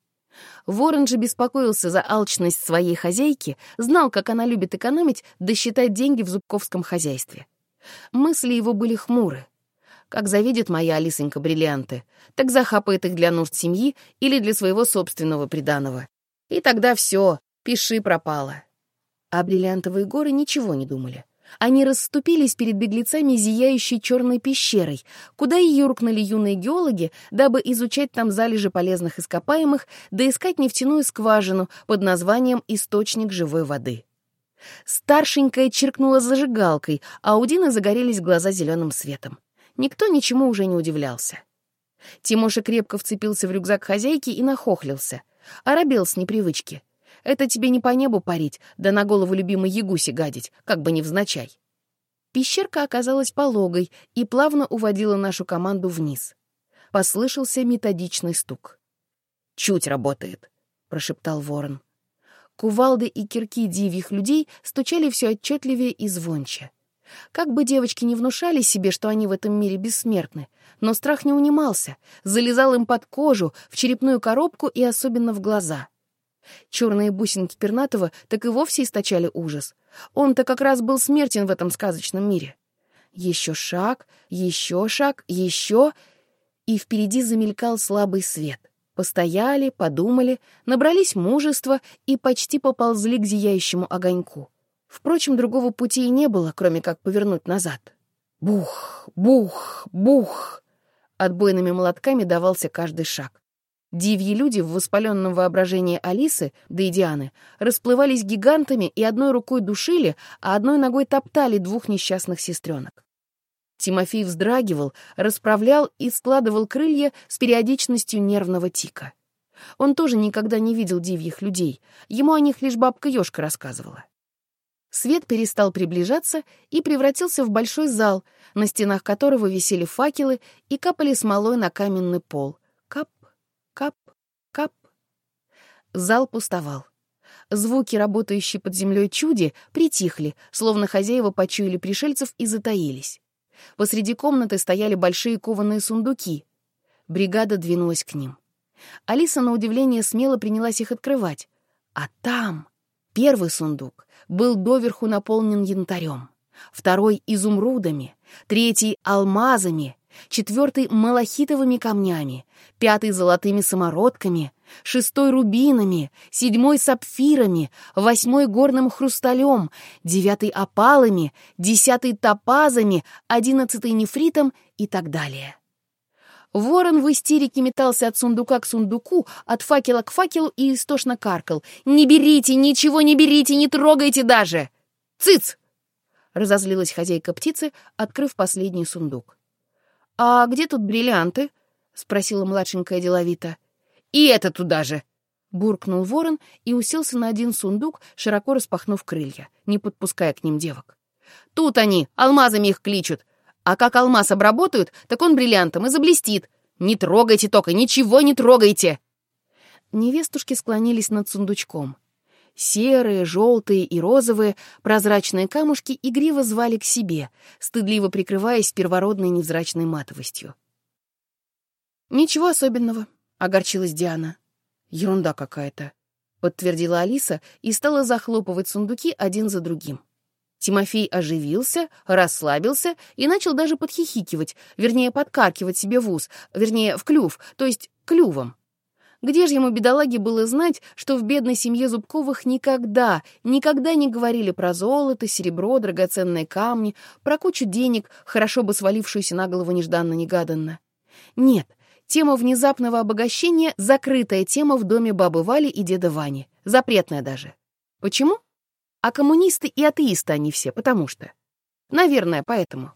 Ворон же беспокоился за алчность своей хозяйки, знал, как она любит экономить, да считать деньги в зубковском хозяйстве. Мысли его были хмуры. Как завидит моя Алисонька бриллианты, так захапает их для нужд семьи или для своего собственного приданого. И тогда все, пиши пропало. А бриллиантовые горы ничего не думали. Они расступились перед беглецами зияющей черной пещерой, куда и юркнули юные геологи, дабы изучать там залежи полезных ископаемых, да искать нефтяную скважину под названием «Источник живой воды». Старшенькая чиркнула зажигалкой, а у Дины загорелись глаза зеленым светом. Никто ничему уже не удивлялся. Тимоша крепко вцепился в рюкзак хозяйки и нахохлился. Оробел с непривычки — это тебе не по небу парить, да на голову любимой ягуси гадить, как бы невзначай. Пещерка оказалась пологой и плавно уводила нашу команду вниз. Послышался методичный стук. «Чуть работает», — прошептал ворон. Кувалды и кирки дивьих людей стучали все отчетливее и звонче. Как бы девочки не внушали себе, что они в этом мире бессмертны, но страх не унимался, залезал им под кожу, в черепную коробку и особенно в глаза — Черные бусинки Пернатова так и вовсе источали ужас. Он-то как раз был смертен в этом сказочном мире. Еще шаг, еще шаг, еще... И впереди замелькал слабый свет. Постояли, подумали, набрались мужества и почти поползли к зияющему огоньку. Впрочем, другого пути и не было, кроме как повернуть назад. Бух, бух, бух. Отбойными молотками давался каждый шаг. Дивьи люди в воспаленном воображении Алисы, да и Дианы, расплывались гигантами и одной рукой душили, а одной ногой топтали двух несчастных сестренок. Тимофей вздрагивал, расправлял и складывал крылья с периодичностью нервного тика. Он тоже никогда не видел дивьих людей, ему о них лишь бабка Ёшка рассказывала. Свет перестал приближаться и превратился в большой зал, на стенах которого висели факелы и капали смолой на каменный пол. Кап, кап. Зал пустовал. Звуки, работающие под землей чуди, притихли, словно хозяева почуяли пришельцев и затаились. Посреди комнаты стояли большие кованые сундуки. Бригада двинулась к ним. Алиса, на удивление, смело принялась их открывать. А там первый сундук был доверху наполнен янтарем, второй — изумрудами, третий — алмазами, четвертый — малахитовыми камнями, пятый — золотыми самородками, шестой — рубинами, седьмой — сапфирами, восьмой — горным хрусталем, девятый — опалами, десятый — топазами, одиннадцатый — нефритом и так далее. Ворон в истерике метался от сундука к сундуку, от факела к факелу и истошно каркал. «Не берите, ничего не берите, не трогайте даже!» «Цыц!» — разозлилась хозяйка птицы, открыв последний сундук. «А где тут бриллианты?» — спросила младшенькая деловито. «И это туда же!» — буркнул ворон и уселся на один сундук, широко распахнув крылья, не подпуская к ним девок. «Тут они, алмазами их кличут. А как алмаз обработают, так он бриллиантом и заблестит. Не трогайте только, ничего не трогайте!» Невестушки склонились над сундучком. Серые, желтые и розовые прозрачные камушки игриво звали к себе, стыдливо прикрываясь первородной невзрачной матовостью. «Ничего особенного», — огорчилась Диана. «Ерунда какая-то», — подтвердила Алиса и стала захлопывать сундуки один за другим. Тимофей оживился, расслабился и начал даже подхихикивать, вернее, подкаркивать себе в ус, вернее, в клюв, то есть клювом. Где же ему, бедолаге, было знать, что в бедной семье Зубковых никогда, никогда не говорили про золото, серебро, драгоценные камни, про кучу денег, хорошо бы свалившуюся на голову нежданно-негаданно? Нет, тема внезапного обогащения — закрытая тема в доме бабы Вали и деда Вани, запретная даже. Почему? А коммунисты и атеисты они все, потому что. Наверное, поэтому.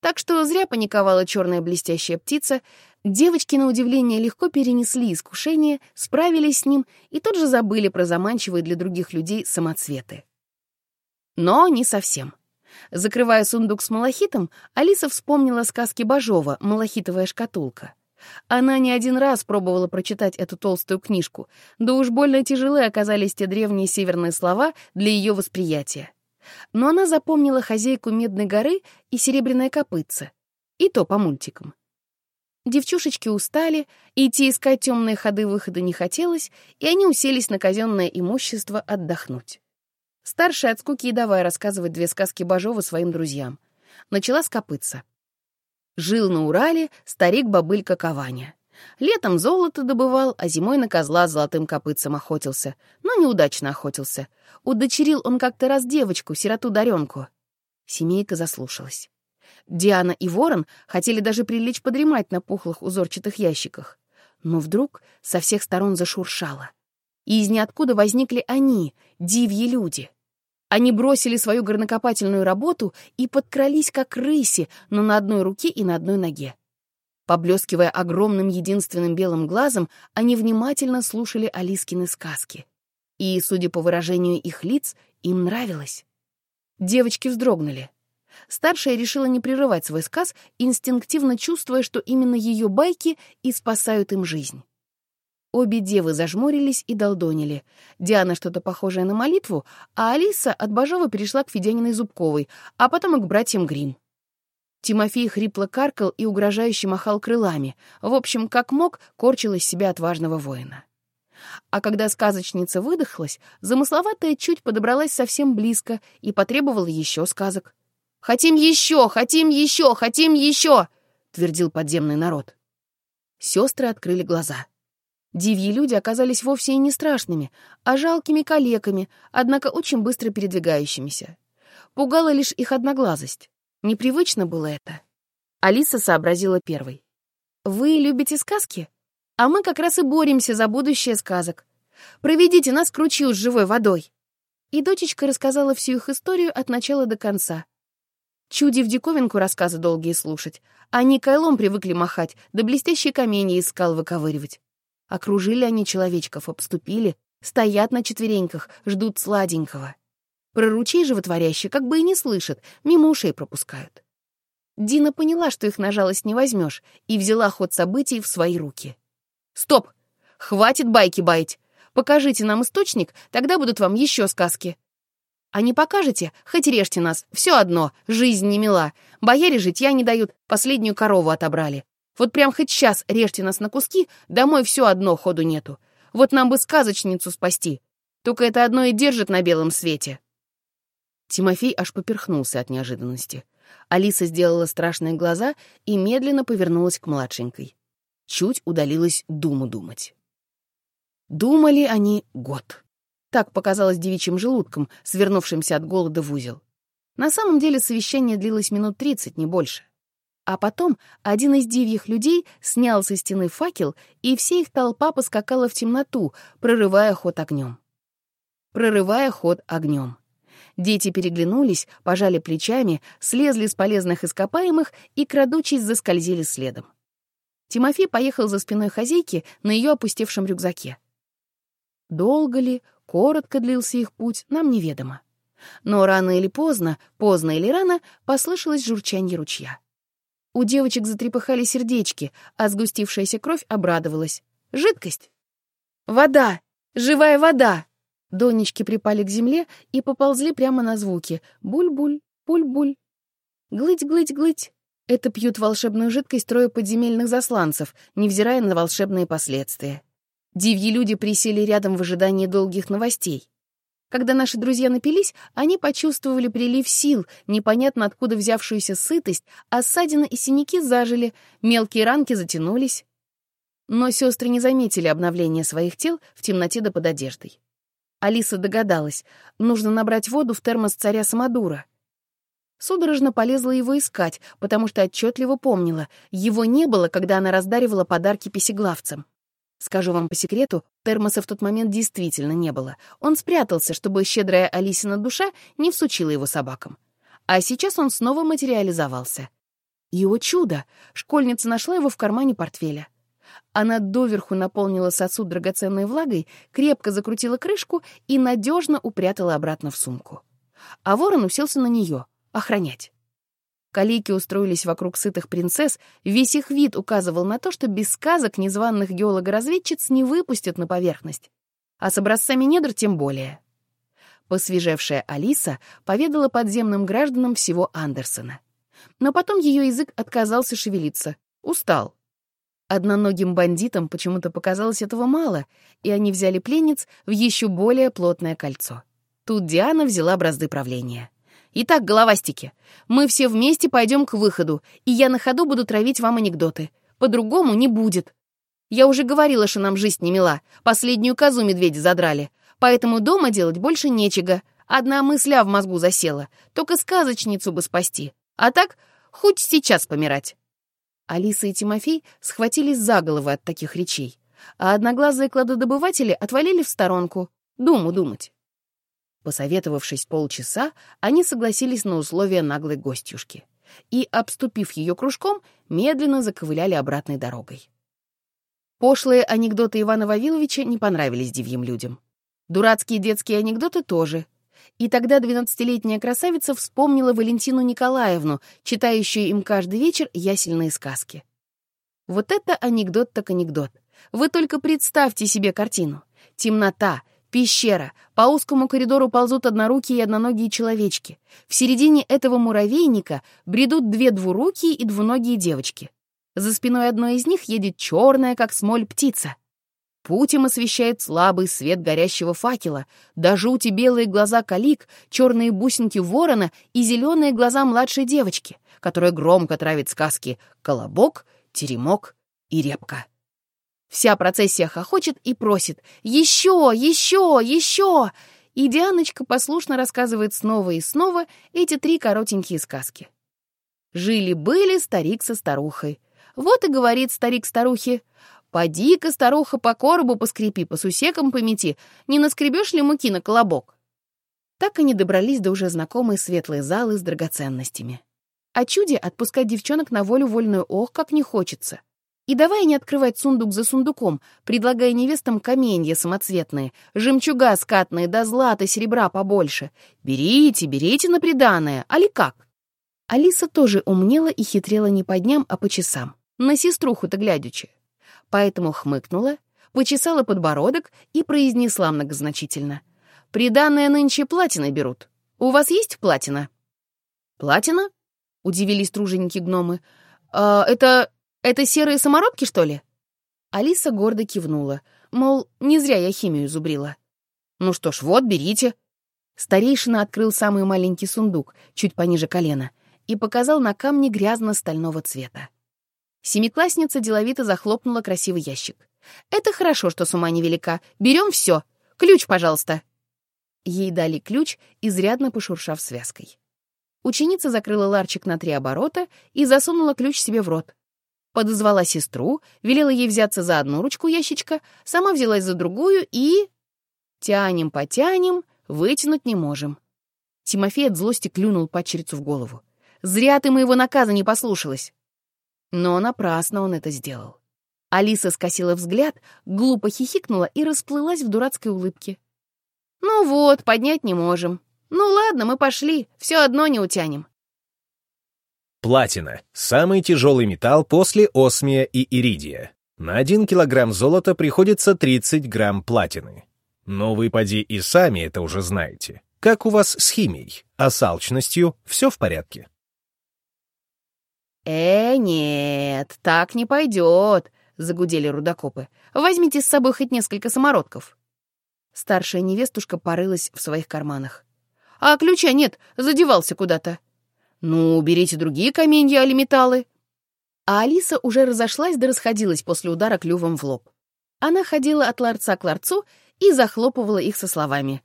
Так что зря паниковала черная блестящая птица. Девочки, на удивление, легко перенесли искушение, справились с ним и тут же забыли про заманчивые для других людей самоцветы. Но не совсем. Закрывая сундук с малахитом, Алиса вспомнила сказки Бажова «Малахитовая шкатулка». Она не один раз пробовала прочитать эту толстую книжку, да уж больно тяжелы оказались те древние северные слова для ее восприятия. Но она запомнила хозяйку Медной горы и Серебряное копытце. И то по мультикам. Девчушечки устали, идти искать темные ходы-выхода не хотелось, и они уселись на казенное имущество отдохнуть. Старшая от скуки и давай рассказывать две сказки Бажова своим друзьям. Начала с копытца. Жил на Урале старик-бобылька Каваня. Летом золото добывал, а зимой на козла золотым копытцем охотился. Но неудачно охотился. Удочерил он как-то раз девочку, сироту Даренку. Семейка заслушалась. Диана и Ворон хотели даже прилечь подремать на пухлых узорчатых ящиках. Но вдруг со всех сторон зашуршало. И из ниоткуда возникли они, дивьи люди. Они бросили свою горнокопательную работу и подкрались, как рыси, но на одной руке и на одной ноге. Поблескивая огромным единственным белым глазом, они внимательно слушали Алискины сказки. И, судя по выражению их лиц, им нравилось. Девочки вздрогнули. Старшая решила не прерывать свой сказ, инстинктивно чувствуя, что именно ее байки и спасают им жизнь. Обе девы зажмурились и долдонили. Диана что-то похожее на молитву, а Алиса от Бажова перешла к Федяниной Зубковой, а потом и к братьям Грин. Тимофей хрипло каркал и угрожающе махал крылами. В общем, как мог, корчил из себя отважного воина. А когда сказочница выдохлась, замысловатая чуть подобралась совсем близко и потребовала еще сказок. «Хотим еще! Хотим еще! Хотим еще!» — твердил подземный народ. Сестры открыли глаза. Дивьи люди оказались вовсе и не страшными, а жалкими калеками, однако очень быстро передвигающимися. Пугала лишь их одноглазость. Непривычно было это. Алиса сообразила первой. «Вы любите сказки?» А мы как раз и боремся за будущее сказок. Проведите нас к ручью с живой водой». И дочечка рассказала всю их историю от начала до конца. Чуди в диковинку рассказы долгие слушать. Они кайлом привыкли махать, да блестящие камни из скал выковыривать. Окружили они человечков, обступили, стоят на четвереньках, ждут сладенького. Про ручей животворящий как бы и не слышат, мимо ушей пропускают. Дина поняла, что их на жалость не возьмешь, и взяла ход событий в свои руки. «Стоп! Хватит байки баять! Покажите нам источник, тогда будут вам еще сказки!» А не покажете, хоть режьте нас, все одно, жизнь не мила. Бояре житья не дают, последнюю корову отобрали. Вот прям хоть сейчас режьте нас на куски, домой все одно ходу нету. Вот нам бы сказочницу спасти. Только это одно и держит на белом свете. Тимофей аж поперхнулся от неожиданности. Алиса сделала страшные глаза и медленно повернулась к младшенькой. Чуть удалилась думу думать. Думали они год. Так показалось девичьим желудком, свернувшимся от голода в узел. На самом деле совещание длилось минут тридцать, не больше. А потом один из дивьих людей снял со стены факел, и вся их толпа поскакала в темноту, прорывая ход огнем. Прорывая ход огнем. Дети переглянулись, пожали плечами, слезли с полезных ископаемых и, крадучись, заскользили следом. Тимофей поехал за спиной хозяйки на ее опустевшем рюкзаке. Долго ли, коротко длился их путь, нам неведомо. Но рано или поздно, поздно или рано, послышалось журчанье ручья. У девочек затрепыхали сердечки, а сгустившаяся кровь обрадовалась. Жидкость! Вода! Живая вода! Донечки припали к земле и поползли прямо на звуки. Буль-буль, буль-буль. Глыть-глыть-глыть. Это пьют волшебную жидкость трое подземельных засланцев, невзирая на волшебные последствия. Дивьи люди присели рядом в ожидании долгих новостей. Когда наши друзья напились, они почувствовали прилив сил, непонятно откуда взявшуюся сытость, а ссадины и синяки зажили, мелкие ранки затянулись. Но сестры не заметили обновления своих тел в темноте да под одеждой. Алиса догадалась, нужно набрать воду в термос царя Самодура. Судорожно полезла его искать, потому что отчетливо помнила, его не было, когда она раздаривала подарки песеглавцам. Скажу вам по секрету, термоса в тот момент действительно не было. Он спрятался, чтобы щедрая Алисина душа не всучила его собакам. А сейчас он снова материализовался. И, о чудо, школьница нашла его в кармане портфеля. Она доверху наполнила сосуд драгоценной влагой, крепко закрутила крышку и надежно упрятала обратно в сумку. А ворон уселся на нее, охранять. Калики устроились вокруг сытых принцесс, весь их вид указывал на то, что без сказок незваных геолого-разведчиц не выпустят на поверхность. А с образцами недр тем более. Посвежевшая Алиса поведала подземным гражданам всего Андерсона. Но потом ее язык отказался шевелиться. Устал. Одноногим бандитам почему-то показалось этого мало, и они взяли пленниц в еще более плотное кольцо. Тут Диана взяла бразды правления. «Итак, головастики, мы все вместе пойдем к выходу, и я на ходу буду травить вам анекдоты. По-другому не будет. Я уже говорила, что нам жизнь не мила, последнюю козу медведи задрали, поэтому дома делать больше нечего. Одна мысля в мозгу засела, только сказочницу бы спасти. А так, хоть сейчас помирать». Алиса и Тимофей схватились за головы от таких речей, а одноглазые кладодобыватели отвалили в сторонку, думу думать. Посоветовавшись полчаса, они согласились на условия наглой гостюшки и, обступив ее кружком, медленно заковыляли обратной дорогой. Пошлые анекдоты Ивана Вавиловича не понравились дивьим людям. Дурацкие детские анекдоты тоже — и тогда двенадцатилетняя красавица вспомнила Валентину Николаевну, читающую им каждый вечер ясельные сказки. Вот это анекдот так анекдот. Вы только представьте себе картину. Темнота, пещера, по узкому коридору ползут однорукие и одноногие человечки. В середине этого муравейника бредут две двурукие и двуногие девочки. За спиной одной из них едет черная, как смоль, птица — Путь им освещает слабый свет горящего факела, до жути белые глаза калик, черные бусинки ворона и зеленые глаза младшей девочки, которая громко травит сказки «Колобок», «Теремок» и «Репка». Вся процессия хохочет и просит «Еще! Еще! Еще!» И Дианочка послушно рассказывает снова и снова эти три коротенькие сказки. Жили-были старик со старухой. Вот и говорит старик старухе — Поди-ка, старуха, по коробу поскрипи, по сусекам помети, не наскребешь ли муки на колобок? Так они добрались до уже знакомой светлой залы с драгоценностями. А чуде отпускать девчонок на волю вольную ох, как не хочется. И давай не открывать сундук за сундуком, предлагая невестам каменья самоцветные, жемчуга скатные, да злата, серебра побольше. Берите, берите на приданое, али как? Алиса тоже умнела и хитрела не по дням, а по часам. На сеструху-то глядячи. Поэтому хмыкнула, почесала подбородок и произнесла многозначительно. «Приданное нынче платины берут. У вас есть платина?» «Платина?» — удивились труженики гномы. «А, это это серые самородки, что ли?» Алиса гордо кивнула, мол, не зря я химию зубрила. «Ну что ж, вот, берите». Старейшина открыл самый маленький сундук, чуть пониже колена, и показал на камне грязно-стального цвета. Семиклассница деловито захлопнула красивый ящик. «Это хорошо, что с ума невелика. Берем все. Ключ, пожалуйста». Ей дали ключ, изрядно пошуршав связкой. Ученица закрыла ларчик на три оборота и засунула ключ себе в рот подозвала сестру, велела ей взяться за одну ручку ящичка, сама взялась за другую и... Тянем, потянем, вытянуть не можем. Тимофей от злости клюнул падчерицу в голову. «Зря ты моего наказа не послушалась!» Но напрасно он это сделал. Алиса скосила взгляд, глупо хихикнула и расплылась в дурацкой улыбке. «Ну вот, поднять не можем. Ну ладно, мы пошли, все одно не утянем. Платина — самый тяжелый металл после осмия и иридия. На 1 килограмм золота приходится 30 грамм платины. Но вы поди и сами это уже знаете. Как у вас с химией, а с алчностью все в порядке? «Э, нет, так не пойдет», — загудели рудокопы. «Возьмите с собой хоть несколько самородков». Старшая невестушка порылась в своих карманах. «А ключа нет, задевался куда-то». «Ну, берите другие каменья или металлы». А Алиса уже разошлась да расходилась после удара клювом в лоб. Она ходила от ларца к ларцу и захлопывала их со словами.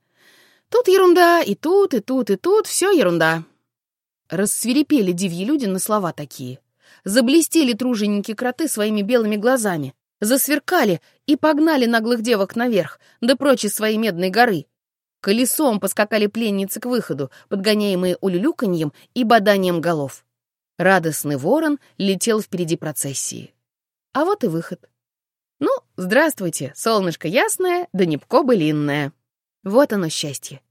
«Тут ерунда, и тут, и тут, и тут, все ерунда». Рассверепели дивьи люди на слова такие. Заблестели труженики-кроты своими белыми глазами, засверкали и погнали наглых девок наверх, да прочь из своей медной горы. Колесом поскакали пленницы к выходу, подгоняемые улюлюканьем и боданием голов. Радостный ворон летел впереди процессии. А вот и выход. Ну, здравствуйте, солнышко ясное, да небко былинное. Вот оно счастье.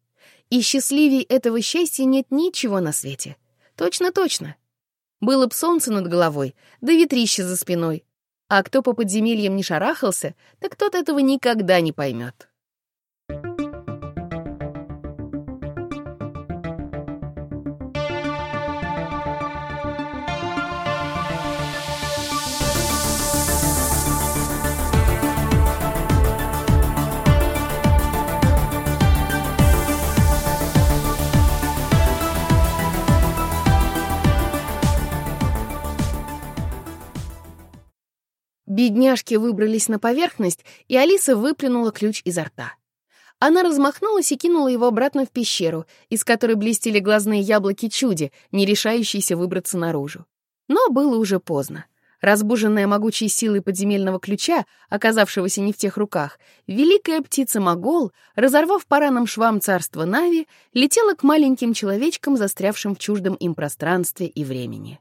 И счастливей этого счастья нет ничего на свете. Точно-точно. Было б солнце над головой, да ветрище за спиной. А кто по подземельям не шарахался, так тот этого никогда не поймет. Бедняжки выбрались на поверхность, и Алиса выплюнула ключ изо рта. Она размахнулась и кинула его обратно в пещеру, из которой блестели глазные яблоки чуди, не решающиеся выбраться наружу. Но было уже поздно. Разбуженная могучей силой подземельного ключа, оказавшегося не в тех руках, великая птица-могол, разорвав по ранам швам царства Нави, летела к маленьким человечкам, застрявшим в чуждом им пространстве и времени.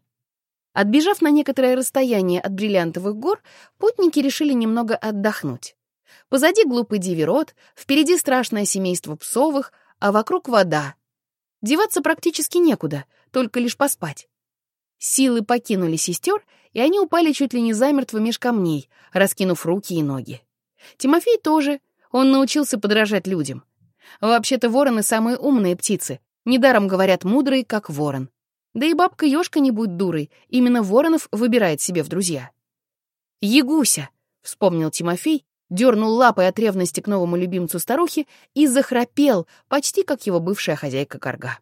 Отбежав на некоторое расстояние от бриллиантовых гор, путники решили немного отдохнуть. Позади глупый диверот, впереди страшное семейство псовых, а вокруг вода. Деваться практически некуда, только лишь поспать. Силы покинули сестер, и они упали чуть ли не замертво меж камней, раскинув руки и ноги. Тимофей тоже, он научился подражать людям. Вообще-то вороны самые умные птицы, недаром говорят мудрые, как ворон. Да и бабка Ёшка не будь дурой, именно Воронов выбирает себе в друзья. «Ягуся!» — вспомнил Тимофей, дернул лапой от ревности к новому любимцу старухи и захрапел, почти как его бывшая хозяйка корга.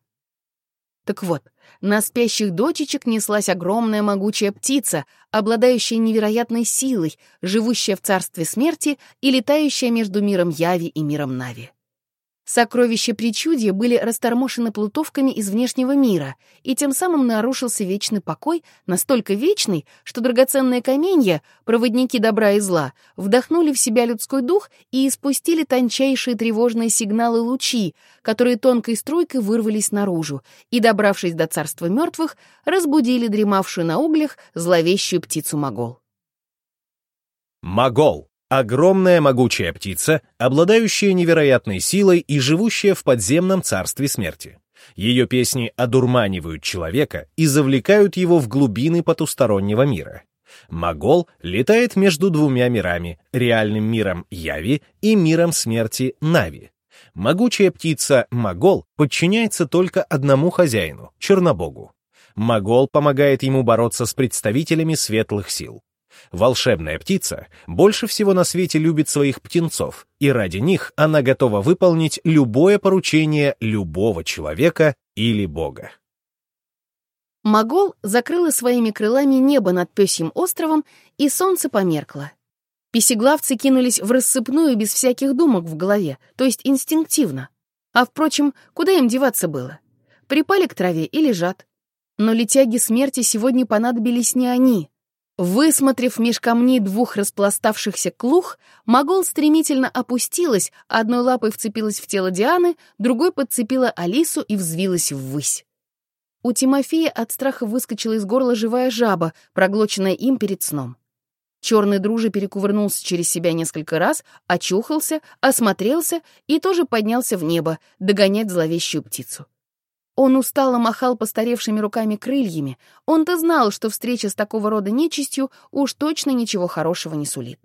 Так вот, на спящих дочечек неслась огромная могучая птица, обладающая невероятной силой, живущая в царстве смерти и летающая между миром Яви и миром Нави. Сокровища причудья были растормошены плутовками из внешнего мира, и тем самым нарушился вечный покой, настолько вечный, что драгоценные каменья, проводники добра и зла, вдохнули в себя людской дух и испустили тончайшие тревожные сигналы лучи, которые тонкой струйкой вырвались наружу и, добравшись до царства мертвых, разбудили дремавшую на углях зловещую птицу Могол. Могол Огромная могучая птица, обладающая невероятной силой и живущая в подземном царстве смерти. Ее песни одурманивают человека и завлекают его в глубины потустороннего мира. Могол летает между двумя мирами, реальным миром Яви и миром смерти Нави. Могучая птица Могол подчиняется только одному хозяину — Чернобогу. Могол помогает ему бороться с представителями светлых сил. Волшебная птица больше всего на свете любит своих птенцов, и ради них она готова выполнить любое поручение любого человека или бога. Могол закрыла своими крылами небо над Пёсьим островом, и солнце померкло. Песеглавцы кинулись в рассыпную без всяких думок в голове, то есть инстинктивно. А, впрочем, куда им деваться было? Припали к траве и лежат. Но летяги смерти сегодня понадобились не они, Высмотрев меж камней двух распластавшихся клух, Могол стремительно опустилась, одной лапой вцепилась в тело Дианы, другой подцепила Алису и взвилась ввысь. У Тимофея от страха выскочила из горла живая жаба, проглоченная им перед сном. Черный дружи перекувырнулся через себя несколько раз, очухался, осмотрелся и тоже поднялся в небо, догонять зловещую птицу. Он устало махал постаревшими руками крыльями. Он-то знал, что встреча с такого рода нечистью уж точно ничего хорошего не сулит.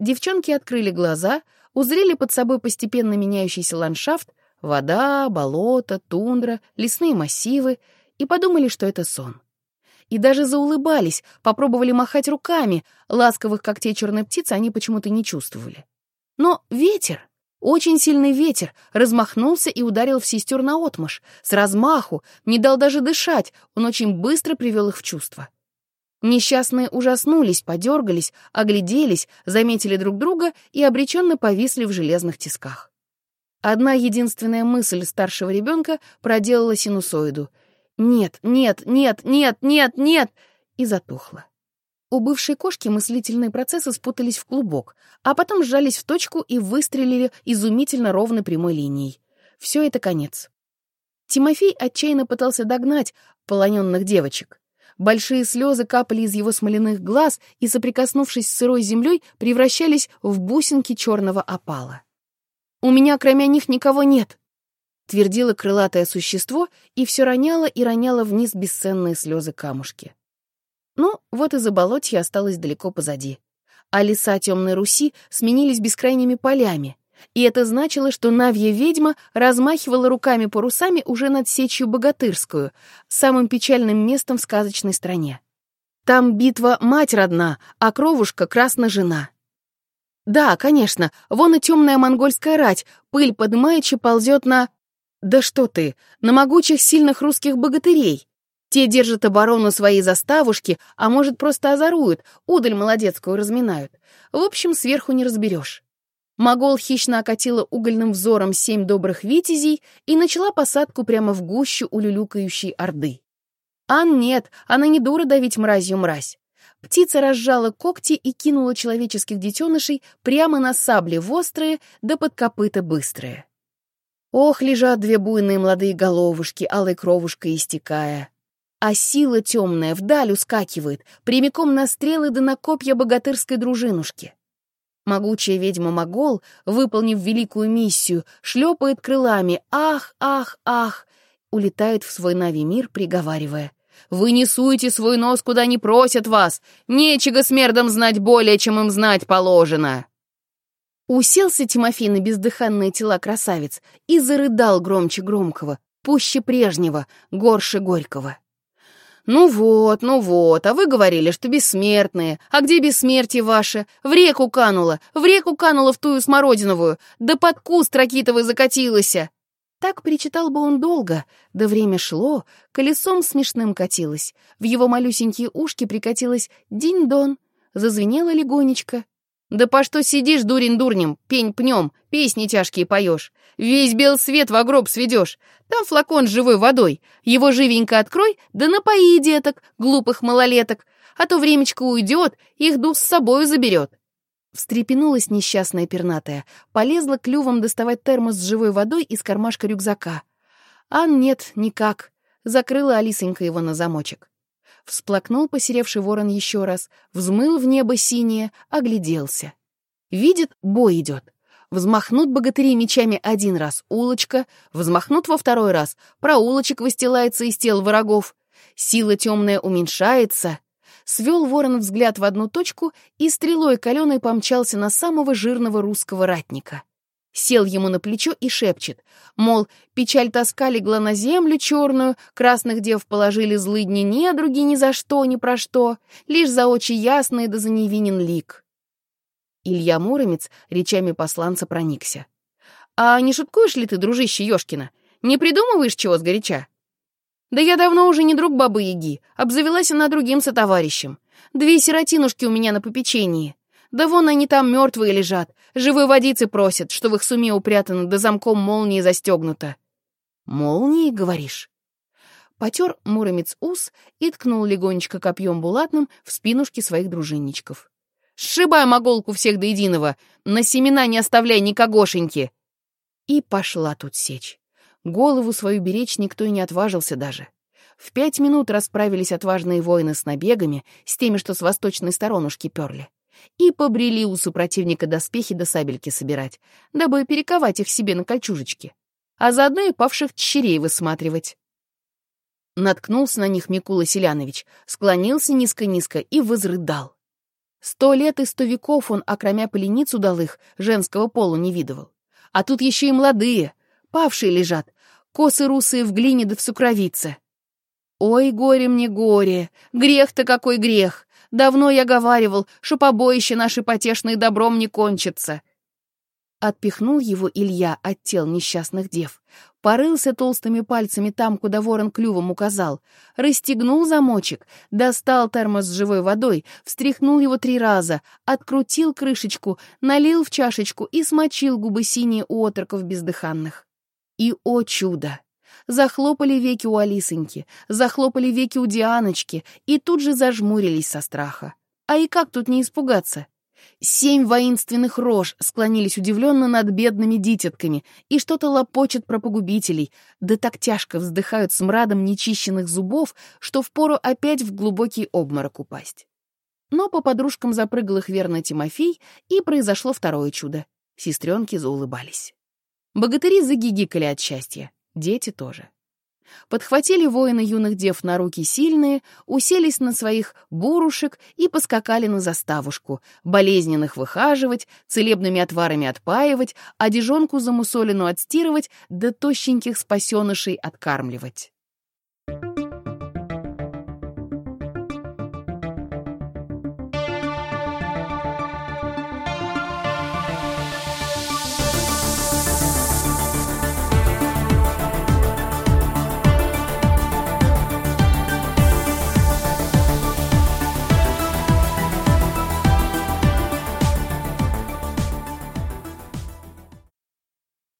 Девчонки открыли глаза, узрели под собой постепенно меняющийся ландшафт, вода, болото, тундра, лесные массивы, и подумали, что это сон. И даже заулыбались, попробовали махать руками, ласковых когтей черной птицы они почему-то не чувствовали. Но ветер, очень сильный ветер размахнулся и ударил в сестер наотмашь, с размаху, не дал даже дышать, он очень быстро привел их в чувство. Несчастные ужаснулись, подергались, огляделись, заметили друг друга и обреченно повисли в железных тисках. Одна единственная мысль старшего ребенка проделала синусоиду. «Нет, нет, нет, нет, нет, нет!» и затухла. У бывшей кошки мыслительные процессы спутались в клубок, а потом сжались в точку и выстрелили изумительно ровной прямой линией. Все это конец. Тимофей отчаянно пытался догнать полоненных девочек. Большие слезы капали из его смоляных глаз и, соприкоснувшись с сырой землей, превращались в бусинки черного опала. «У меня, кроме них, никого нет», — твердило крылатое существо и все роняло и роняло вниз бесценные слезы камушки. Ну, вот и заболотье осталось далеко позади. А леса Темной Руси сменились бескрайними полями, и это значило, что Навья ведьма размахивала руками парусами уже над Сечью Богатырскую, самым печальным местом в сказочной стране. Там битва мать родна, а кровушка красна жена. Да, конечно, вон и темная монгольская рать, пыль подмаячи ползет на... Да что ты, на могучих сильных русских богатырей. Те держат оборону своей заставушки, а может, просто озоруют, удаль молодецкую разминают. В общем, сверху не разберешь. Могол хищно окатила угольным взором семь добрых витязей и начала посадку прямо в гущу улюлюкающей орды. Ан нет, она не дура давить мразью мразь. Птица разжала когти и кинула человеческих детенышей прямо на сабли вострые да под копыта быстрые. Ох, лежат две буйные молодые головушки, алой кровушкой истекая а сила темная вдаль ускакивает, прямиком на стрелы да на копья богатырской дружинушки. Могучая ведьма Могол, выполнив великую миссию, шлепает крылами «Ах, ах, ах!» улетает в свой Нави мир, приговаривая «Вы не свой нос, куда не просят вас! Нечего смердам знать более, чем им знать положено!» Уселся Тимофей на бездыханные тела красавиц и зарыдал громче громкого, пуще прежнего, горше горького. «Ну вот, ну вот, а вы говорили, что бессмертные. А где бессмертие ваше? В реку кануло, в реку кануло в тую смородиновую, да под куст ракитовый закатилась!» Так причитал бы он долго, да время шло, колесом смешным катилось. В его малюсенькие ушки прикатилось динь-дон, зазвенело легонечко. Да по что сидишь, дурень дурнем, пень пнем, песни тяжкие поешь. Весь бел свет в гроб сведешь. Там флакон с живой водой. Его живенько открой, да напои деток, глупых малолеток. А то времечко уйдет, их дух с собою заберет. Встрепенулась несчастная пернатая, полезла клювом доставать термос с живой водой из кармашка рюкзака. А нет, никак. Закрыла Алисонька его на замочек. Всплакнул посеревший ворон еще раз, взмыл в небо синее, огляделся. Видит, бой идет. Взмахнут богатыри мечами один раз улочка, взмахнут во второй раз, проулочек выстилается из тел врагов. Сила темная уменьшается. Свел ворон взгляд в одну точку и стрелой каленой помчался на самого жирного русского ратника сел ему на плечо и шепчет, мол, печаль тоска легла на землю черную, красных дев положили злыдни недруги ни за что, ни про что, лишь за очи ясные да за невинен лик. Илья Муромец речами посланца проникся. «А не шуткуешь ли ты, дружище Ёшкина? Не придумываешь чего сгоряча?» «Да я давно уже не друг бабы-яги, обзавелась она другим сотоварищем. Две сиротинушки у меня на попечении. Да вон они там мертвые лежат, живой водицы просят, что в их суме упрятано, да замком молнии застегнуто. Молнии, говоришь? Потер Муромец ус и ткнул легонечко копьем булатным в спинушки своих дружинничков. «Сшибай моголку всех до единого! На семена не оставляй ни когошеньки!» И пошла тут сечь. Голову свою беречь никто и не отважился даже. В пять минут расправились отважные воины с набегами, с теми, что с восточной сторонушки перли и побрели у супротивника доспехи до сабельки собирать, дабы перековать их себе на кольчужечки, а заодно и павших черей высматривать. Наткнулся на них Микула Селянович, склонился низко-низко и возрыдал. Сто лет и сто веков он, окромя поленицу дал их, женского полу не видывал. А тут еще и молодые, павшие лежат, косы русые в глине да в сукровице. Ой, горе мне горе, грех-то какой грех! Давно я говаривал, что побоище наши потешные добром не кончится. Отпихнул его Илья от тел несчастных дев, порылся толстыми пальцами там, куда ворон клювом указал, расстегнул замочек, достал термос с живой водой, встряхнул его три раза, открутил крышечку, налил в чашечку и смочил губы синие у отроков бездыханных. И, о чудо! Захлопали веки у Алисоньки, захлопали веки у Дианочки и тут же зажмурились со страха. А и как тут не испугаться? Семь воинственных рож склонились удивленно над бедными дитятками и что-то лопочет про погубителей, да так тяжко вздыхают с мрадом нечищенных зубов, что впору опять в глубокий обморок упасть. Но по подружкам запрыгал их верно Тимофей, и произошло второе чудо. Сестренки заулыбались. Богатыри загигикали от счастья. Дети тоже. Подхватили воины юных дев на руки сильные, уселись на своих бурушек и поскакали на заставушку, болезненных выхаживать, целебными отварами отпаивать, одежонку замусоленную отстирывать, да тощеньких спасенышей откармливать.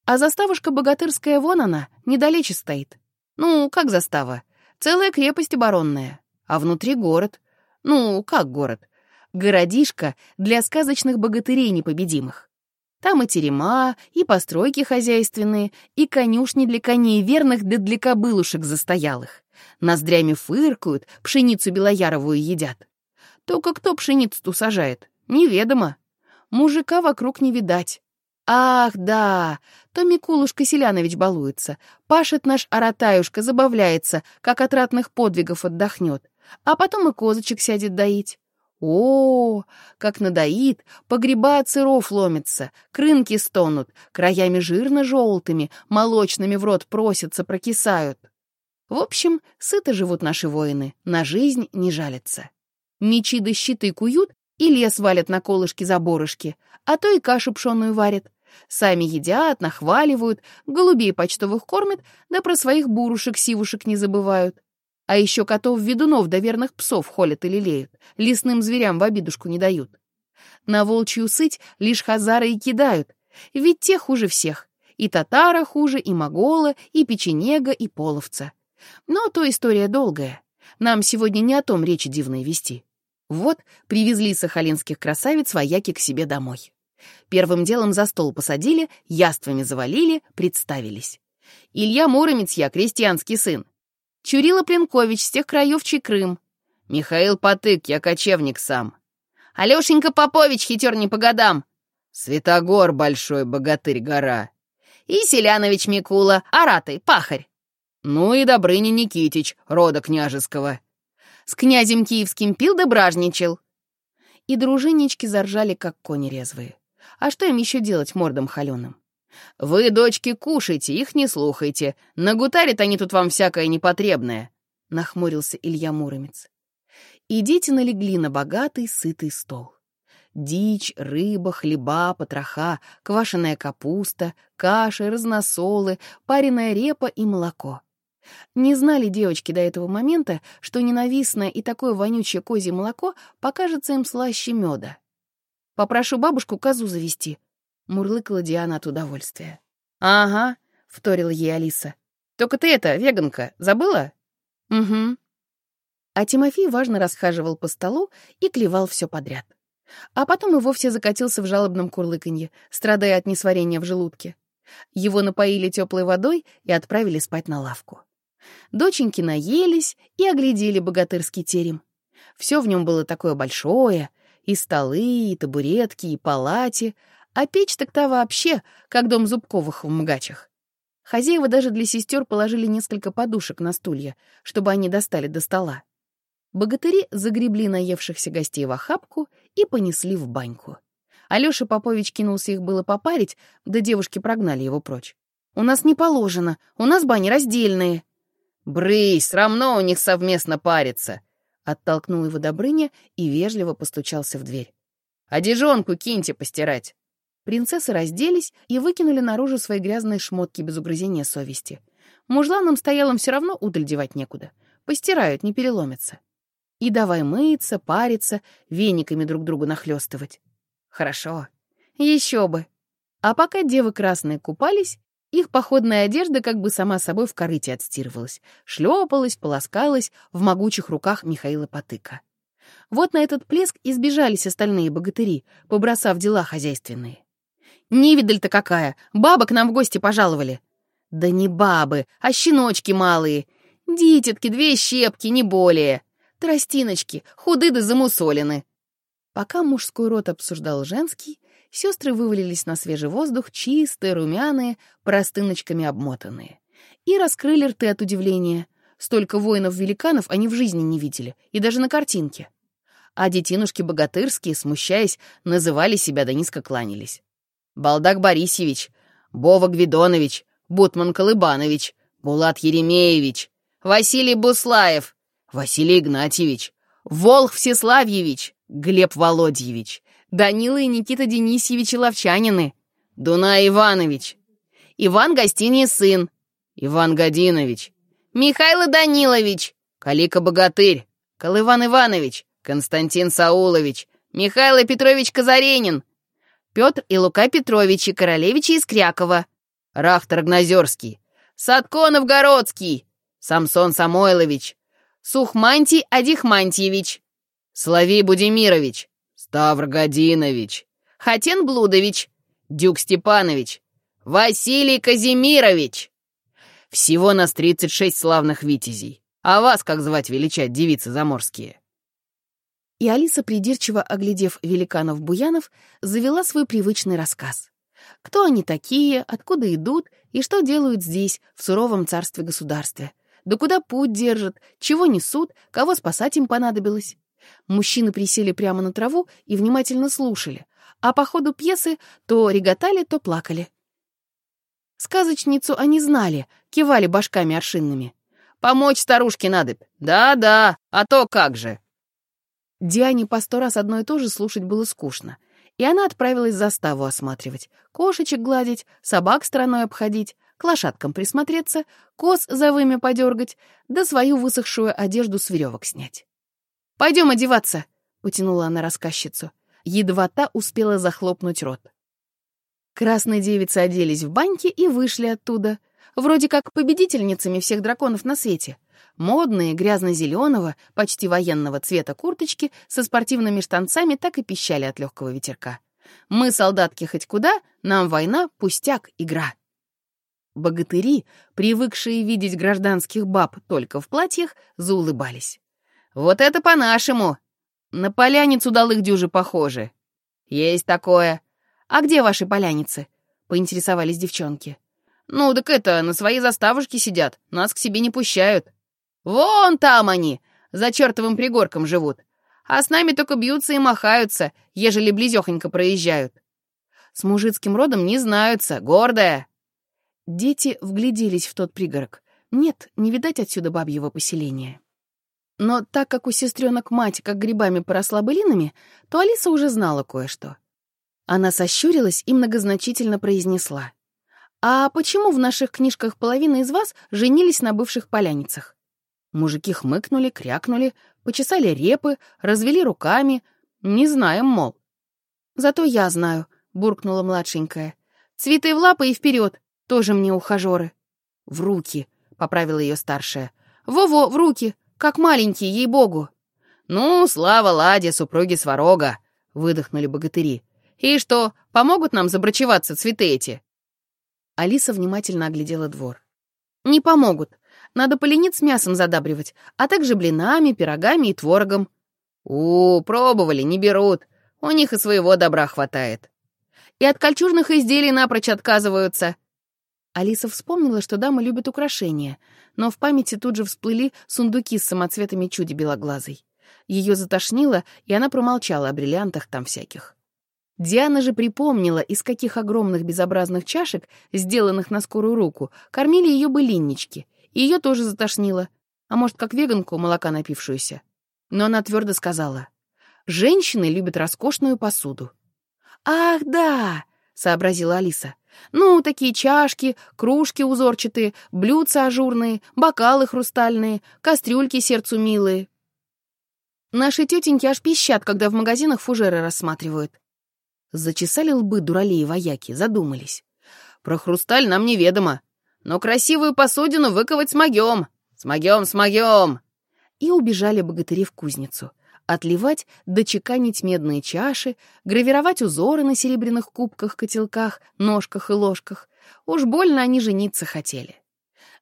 А заставушка богатырская вон она, недалече стоит. Ну, как застава? Целая крепость оборонная. А внутри город. Ну, как город? Городишко для сказочных богатырей непобедимых. Там и терема, и постройки хозяйственные, и конюшни для коней верных да для кобылушек застоялых. Ноздрями фыркают, пшеницу белояровую едят. Только кто пшеницу-то сажает? Неведомо. Мужика вокруг не видать. Ах, да, то Микулушка Селянович балуется. Пашет наш Аратаюшка, забавляется, как от ратных подвигов отдохнет. А потом и козочек сядет доить. О, как надоит, погреба от сыров ломится, крынки стонут, краями жирно-желтыми, молочными в рот просятся, прокисают. В общем, сыто живут наши воины, на жизнь не жалятся. Мечи да щиты куют и лес валят на колышки-заборышки, а то и кашу пшеную варят. Сами едят, нахваливают, голубей почтовых кормят, да про своих бурушек-сивушек не забывают. А еще котов-ведунов да верных псов холят и лелеют, лесным зверям в обидушку не дают. На волчью сыть лишь хазары и кидают, ведь те хуже всех. И татара хуже, и могола, и печенега, и половца. Но то история долгая. Нам сегодня не о том речи дивной вести. Вот привезли сахалинских красавиц вояки к себе домой. Первым делом за стол посадили, яствами завалили, представились. Илья Муромец я, крестьянский сын. Чурила Пленкович с тех краев, чей Крым. Михаил Потык, я кочевник сам. Алешенька Попович, хитер не по годам. Святогор, большой богатырь-гора. И Селянович Микула, аратый, пахарь. Ну и Добрыня Никитич, рода княжеского. С князем киевским пил да бражничал. И дружиннички заржали, как кони резвые. А что им еще делать мордом холеным? Вы, дочки, кушайте, их не слухайте. Нагутарят они тут вам всякое непотребное, — нахмурился Илья Муромец. И дети налегли на богатый, сытый стол. Дичь, рыба, хлеба, потроха, квашеная капуста, каши, разносолы, пареная репа и молоко. Не знали девочки до этого момента, что ненавистное и такое вонючее козье молоко покажется им слаще меда. «Попрошу бабушку козу завести», — мурлыкала Диана от удовольствия. «Ага», — вторила ей Алиса. «Только ты это, веганка, забыла?» «Угу». А Тимофей важно расхаживал по столу и клевал все подряд. А потом и вовсе закатился в жалобном курлыканье, страдая от несварения в желудке. Его напоили теплой водой и отправили спать на лавку. Доченьки наелись и оглядели богатырский терем. Все в нем было такое большое, и столы, и табуретки, и палати, а печь так-то вообще, как дом Зубковых в Мгачах. Хозяева даже для сестер положили несколько подушек на стулья, чтобы они достали до стола. Богатыри загребли наевшихся гостей в охапку и понесли в баньку. Алёша Попович кинулся их было попарить, да девушки прогнали его прочь. «У нас не положено, у нас бани раздельные», «Брысь, срамно у них совместно париться!» Оттолкнул его Добрыня и вежливо постучался в дверь. «Одежонку киньте постирать!» Принцессы разделись и выкинули наружу свои грязные шмотки без угрызения совести. Мужланам стоялым все равно удаль девать некуда. Постирают, не переломятся. И давай мыться, париться, вениками друг другу нахлестывать. Хорошо. Еще бы. А пока девы красные купались, их походная одежда как бы сама собой в корыте отстирывалась, шлепалась, полоскалась в могучих руках Михаила Потыка. Вот на этот плеск избежались остальные богатыри, побросав дела хозяйственные. «Невидаль-то какая! Баба к нам в гости пожаловали!» «Да не бабы, а щеночки малые! Дитятки, две щепки, не более! Тростиночки, худы да замусолены!» Пока мужской род обсуждал женский, Сестры вывалились на свежий воздух, чистые, румяные, простыночками обмотанные. И раскрыли рты от удивления. Столько воинов-великанов они в жизни не видели, и даже на картинке. А детинушки богатырские, смущаясь, называли себя да низко кланялись. Балдак Борисевич, Бова Гвидонович, Бутман Колыбанович, Булат Еремеевич, Василий Буслаев, Василий Игнатьевич, Волх Всеславьевич, Глеб Володьевич, Данила и Никита Денисьевичи Ловчанины, Дуна Иванович, Иван Гостиний сын, Иван Годинович, Михаил Данилович, Калика Богатырь, Колыван Иванович, Константин Саулович, Михаил Петрович Казаренин, Петр и Лука Петровичи Королевичи из Крякова, Рахтор Гнозерский, Садко Новгородский, Самсон Самойлович, Сухмантий Адихмантьевич, Славей Будимирович, Ставр Годинович, Хатен Блудович, Дюк Степанович, Василий Казимирович. Всего нас 36 славных витязей. А вас как звать величать девицы заморские?» И Алиса, придирчиво оглядев великанов-буянов, завела свой привычный рассказ. Кто они такие, откуда идут и что делают здесь, в суровом царстве-государстве? Да куда путь держат, чего несут, кого спасать им понадобилось? Мужчины присели прямо на траву и внимательно слушали, а по ходу пьесы то реготали, то плакали. Сказочницу они знали, кивали башками аршинными. «Помочь старушке надо. Да-да, а то как же!» Диане по сто раз одно и то же слушать было скучно, и она отправилась заставу осматривать, кошечек гладить, собак стороной обходить, к лошадкам присмотреться, коз за вымя подергать, да свою высохшую одежду с веревок снять. «Пойдем одеваться», — утянула она рассказчицу. Едва та успела захлопнуть рот. Красные девицы оделись в баньки и вышли оттуда, вроде как победительницами всех драконов на свете. Модные, грязно-зеленого, почти военного цвета курточки со спортивными штанцами так и пищали от легкого ветерка. Мы, солдатки, хоть куда, нам война, пустяк, игра. Богатыри, привыкшие видеть гражданских баб только в платьях, заулыбались. «Вот это по-нашему! На поляницу долых дюжи похоже!» «Есть такое!» «А где ваши поляницы?» — поинтересовались девчонки. «Ну, так это, на своей заставушке сидят, нас к себе не пущают». «Вон там они, за чертовым пригорком живут, а с нами только бьются и махаются, ежели близехонько проезжают. С мужицким родом не знаются, гордая». Дети вгляделись в тот пригорок. Нет, не видать отсюда бабьего поселения. Но так как у сестренок мать как грибами поросла былинами, то Алиса уже знала кое-что. Она сощурилась и многозначительно произнесла. «А почему в наших книжках половина из вас женились на бывших поляницах?» Мужики хмыкнули, крякнули, почесали репы, развели руками. Не знаем, мол. «Зато я знаю», — буркнула младшенькая. «Цветы в лапы и вперед, тоже мне ухажеры». «В руки», — поправила ее старшая. «Во-во, в руки, как маленькие, ей-богу». «Ну, слава ладе, супруги Сварога», — выдохнули богатыри. «И что, помогут нам забрачеваться цветы эти?» Алиса внимательно оглядела двор. «Не помогут. Надо поленить с мясом задабривать, а также блинами, пирогами и творогом». «У, пробовали, не берут. У них и своего добра хватает». «И от кольчужных изделий напрочь отказываются». Алиса вспомнила, что дамы любят украшения, но в памяти тут же всплыли сундуки с самоцветами чуди белоглазой. Ее затошнило, и она промолчала о бриллиантах там всяких. Диана же припомнила, из каких огромных безобразных чашек, сделанных на скорую руку, кормили ее былиннички, и ее тоже затошнило, а может, как веганку, молока напившуюся. Но она твердо сказала, «Женщины любят роскошную посуду». «Ах, да!» — сообразила Алиса. «Ну, такие чашки, кружки узорчатые, блюдца ажурные, бокалы хрустальные, кастрюльки сердцу милые». Наши тетеньки аж пищат, когда в магазинах фужеры рассматривают. Зачесали лбы дуралеи вояки, задумались. Про хрусталь нам неведомо, но красивую посудину выковать смогем. Смогем, смогем. И убежали богатыри в кузницу. Отливать, дочеканить медные чаши, гравировать узоры на серебряных кубках, котелках, ножках и ложках. Уж больно они жениться хотели.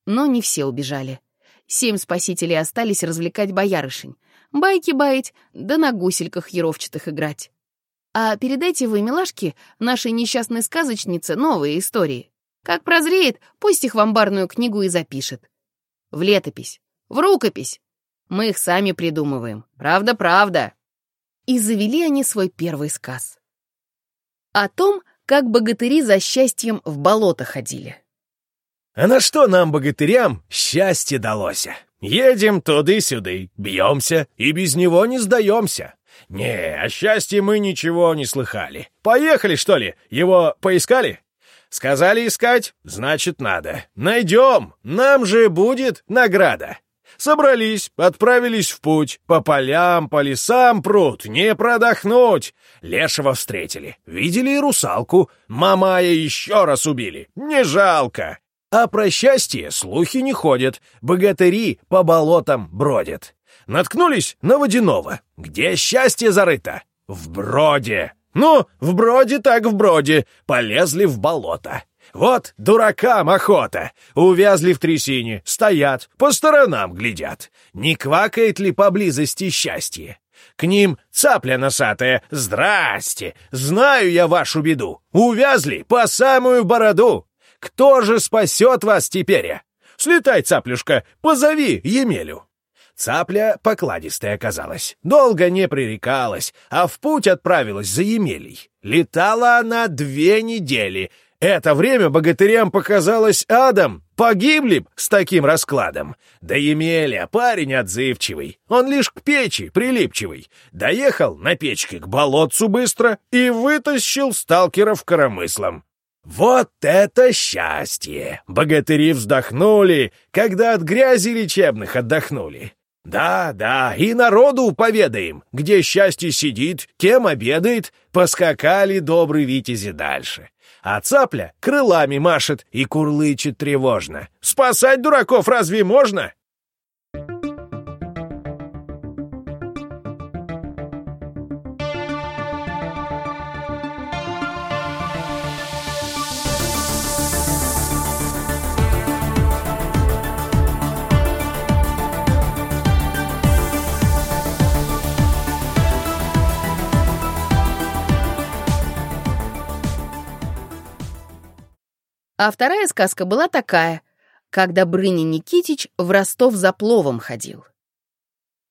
Но не все убежали. Семь спасителей остались развлекать боярышень, байки баять, да на гусельках еровчатых играть. А передайте вы, милашки, нашей несчастной сказочнице новые истории. Как прозреет, пусть их в амбарную книгу и запишет. В летопись, в рукопись. Мы их сами придумываем. Правда-правда. И завели они свой первый сказ. О том, как богатыри за счастьем в болото ходили. А на что нам, богатырям, счастье далося? Едем туды-сюды, бьемся и без него не сдаемся. «Не, о счастье мы ничего не слыхали. Поехали, что ли? Его поискали?» «Сказали искать? Значит, надо. Найдем. Нам же будет награда». Собрались, отправились в путь. По полям, по лесам прут, не продохнуть. Лешего встретили. Видели и русалку. Мамая еще раз убили. Не жалко. А про счастье слухи не ходят. Богатыри по болотам бродят. Наткнулись на водяного. Где счастье зарыто? В броде. Ну, в броде так в броде. Полезли в болото. Вот дуракам охота. Увязли в трясине, стоят, по сторонам глядят. Не квакает ли поблизости счастье? К ним цапля носатая. Здрасте! Знаю я вашу беду. Увязли по самую бороду. Кто же спасет вас теперь? Слетай, цаплюшка, позови Емелю. Цапля покладистая оказалась, долго не пререкалась, а в путь отправилась за Емелей. Летала она две недели. Это время богатырям показалось адом. Погибли б с таким раскладом. Да Емеля, парень отзывчивый, он лишь к печи прилипчивый. Доехал на печке к болотцу быстро и вытащил сталкеров коромыслом. Вот это счастье! Богатыри вздохнули, когда от грязи лечебных отдохнули. Да, да, и народу поведаем, где счастье сидит, кем обедает, поскакали добрые витязи дальше. А цапля крылами машет и курлычет тревожно. Спасать дураков разве можно? А вторая сказка была такая, когда Брыня Никитич в Ростов за пловом ходил.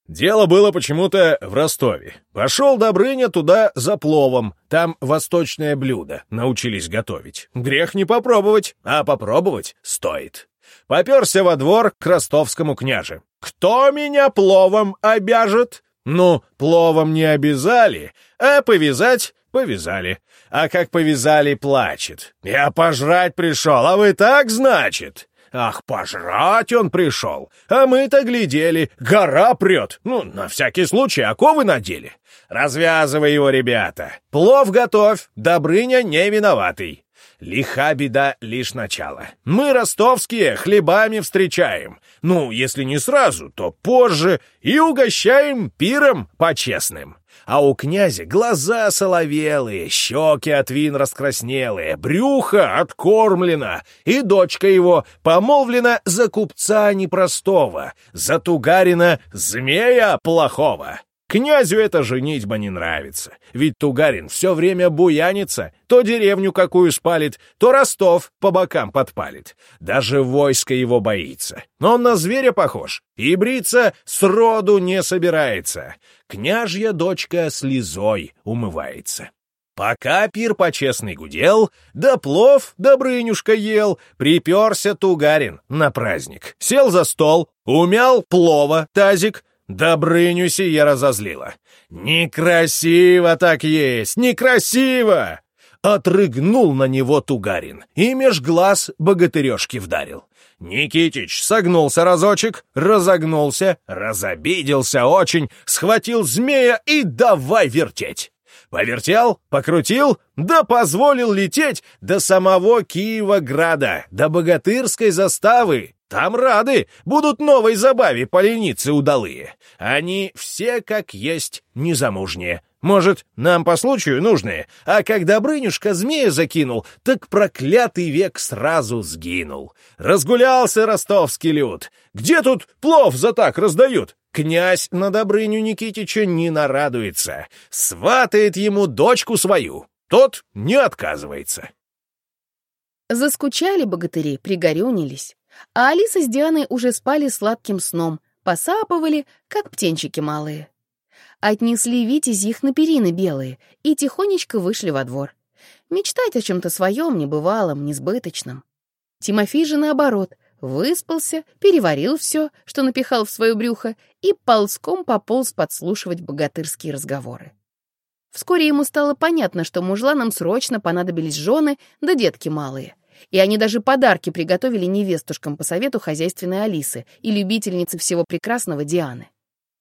Дело было почему-то в Ростове. Пошел Добрыня туда за пловом. Там восточное блюдо научились готовить. Грех не попробовать, а попробовать стоит. Поперся во двор к ростовскому княже. «Кто меня пловом обяжет?» Ну, пловом не обязали, а повязать повязали. А как повязали, плачет. Я пожрать пришел, а вы так, значит? Ах, пожрать он пришел. А мы-то глядели, гора прет. Ну, на всякий случай, оковы надели. Развязывай его, ребята. Плов готовь, Добрыня не виноватый. Лиха беда лишь начало. Мы, ростовские, хлебами встречаем. Ну, если не сразу, то позже. И угощаем пиром по-честным. А у князя глаза соловелые, щеки от вин раскраснелые, брюхо откормлено, и дочка его помолвлена за купца непростого, за тугарина змея плохого. Князю эта женитьба не нравится, ведь Тугарин все время буянится, то деревню какую спалит, то Ростов по бокам подпалит. Даже войско его боится. Но он на зверя похож и бриться сроду не собирается. Княжья дочка слезой умывается. Пока пир по-честный гудел, да плов Добрынюшка ел, приперся Тугарин на праздник. Сел за стол, умял плова тазик, Добрыню сие разозлила. «Некрасиво так есть! Некрасиво!» Отрыгнул на него Тугарин и меж глаз богатырёшки вдарил. Никитич согнулся разочек, разогнулся, разобиделся очень, схватил змея и давай вертеть. Повертел, покрутил, да позволил лететь до самого Киева-града, до богатырской заставы. Там рады, будут новой забаве поленицы удалые. Они все, как есть, незамужние. Может, нам по случаю нужные, а как Добрынюшка змея закинул, так проклятый век сразу сгинул. Разгулялся ростовский люд. Где тут плов за так раздают? Князь на Добрыню Никитича не нарадуется. Сватает ему дочку свою. Тот не отказывается. Заскучали богатыри, пригорюнились. А Алиса с Дианой уже спали сладким сном, посапывали, как птенчики малые. Отнесли Витязь на перины белые и тихонечко вышли во двор. Мечтать о чем-то своем, небывалом, несбыточном. Тимофей же, наоборот, выспался, переварил все, что напихал в свое брюхо, и ползком пополз подслушивать богатырские разговоры. Вскоре ему стало понятно, что мужланам срочно понадобились жены да детки малые и они даже подарки приготовили невестушкам по совету хозяйственной Алисы и любительницы всего прекрасного Дианы.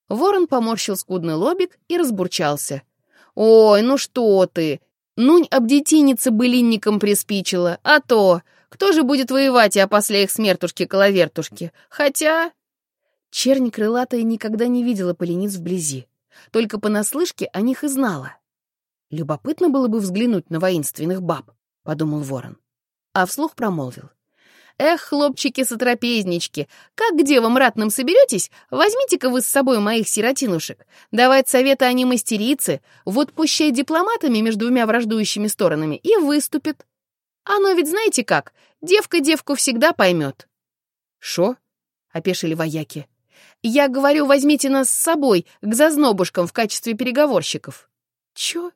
Ворон поморщил скудный лобик и разбурчался. «Ой, ну что ты! Нунь обдетиниться былинником приспичила, а то! Кто же будет воевать и опосля их смертушки-коловертушки? Хотя...» Черни крылатая никогда не видела полениц вблизи, только понаслышке о них и знала. «Любопытно было бы взглянуть на воинственных баб», — подумал ворон а вслух промолвил. «Эх, хлопчики-сотрапезнички, как к девам ратным соберетесь, возьмите-ка вы с собой моих сиротинушек. Давать советы они мастерицы, вот пущай дипломатами между двумя враждующими сторонами и выступит. Оно ведь знаете как, девка девку всегда поймет». «Шо?» — опешили вояки. «Я говорю, возьмите нас с собой к зазнобушкам в качестве переговорщиков». «Чё?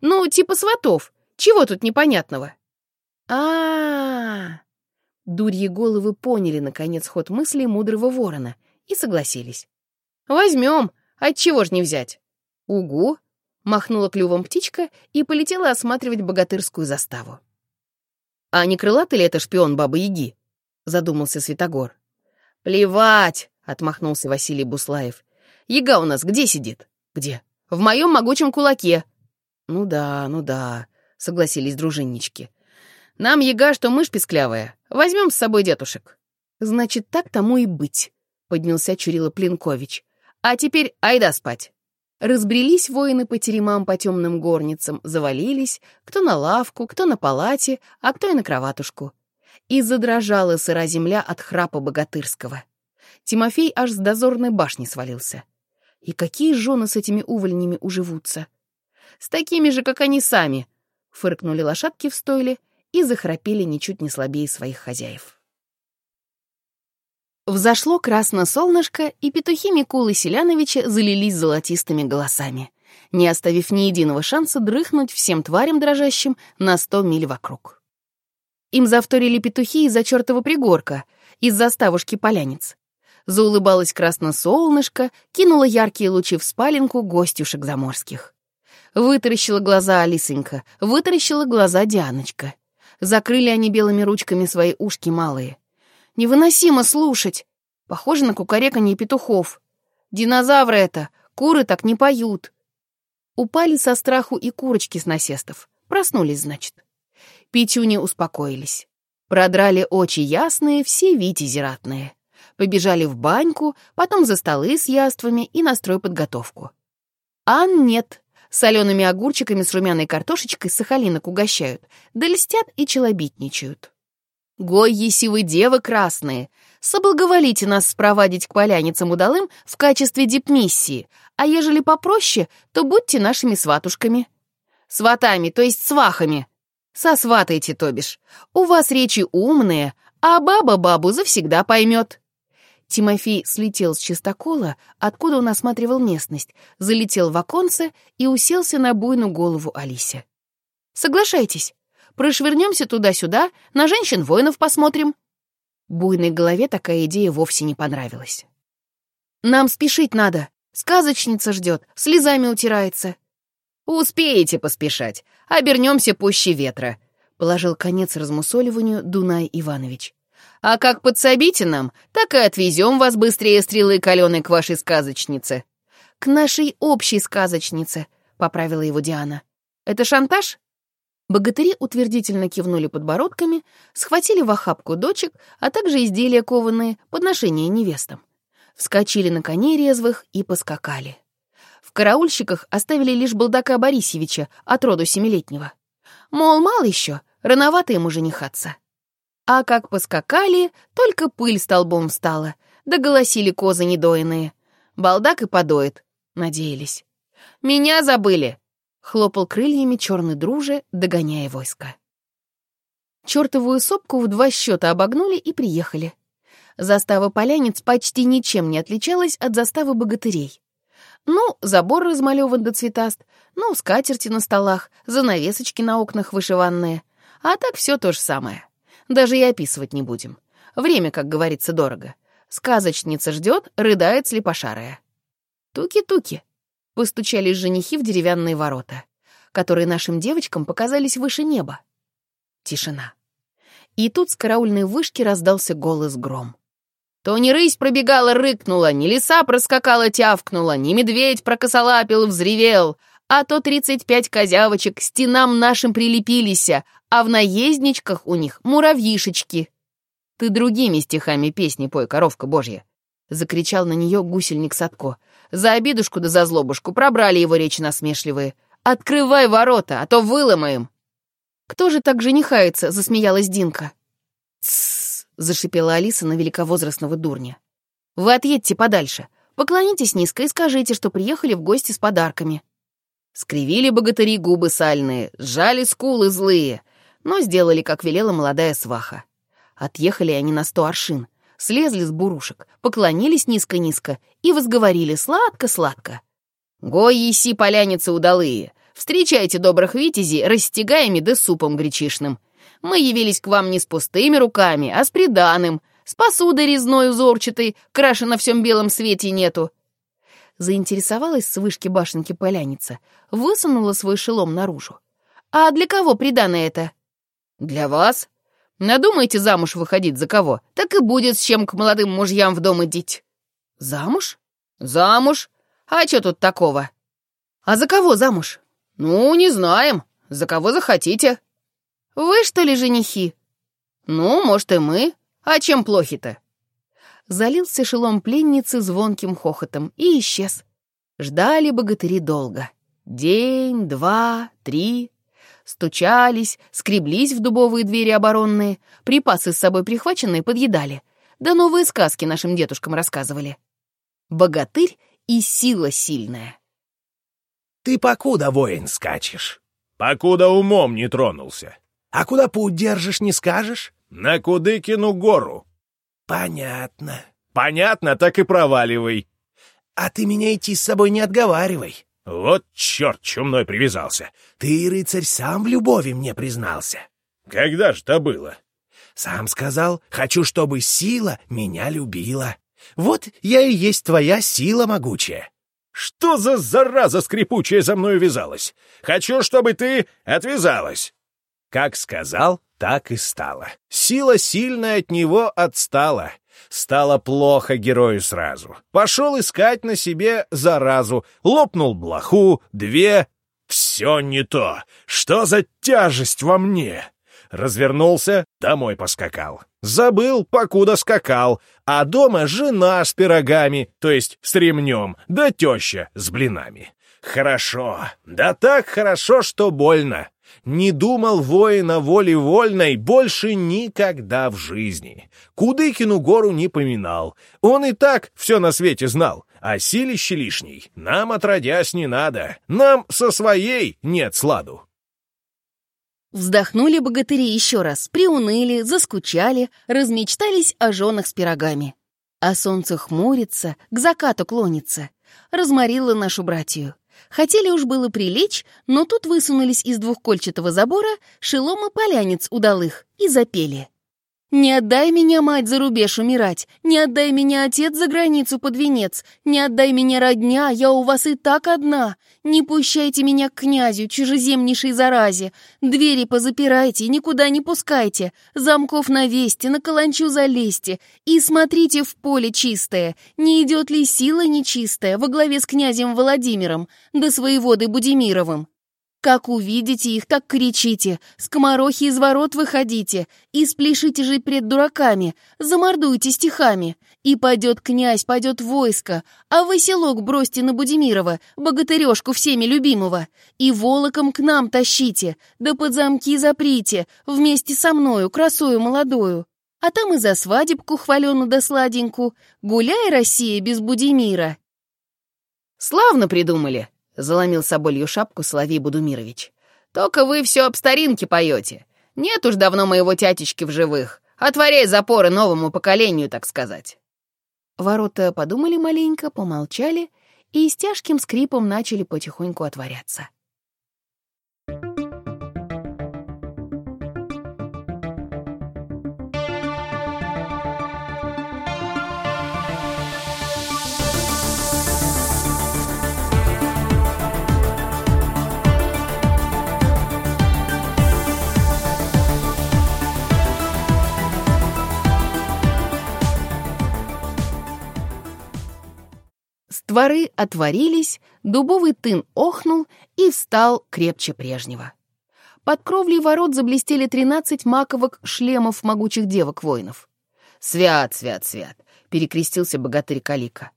Ну, типа сватов. Чего тут непонятного?» А, -а, Дурьи головы поняли, наконец, ход мыслей мудрого ворона и согласились. «Возьмем! Отчего ж не взять?» «Угу!» — махнула клювом птичка и полетела осматривать богатырскую заставу. «А не крылатый ли это шпион Бабы-Яги?» — задумался Святогор. «Плевать!» — отмахнулся Василий Буслаев. «Яга у нас где сидит?» «Где?» «В моем могучем кулаке». «Ну да, ну да», — согласились дружиннички. «Нам яга, что мышь песклявая. Возьмем с собой детушек». «Значит, так тому и быть», — поднялся Чурила Плинкович. «А теперь айда спать». Разбрелись воины по теремам по темным горницам, завалились, кто на лавку, кто на палате, а кто и на кроватушку. И задрожала сыра земля от храпа богатырского. Тимофей аж с дозорной башни свалился. И какие жены с этими увольнями уживутся? С такими же, как они сами, фыркнули лошадки в стойле и захрапели ничуть не слабее своих хозяев. Взошло красное солнышко, и петухи Микулы Селяновича залились золотистыми голосами, не оставив ни единого шанса дрыхнуть всем тварям дрожащим на сто миль вокруг. Им завторили петухи из-за чертова пригорка, из заставушки полянец. Заулыбалось красное солнышко, кинуло яркие лучи в спаленку гостюшек заморских. Вытаращила глаза Алисонька, вытаращила глаза Дианочка. Закрыли они белыми ручками свои ушки малые. Невыносимо слушать. Похоже на кукареканье петухов. Динозавры это, куры так не поют. Упали со страху и курочки с насестов. Проснулись, значит. Петюни успокоились. Продрали очи ясные, все витязи ратные. Побежали в баньку, потом за столы с яствами и на стройподготовку. Ан нет. Солеными огурчиками с румяной картошечкой сахалинок угощают, да льстят и челобитничают. Гой, еси вы девы красные, соблаговолите нас спровадить к поляницам удалым в качестве дипмиссии, а ежели попроще, то будьте нашими сватушками. Сватами, то есть свахами. Сосватайте, то бишь. У вас речи умные, а баба бабу завсегда поймет. Тимофей слетел с чистокола, откуда он осматривал местность, залетел в оконце и уселся на буйную голову Алисе. «Соглашайтесь, Прошвырнемся туда-сюда, на женщин-воинов посмотрим». Буйной голове такая идея вовсе не понравилась. «Нам спешить надо. Сказочница ждет, слезами утирается». «Успеете поспешать. Обернемся пуще ветра», — положил конец размусоливанию Дунай Иванович. «А как подсобите нам, так и отвезем вас быстрее стрелы каленой к вашей сказочнице». «К нашей общей сказочнице», — поправила его Диана. «Это шантаж?» Богатыри утвердительно кивнули подбородками, схватили в охапку дочек, а также изделия кованые, подношения невестам. Вскочили на коней резвых и поскакали. В караульщиках оставили лишь балдака Борисевича от роду семилетнего. Мол, мало еще, рановато ему женихаться. А как поскакали, только пыль столбом встала, да голосили козы недоенные. Балдак и подоет, надеялись. «Меня забыли!» Хлопал крыльями черный друже, догоняя войско. Чертовую сопку в два счета обогнули и приехали. Застава полянец почти ничем не отличалась от заставы богатырей. Ну, забор размалеван до цветаст, ну, скатерти на столах, занавесочки на окнах вышиванные. А так все то же самое. Даже и описывать не будем. Время, как говорится, дорого. Сказочница ждет, рыдает слепошарая. Туки-туки. Постучались женихи в деревянные ворота, которые нашим девочкам показались выше неба. Тишина. И тут с караульной вышки раздался голос гром. То не рысь пробегала, рыкнула, ни лиса проскакала, тявкнула, ни медведь прокосолапил, взревел, а то тридцать пять козявочек к стенам нашим прилепились, а в наездничках у них муравьишечки. Ты другими стихами песни пой, коровка божья, — закричал на нее гусельник Садко. За обидушку да за злобушку пробрали его речи насмешливые. «Открывай ворота, а то выломаем!» «Кто же так женихается?» — засмеялась Динка. «Тссс!» — зашипела Алиса на великовозрастного дурня. «Вы отъедьте подальше, поклонитесь низко и скажите, что приехали в гости с подарками». Скривили богатыри губы сальные, сжали скулы злые, но сделали, как велела молодая сваха. Отъехали они на сто аршин, слезли с бурушек, поклонились низко-низко и возговорили сладко-сладко. «Гой еси поляницы удалые! Встречайте добрых витязей, растягаями да супом гречишным. Мы явились к вам не с пустыми руками, а с приданым, с посудой резной узорчатой, краши на всем белом свете нету». Заинтересовалась с вышки башенки поляница, высунула свой шелом наружу. «А для кого приданное это?» «Для вас», Надумаете замуж выходить за кого, так и будет с чем к молодым мужьям в дом идти. Замуж? Замуж. А что тут такого? А за кого замуж? Ну, не знаем. За кого захотите. Вы, что ли, женихи? Ну, может, и мы. А чем плохи-то? Залился шелом пленницы звонким хохотом и исчез. Ждали богатыри долго. День, два, три. Стучались, скреблись в дубовые двери оборонные, припасы с собой прихваченные подъедали. Да новые сказки нашим дедушкам рассказывали. Богатырь и сила сильная. «Ты покуда, воин, скачешь?» «Покуда умом не тронулся». «А куда путь держишь, не скажешь?» «На Кудыкину гору». «Понятно». «Понятно, так и проваливай». «А ты меня идти с собой не отговаривай». «Вот черт, чумной привязался». «Ты, рыцарь, сам в любови мне признался». «Когда ж то было?» «Сам сказал, хочу, чтобы сила меня любила. Вот я и есть твоя сила могучая». «Что за зараза скрипучая за мной вязалась? Хочу, чтобы ты отвязалась». Как сказал, так и стало. Сила сильная от него отстала. Стало плохо герою сразу. Пошел искать на себе заразу. Лопнул блоху, две. Все не то. Что за тяжесть во мне? Развернулся, домой поскакал. Забыл, покуда скакал. А дома жена с пирогами, то есть с ремнем, да теща с блинами. Хорошо, да так хорошо, что больно не думал воин о воле вольной больше никогда в жизни. Кудыкину гору не поминал. Он и так все на свете знал. А силище лишней нам отродясь не надо. Нам со своей нет сладу. Вздохнули богатыри еще раз, приуныли, заскучали, размечтались о женах с пирогами. А солнце хмурится, к закату клонится. Разморило нашу братью. Хотели уж было прилечь, но тут высунулись из двухкольчатого забора шелом и полянец удалых и запели. «Не отдай меня, мать, за рубеж умирать, не отдай меня, отец, за границу под венец, не отдай меня, родня, я у вас и так одна, не пущайте меня к князю, чужеземнейшей заразе, двери позапирайте, никуда не пускайте, замков навесьте, на каланчу залезьте, и смотрите в поле чистое, не идет ли сила нечистая во главе с князем Владимиром, да своеводой Будимировым. Как увидите их, так кричите, скоморохи из ворот выходите, и спляшите же пред дураками, замордуйте стихами. И пойдет князь, пойдет войско, а вы селок бросьте на Будимирова, богатырежку всеми любимого, и волоком к нам тащите, да под замки заприте, вместе со мною, красою молодою. А там и за свадебку хвалену да сладеньку, гуляй, Россия, без Будимира. Славно придумали, — заломил соболью шапку Соловей Будумирович. «Только вы все об старинке поете. Нет уж давно моего тятечки в живых. Отворяй запоры новому поколению, так сказать». Ворота подумали маленько, помолчали и с тяжким скрипом начали потихоньку отворяться. Створы отворились, дубовый тын охнул и встал крепче прежнего. Под кровлей ворот заблестели тринадцать маковок шлемов могучих девок-воинов. «Свят, свят, свят!» — перекрестился богатырь Калика.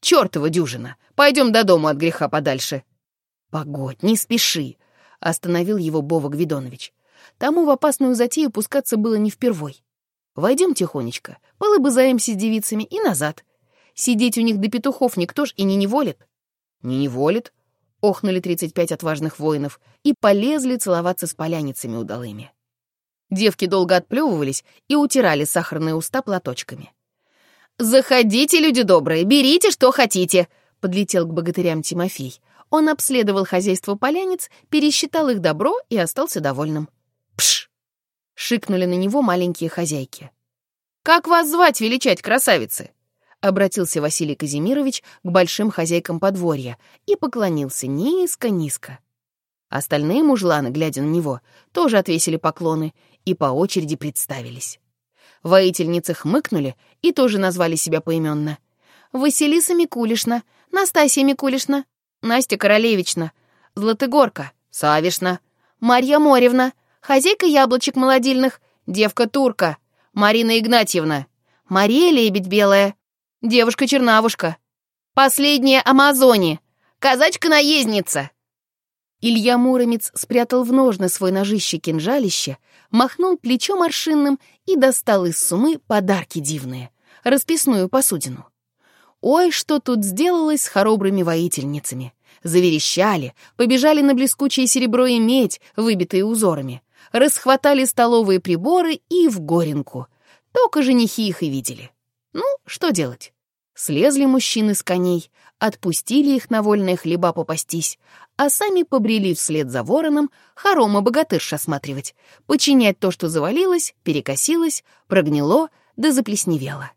«Чёртова дюжина! Пойдем до дому от греха подальше!» «Погодь, не спеши!» — остановил его Бова Гвидонович. Тому в опасную затею пускаться было не впервой. Войдем тихонечко, полыбызаемся с девицами и назад. Сидеть у них до петухов никто ж и не неволит. Не неволит, охнули тридцать пять отважных воинов и полезли целоваться с поляницами удалыми. Девки долго отплевывались и утирали сахарные уста платочками. «Заходите, люди добрые, берите, что хотите!» — подлетел к богатырям Тимофей. Он обследовал хозяйство поляниц, пересчитал их добро и остался довольным. «Пш!» — шикнули на него маленькие хозяйки. «Как вас звать, величать красавицы?» — обратился Василий Казимирович к большим хозяйкам подворья и поклонился низко-низко. Остальные мужланы, глядя на него, тоже отвесили поклоны и по очереди представились. Воительницы хмыкнули и тоже назвали себя поименно. Василиса Микулишна, Настасья Микулишна, Настя Королевична, Златыгорка, Савишна, Марья Моревна, хозяйка яблочек молодильных, девка-турка, Марина Игнатьевна, Мария Лебедь Белая, девушка-чернавушка, последняя Амазони, казачка-наездница. Илья Муромец спрятал в ножны свой ножище-кинжалище, махнул плечом аршинным и достал из сумы подарки дивные, расписную посудину. Ой, что тут сделалось с хоробрыми воительницами. Заверещали, побежали на блескучее серебро и медь, выбитые узорами, расхватали столовые приборы и в горенку. Только женихи их и видели. Ну, что делать? Слезли мужчины с коней, отпустили их на вольные хлеба попастись, а сами побрели вслед за вороном хорома богатырш осматривать, починять то, что завалилось, перекосилось, прогнило да заплесневело.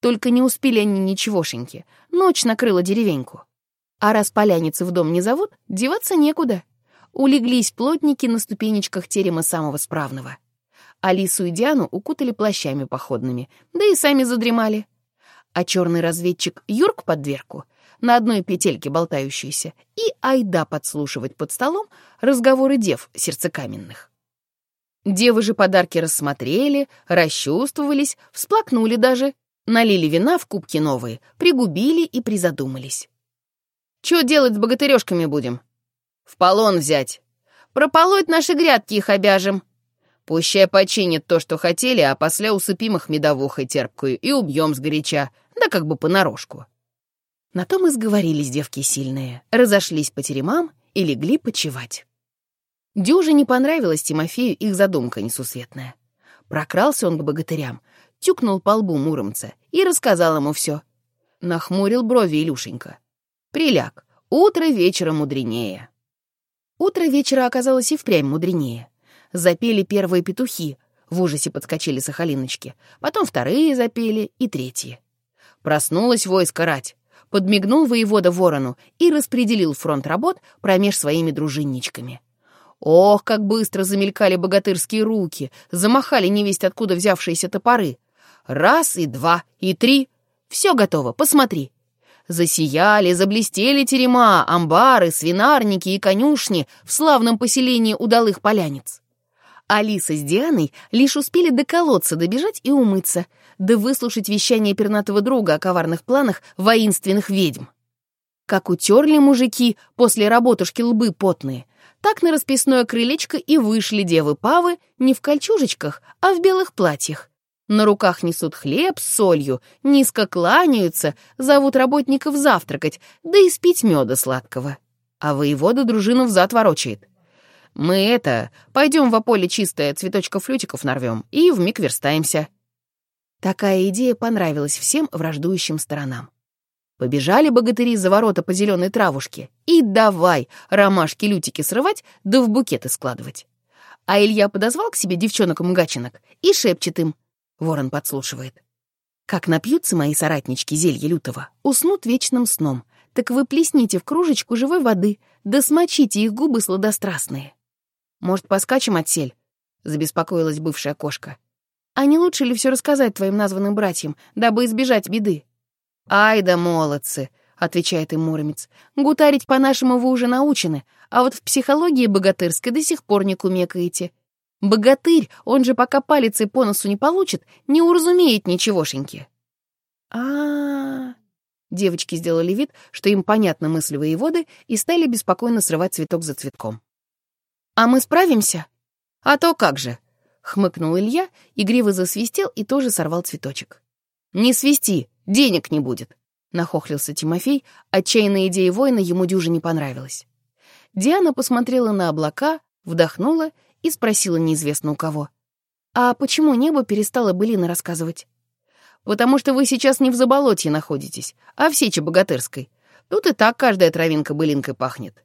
Только не успели они ничегошеньки, ночь накрыла деревеньку. А раз поляницы в дом не зовут, деваться некуда. Улеглись плотники на ступенечках терема самого справного. Алису и Диану укутали плащами походными, да и сами задремали. А черный разведчик Юрк под дверку, на одной петельке болтающийся, и айда подслушивать под столом разговоры дев сердцекаменных. Девы же подарки рассмотрели, расчувствовались, всплакнули даже, налили вина в кубки новые, пригубили и призадумались. Чё делать с богатырёшками будем? В полон взять. Прополоть наши грядки их обяжем. Пущай починят то, что хотели, а после усыпим их медовухой терпкую и убьем сгоряча, да как бы понарошку. На том и сговорились девки сильные, разошлись по теремам и легли почевать. Дюже не понравилась Тимофею их задумка несусветная. Прокрался он к богатырям, тюкнул по лбу Муромца и рассказал ему все. Нахмурил брови Илюшенька. Приляг. Утро вечера мудренее. Утро вечера оказалось и впрямь мудренее. Запели первые петухи, в ужасе подскочили сахалиночки, потом вторые запели и третьи. Проснулась войско рать, подмигнул воевода ворону и распределил фронт работ промеж своими дружинничками. Ох, как быстро замелькали богатырские руки, замахали невесть откуда взявшиеся топоры. Раз и два и три. Все готово, посмотри. Засияли, заблестели терема, амбары, свинарники и конюшни в славном поселении удалых полянец. Алиса с Дианой лишь успели до колодца добежать и умыться, да выслушать вещание пернатого друга о коварных планах воинственных ведьм. Как утерли мужики после работушки лбы потные, так на расписное крылечко и вышли девы-павы не в кольчужечках, а в белых платьях, на руках несут хлеб с солью, низко кланяются, зовут работников завтракать, да и спить меда сладкого. А воевода дружину взад ворочает. Мы это, пойдем в поле чистое, цветочков-флютиков нарвем и вмиг верстаемся. Такая идея понравилась всем враждующим сторонам. Побежали богатыри за ворота по зеленой травушке и давай ромашки-лютики срывать да в букеты складывать. А Илья подозвал к себе девчонок-мгачинок и шепчет им Ворон подслушивает. Как напьются мои соратнички зелья лютого, уснут вечным сном. Так вы плесните в кружечку живой воды, да смочите их губы сладострастные. Может, поскачем отсель? Забеспокоилась бывшая кошка. А не лучше ли все рассказать твоим названным братьям, дабы избежать беды? Ай да молодцы, отвечает им Муромец. Гутарить по-нашему вы уже научены, а вот в психологии богатырской до сих пор не кумекаете. Богатырь, он же пока палец и по носу не получит, не уразумеет ничегошеньки. а, -а, -а Девочки сделали вид, что им понятны мысли воеводы, и стали беспокойно срывать цветок за цветком. «А мы справимся?» «А то как же!» — хмыкнул Илья, игриво засвистел и тоже сорвал цветочек. «Не свисти, денег не будет!» — нахохлился Тимофей, отчаянная идея воина ему дюже не понравилась. Диана посмотрела на облака, вдохнула и спросила неизвестно у кого. «А почему небо перестало былины рассказывать?» «Потому что вы сейчас не в Заболотье находитесь, а в Сече Богатырской. Тут и так каждая травинка былинкой пахнет».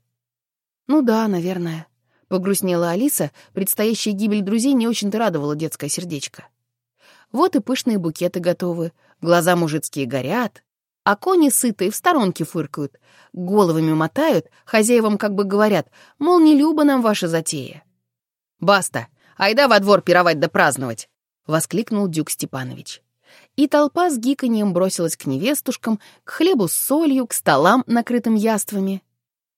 «Ну да, наверное», — погрустнела Алиса, предстоящая гибель друзей не очень-то радовала детское сердечко. Вот и пышные букеты готовы, глаза мужицкие горят, а кони сытые в сторонке фыркают, головами мотают, хозяевам как бы говорят, мол, не люба нам ваша затея. «Баста! Айда во двор пировать да праздновать!» — воскликнул Дюк Степанович. и толпа с гиканьем бросилась к невестушкам, к хлебу с солью, к столам, накрытым яствами.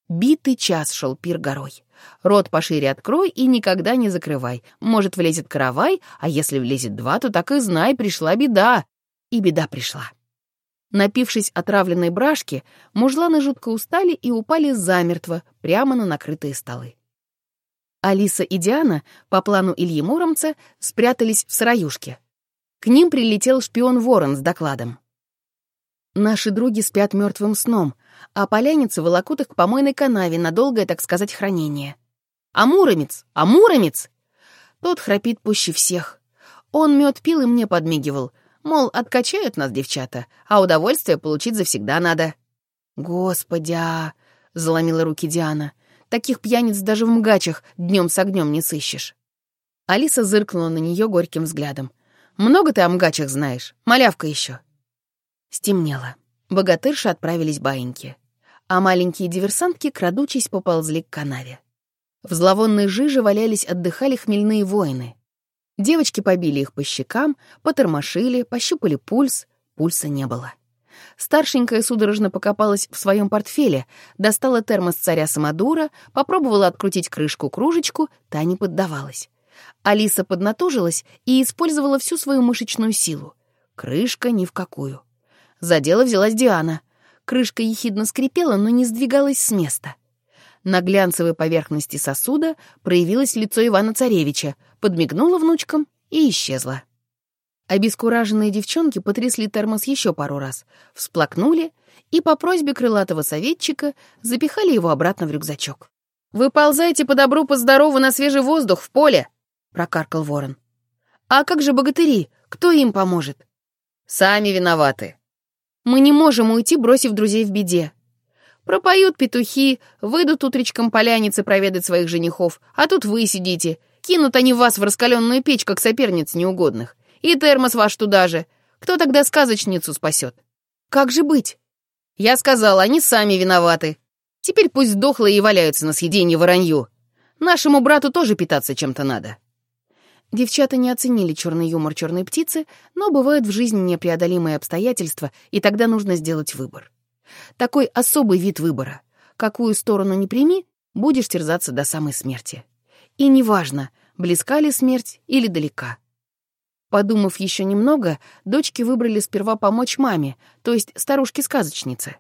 Битый час шел пир горой. Рот пошире открой и никогда не закрывай. Может, влезет каравай, а если влезет два, то так и знай, пришла беда. И беда пришла. Напившись отравленной брашки, мужланы жутко устали и упали замертво прямо на накрытые столы. Алиса и Диана, по плану Ильи Муромца, спрятались в сыроюшке. К ним прилетел шпион Ворон с докладом. Наши други спят мертвым сном, а поляницы волокут их к помойной канаве на долгое, так сказать, хранение. А Муромец! А Муромец! Тот храпит пуще всех. Он мед пил и мне подмигивал. Мол, откачают нас девчата, а удовольствие получить завсегда надо. «Господи, а!» — заломила руки Диана. «Таких пьяниц даже в мгачах днем с огнем не сыщешь». Алиса зыркнула на нее горьким взглядом. «Много ты о мгачах знаешь? Малявка еще». Стемнело. Богатырши отправились баиньки, а маленькие диверсантки, крадучись, поползли к канаве. В зловонной жиже валялись, отдыхали хмельные воины. Девочки побили их по щекам, потормошили, пощупали пульс. Пульса не было. Старшенькая судорожно покопалась в своем портфеле, достала термос царя Самодура, попробовала открутить крышку-кружечку, та не поддавалась. Алиса поднатужилась и использовала всю свою мышечную силу. Крышка ни в какую. За дело взялась Диана. Крышка ехидно скрипела, но не сдвигалась с места. На глянцевой поверхности сосуда проявилось лицо Ивана-Царевича, подмигнула внучкам и исчезла. Обескураженные девчонки потрясли термос еще пару раз, всплакнули и по просьбе крылатого советчика запихали его обратно в рюкзачок. «Выползайте по добру, по здорову на свежий воздух, в поле!» — прокаркал ворон. «А как же богатыри? Кто им поможет?» «Сами виноваты», мы не можем уйти, бросив друзей в беде. Пропоют петухи, выйдут утречком поляницы проведать своих женихов, а тут вы сидите. Кинут они вас в раскаленную печь, как соперниц неугодных. И термос ваш туда же. Кто тогда сказочницу спасет? Как же быть? Я сказала, они сами виноваты. Теперь пусть сдохлые и валяются на съеденье воронью. Нашему брату тоже питаться чем-то надо. Девчата не оценили черный юмор черной птицы, но бывают в жизни непреодолимые обстоятельства, и тогда нужно сделать выбор. Такой особый вид выбора. Какую сторону не прими, будешь терзаться до самой смерти. И неважно, близка ли смерть или далека. Подумав еще немного, дочки выбрали сперва помочь маме, то есть старушке-сказочнице.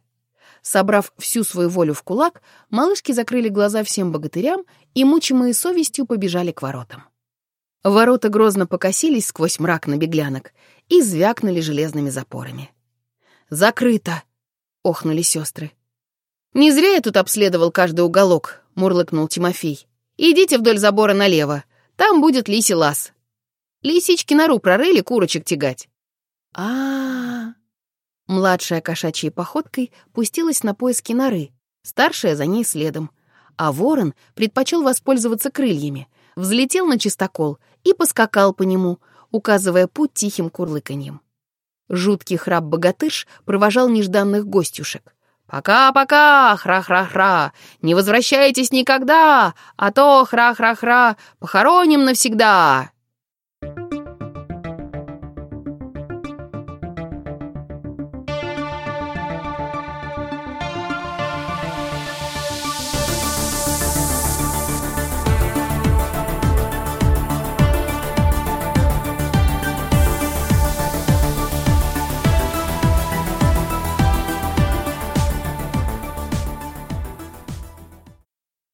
Собрав всю свою волю в кулак, малышки закрыли глаза всем богатырям и, мучимые совестью, побежали к воротам. Ворота грозно покосились сквозь мрак на беглянок и звякнули железными запорами. «Закрыто!» — охнули сестры. «Не зря я тут обследовал каждый уголок», — мурлыкнул Тимофей. «Идите вдоль забора налево, там будет лисий лаз. Лисички нору прорыли курочек тягать». А, -а, а Младшая кошачьей походкой пустилась на поиски норы, старшая за ней следом, а ворон предпочел воспользоваться крыльями, взлетел на чистокол и поскакал по нему, указывая путь тихим курлыканьем. Жуткий храп-богатырш провожал нежданных гостюшек. «Пока-пока, хра-хра-хра, не возвращайтесь никогда, а то хра-хра-хра, похороним навсегда!»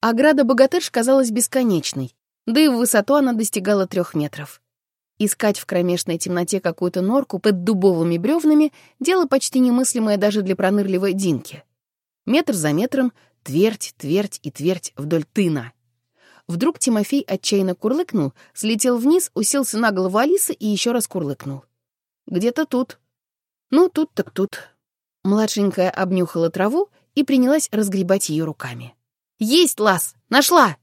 Ограда богатырш казалась бесконечной, да и в высоту она достигала трех метров. Искать в кромешной темноте какую-то норку под дубовыми бревнами — дело почти немыслимое даже для пронырливой Динки. Метр за метром — твердь, твердь и твердь вдоль тына. Вдруг Тимофей отчаянно курлыкнул, слетел вниз, уселся на голову Алисы и еще раз курлыкнул. «Где-то тут». «Ну, тут так тут». Младшенькая обнюхала траву и принялась разгребать ее руками. «Есть, Лас! Нашла!»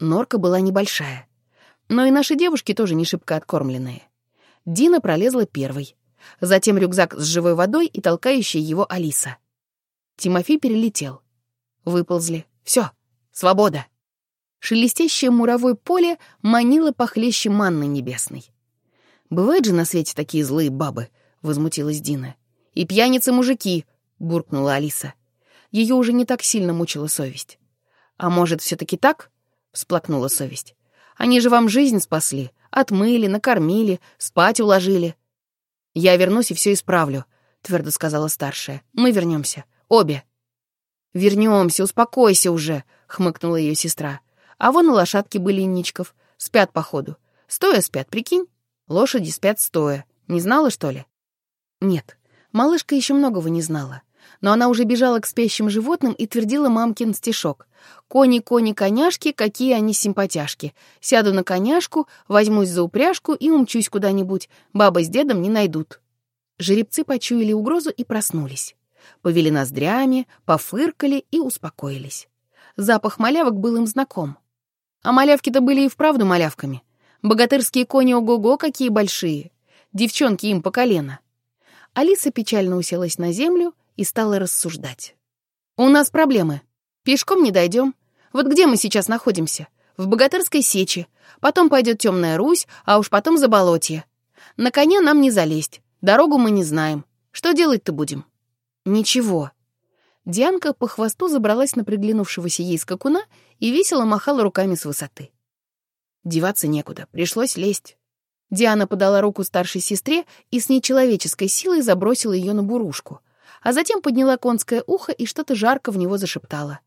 Норка была небольшая. Но и наши девушки тоже не шибко откормленные. Дина пролезла первой. Затем рюкзак с живой водой и толкающая его Алиса. Тимофей перелетел. Выползли. Все, свобода. Шелестящее муровое поле манило похлеще манны небесной. Бывают же на свете такие злые бабы. возмутилась Дина. «И пьяницы-мужики», — буркнула Алиса. Ее уже не так сильно мучила совесть. «А может, все-таки так?» — всплакнула совесть. «Они же вам жизнь спасли, отмыли, накормили, спать уложили». «Я вернусь и все исправлю», — твердо сказала старшая. «Мы вернемся. Обе». «Вернемся, успокойся уже», — хмыкнула ее сестра. «А вон и лошадки были Ничков. Спят, походу. Стоя спят, прикинь? Лошади спят стоя. Не знала, что ли?» Нет, малышка еще многого не знала. Но она уже бежала к спящим животным и твердила мамкин стишок. «Кони, кони, коняшки, какие они симпатяшки. Сяду на коняшку, возьмусь за упряжку и умчусь куда-нибудь. Баба с дедом не найдут». Жеребцы почуяли угрозу и проснулись. Повели ноздрями, пофыркали и успокоились. Запах малявок был им знаком. А малявки-то были и вправду малявками. Богатырские кони ого-го какие большие. Девчонки им по колено. Алиса печально уселась на землю и стала рассуждать. «У нас проблемы. Пешком не дойдем. Вот где мы сейчас находимся? В Богатырской сече. Потом пойдет Темная Русь, а уж потом Заболотье. На коня нам не залезть. Дорогу мы не знаем. Что делать-то будем?» «Ничего». Дианка по хвосту забралась на приглянувшегося ей скакуна и весело махала руками с высоты. Деваться некуда, пришлось лезть. Диана подала руку старшей сестре и с нечеловеческой силой забросила ее на бурушку, а затем подняла конское ухо и что-то жарко в него зашептала.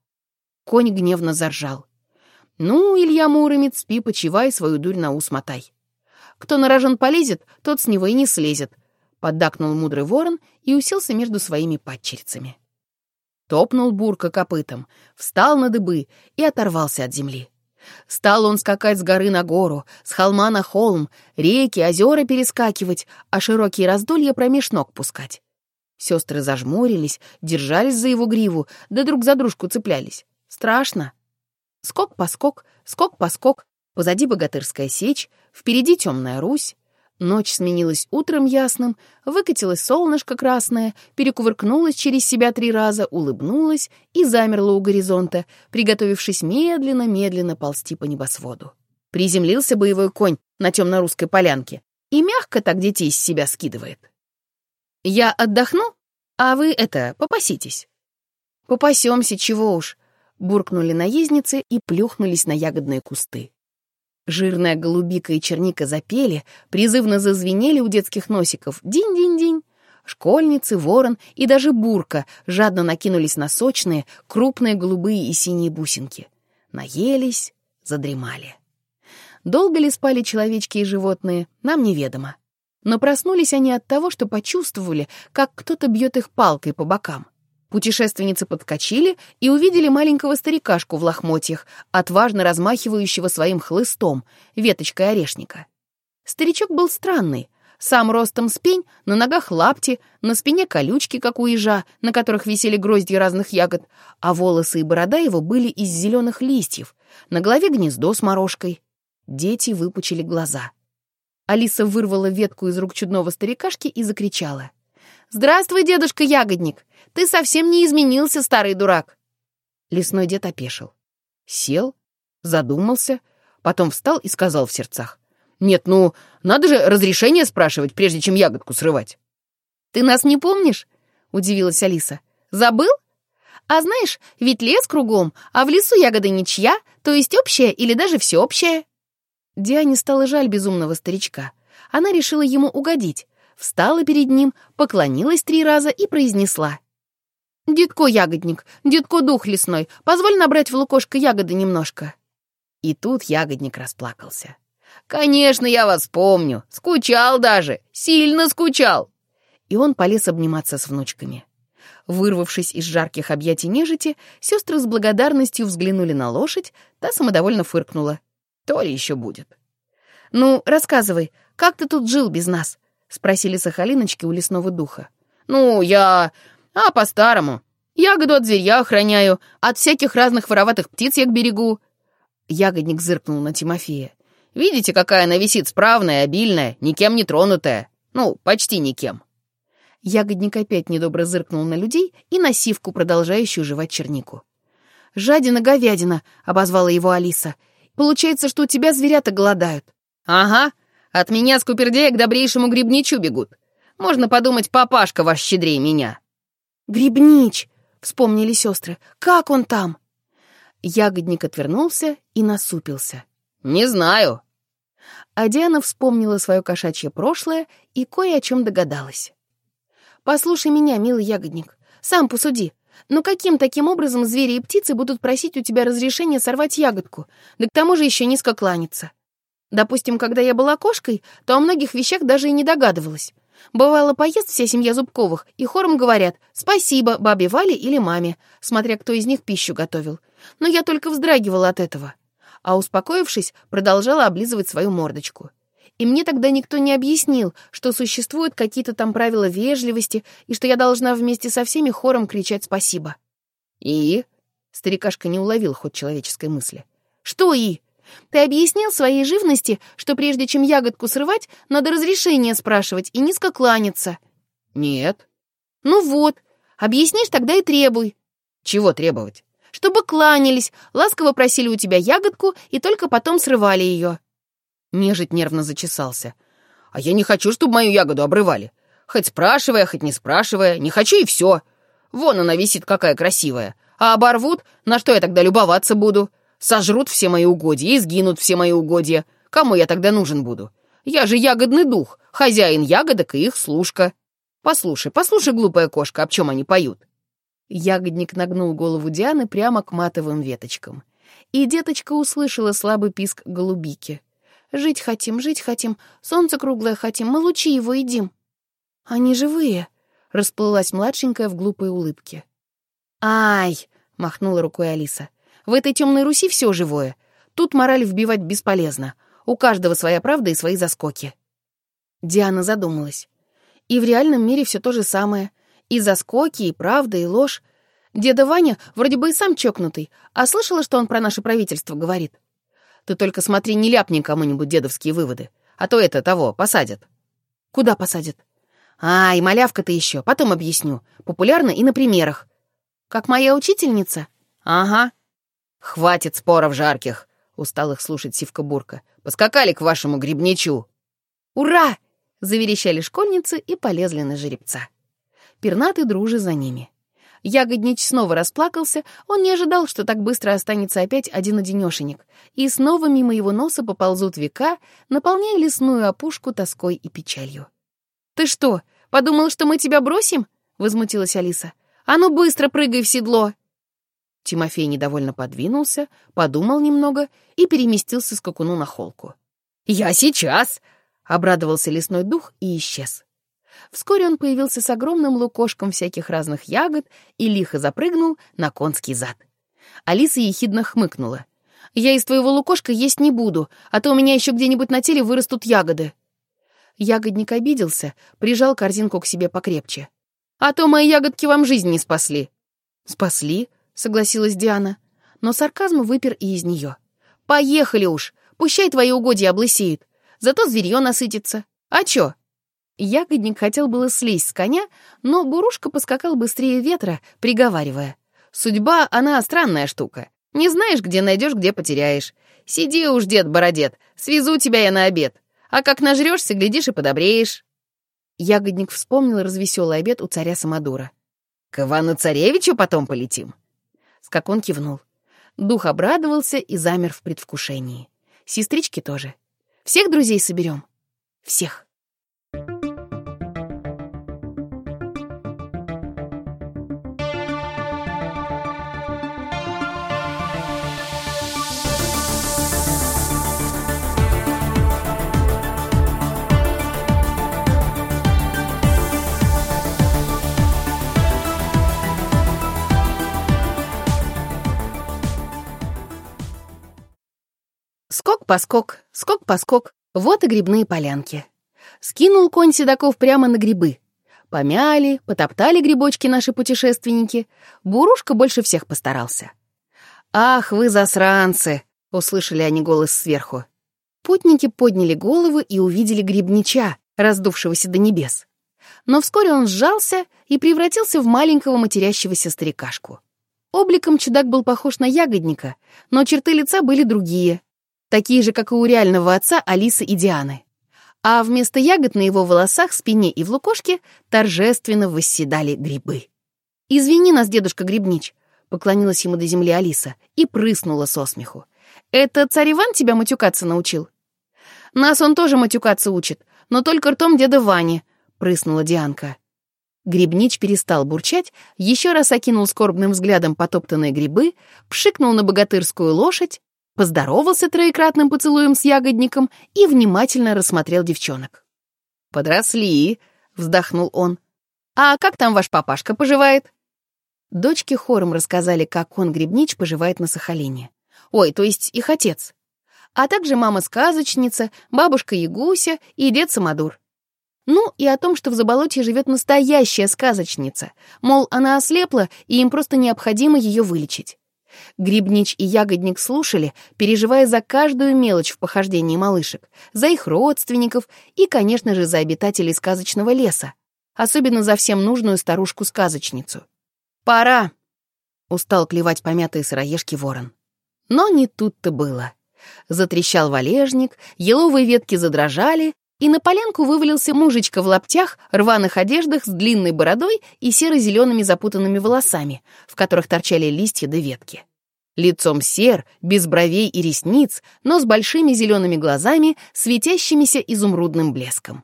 Конь гневно заржал. «Ну, Илья Муромец, спи, почивай, свою дурь на ус мотай. Кто на рожон полезет, тот с него и не слезет», — поддакнул мудрый ворон и уселся между своими падчерицами. Топнул бурка копытом, встал на дыбы и оторвался от земли. Стал он скакать с горы на гору, с холма на холм, реки, озера перескакивать, а широкие раздолья промеж ног пускать. Сестры зажмурились, держались за его гриву, да друг за дружку цеплялись. Страшно. Скок по скок, скок по скок, позади богатырская сечь, впереди темная Русь, Ночь сменилась утром ясным, выкатилось солнышко красное, перекувыркнулось через себя три раза, улыбнулось и замерло у горизонта, приготовившись медленно-медленно ползти по небосводу. Приземлился боевой конь на темно-русской полянке и мягко так детей из себя скидывает. «Я отдохну, а вы, это, попаситесь». «Попасемся, чего уж», — буркнули наездницы и плюхнулись на ягодные кусты. Жирная голубика и черника запели, призывно зазвенели у детских носиков «динь-динь-динь». Школьницы, ворон и даже бурка жадно накинулись на сочные, крупные голубые и синие бусинки. Наелись, задремали. Долго ли спали человечки и животные, нам неведомо. Но проснулись они от того, что почувствовали, как кто-то бьет их палкой по бокам. Путешественницы подскочили и увидели маленького старикашку в лохмотьях, отважно размахивающего своим хлыстом, веточкой орешника. Старичок был странный, сам ростом с пень, на ногах лапти, на спине колючки, как у ежа, на которых висели грозди разных ягод, а волосы и борода его были из зеленых листьев, на голове гнездо с морожкой. Дети выпучили глаза. Алиса вырвала ветку из рук чудного старикашки и закричала. «Здравствуй, дедушка-ягодник! Ты совсем не изменился, старый дурак!» Лесной дед опешил. Сел, задумался, потом встал и сказал в сердцах. «Нет, ну, надо же разрешение спрашивать, прежде чем ягодку срывать». «Ты нас не помнишь?» — удивилась Алиса. «Забыл? А знаешь, ведь лес кругом, а в лесу ягода ничья, то есть общая или даже всеобщая». Диане стало жаль безумного старичка. Она решила ему угодить, встала перед ним, поклонилась три раза и произнесла. «Дедко ягодник, дедко дух лесной, позволь набрать в лукошко ягоды немножко». И тут ягодник расплакался. «Конечно, я вас помню. Скучал даже. Сильно скучал». И он полез обниматься с внучками. Вырвавшись из жарких объятий нежити, сестры с благодарностью взглянули на лошадь, та самодовольно фыркнула. То ли еще будет. «Ну, рассказывай, как ты тут жил без нас?» — спросили сахалиночки у лесного духа. «Ну, я... А, по-старому. Ягоду от зверья охраняю, от всяких разных вороватых птиц я к берегу». Ягодник зыркнул на Тимофея. «Видите, какая она висит справная, обильная, никем не тронутая? Ну, почти никем». Ягодник опять недобро зыркнул на людей и на сивку, продолжающую жевать чернику. «Жадина-говядина», — обозвала его Алиса. «Получается, что у тебя зверята голодают». «Ага, от меня скупердея к добрейшему грибничу бегут. Можно подумать, папашка ваш щедрее меня». «Грибнич!» — вспомнили сестры. «Как он там?» Ягодник отвернулся и насупился. «Не знаю». А Диана вспомнила свое кошачье прошлое и кое о чем догадалась. «Послушай меня, милый ягодник, сам посуди. Но каким таким образом звери и птицы будут просить у тебя разрешения сорвать ягодку, да к тому же еще низко кланяться? Допустим, когда я была кошкой, то о многих вещах даже и не догадывалась. Бывало, поест вся семья Зубковых, и хором говорят «спасибо» бабе Вале или маме, смотря кто из них пищу готовил. Но я только вздрагивала от этого. А успокоившись, продолжала облизывать свою мордочку. И мне тогда никто не объяснил, что существуют какие-то там правила вежливости и что я должна вместе со всеми хором кричать «спасибо». «И?» — старикашка не уловил ход человеческой мысли. «Что «и»?» Ты объяснил своей живности, что прежде чем ягодку срывать, надо разрешение спрашивать и низко кланяться. Нет. Ну вот, объяснишь, тогда и требуй. Чего требовать? Чтобы кланялись, ласково просили у тебя ягодку и только потом срывали ее. Нежить нервно зачесался. А я не хочу, чтобы мою ягоду обрывали. Хоть спрашивая, хоть не спрашивая, не хочу и все. Вон она висит какая красивая. А оборвут, на что я тогда любоваться буду? Сожрут все мои угодья и сгинут все мои угодья. Кому я тогда нужен буду? Я же ягодный дух, хозяин ягодок и их служка. Послушай, послушай, глупая кошка, об чем они поют. Ягодник нагнул голову Дианы прямо к матовым веточкам. И деточка услышала слабый писк голубики. «Жить хотим, жить хотим, солнце круглое хотим, мы лучи его едим». «Они живые», — расплылась младшенькая в глупой улыбке. «Ай!» — махнула рукой Алиса. В этой темной Руси все живое. Тут мораль вбивать бесполезно. У каждого своя правда и свои заскоки. Диана задумалась. И в реальном мире все то же самое. И заскоки, и правда, и ложь. Деда Ваня вроде бы и сам чокнутый, а слышала, что он про наше правительство говорит? Ты только смотри, не ляпни кому-нибудь дедовские выводы, а то это того, посадят. Куда посадят? Ай, малявка ты еще, потом объясню. Популярно и на примерах. Как моя учительница? Ага, «Хватит споров жарких!» — устал их слушать Сивка-бурка. «Поскакали к вашему грибничу!» «Ура!» — заверещали школьницы и полезли на жеребца. Пернатый дружи за ними. Ягоднич снова расплакался, он не ожидал, что так быстро останется опять один-одинешенек, и снова мимо его носа поползут века, наполняя лесную опушку тоской и печалью. «Ты что, подумал, что мы тебя бросим?» — возмутилась Алиса. «А ну быстро прыгай в седло!» Тимофей недовольно подвинулся, подумал немного и переместился с кокуну на холку. «Я сейчас!» — обрадовался лесной дух и исчез. Вскоре он появился с огромным лукошком всяких разных ягод и лихо запрыгнул на конский зад. Алиса ехидно хмыкнула. «Я из твоего лукошка есть не буду, а то у меня еще где-нибудь на теле вырастут ягоды». Ягодник обиделся, прижал корзинку к себе покрепче. «А то мои ягодки вам жизнь не спасли». «Спасли?» согласилась Диана, но сарказм выпер и из нее. «Поехали уж! Пущай твои угодья облысеют, зато зверье насытится. А чё?» Ягодник хотел было слезть с коня, но Бурушка поскакал быстрее ветра, приговаривая. «Судьба, она странная штука. Не знаешь, где найдешь, где потеряешь. Сиди уж, дед-бородед, свезу тебя я на обед. А как нажрешься, глядишь и подобреешь». Ягодник вспомнил развеселый обед у царя Самодура. «К Ивану-царевичу потом полетим?» Скакон кивнул. Дух обрадовался и замер в предвкушении. Сестрички тоже. Всех друзей соберем. Всех. Скок-поскок, скок-поскок, вот и грибные полянки. Скинул конь седаков прямо на грибы. Помяли, потоптали грибочки наши путешественники. Бурушка больше всех постарался. «Ах, вы засранцы!» — услышали они голос сверху. Путники подняли головы и увидели грибнича, раздувшегося до небес. Но вскоре он сжался и превратился в маленького матерящегося старикашку. Обликом чудак был похож на ягодника, но черты лица были другие, такие же, как и у реального отца Алисы и Дианы. а вместо ягод на его волосах, спине и в лукошке торжественно восседали грибы. «Извини нас, дедушка Грибнич», — поклонилась ему до земли Алиса и прыснула со смеху. «Это царь Иван тебя матюкаться научил?» «Нас он тоже матюкаться учит, но только ртом деда Вани», — прыснула Дианка. Грибнич перестал бурчать, еще раз окинул скорбным взглядом потоптанные грибы, пшикнул на богатырскую лошадь, поздоровался троекратным поцелуем с ягодником и внимательно рассмотрел девчонок. «Подросли», — вздохнул он. «А как там ваш папашка поживает?» Дочки хором рассказали, как он, Грибнич, поживает на Сахалине. Ой, то есть их отец. А также мама-сказочница, бабушка Ягуся и дед Самодур. Ну и о том, что в заболотье живет настоящая сказочница, мол, она ослепла, и им просто необходимо ее вылечить. Грибнич и Ягодник слушали, переживая за каждую мелочь в похождении малышек, за их родственников и, конечно же, за обитателей сказочного леса, особенно за всем нужную старушку-сказочницу. «Пора!» — устал клевать помятые сыроежки ворон. Но не тут-то было. Затрещал валежник, еловые ветки задрожали, и на поленку вывалился мужичка в лаптях, рваных одеждах с длинной бородой и серо-зелеными запутанными волосами, в которых торчали листья да ветки. Лицом сер, без бровей и ресниц, но с большими зелеными глазами, светящимися изумрудным блеском.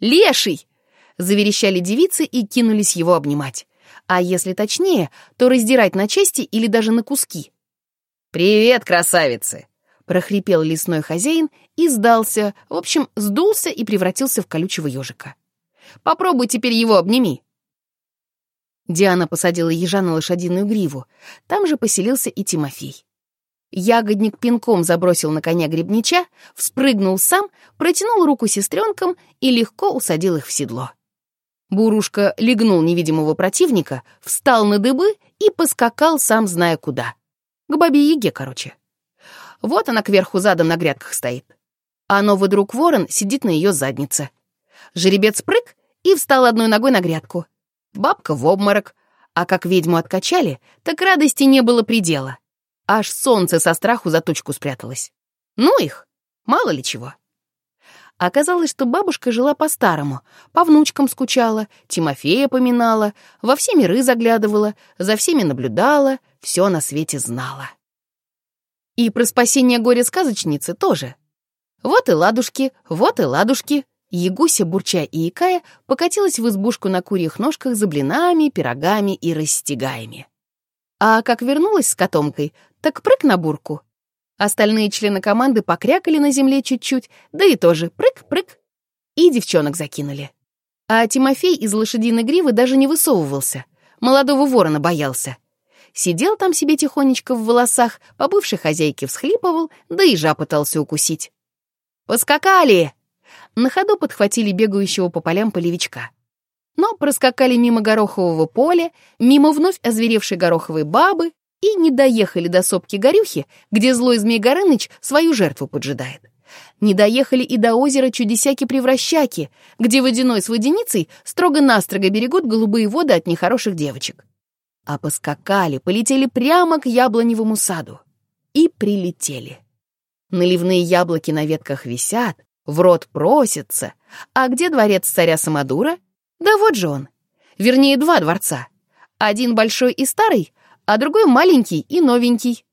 «Леший!» — заверещали девицы и кинулись его обнимать а если точнее, то раздирать на части или даже на куски. «Привет, красавицы!» — прохрипел лесной хозяин и сдался, в общем, сдулся и превратился в колючего ежика. «Попробуй теперь его обними!» Диана посадила ежа на лошадиную гриву. Там же поселился и Тимофей. Ягодник пинком забросил на коня грибнича, вспрыгнул сам, протянул руку сестренкам и легко усадил их в седло. Бурушка легнул невидимого противника, встал на дыбы и поскакал, сам зная куда. К бабе-яге, короче. Вот она кверху задом на грядках стоит. А новый друг ворон сидит на ее заднице. Жеребец прыг и встал одной ногой на грядку. Бабка в обморок. А как ведьму откачали, так радости не было предела. Аж солнце со страху за тучку спряталось. Ну их, мало ли чего. Оказалось, что бабушка жила по-старому, по внучкам скучала, Тимофея поминала, во все миры заглядывала, за всеми наблюдала, все на свете знала. И про спасение горя-сказочницы тоже. Вот и ладушки, вот и ладушки. Ягуся, бурча и икая, покатилась в избушку на курьих ножках за блинами, пирогами и растягаями. А как вернулась с котомкой, так прыг на бурку — Остальные члены команды покрякали на земле чуть-чуть, да и тоже прыг-прыг. И девчонок закинули. А Тимофей из лошадиной гривы даже не высовывался. Молодого ворона боялся. Сидел там себе тихонечко в волосах, по бывшей хозяйке всхлипывал, да и жа пытался укусить. «Поскакали!» На ходу подхватили бегающего по полям полевичка. Но проскакали мимо горохового поля, мимо вновь озверевшей гороховой бабы, и не доехали до сопки Горюхи, где злой Змей Горыныч свою жертву поджидает. Не доехали и до озера Чудесяки-превращаки, где водяной с водяницей строго-настрого берегут голубые воды от нехороших девочек. А поскакали, полетели прямо к яблоневому саду. И прилетели. Наливные яблоки на ветках висят, в рот просятся. А где дворец царя Самодура? Да вот же он. Вернее, два дворца. Один большой и старый, а другой маленький и новенький.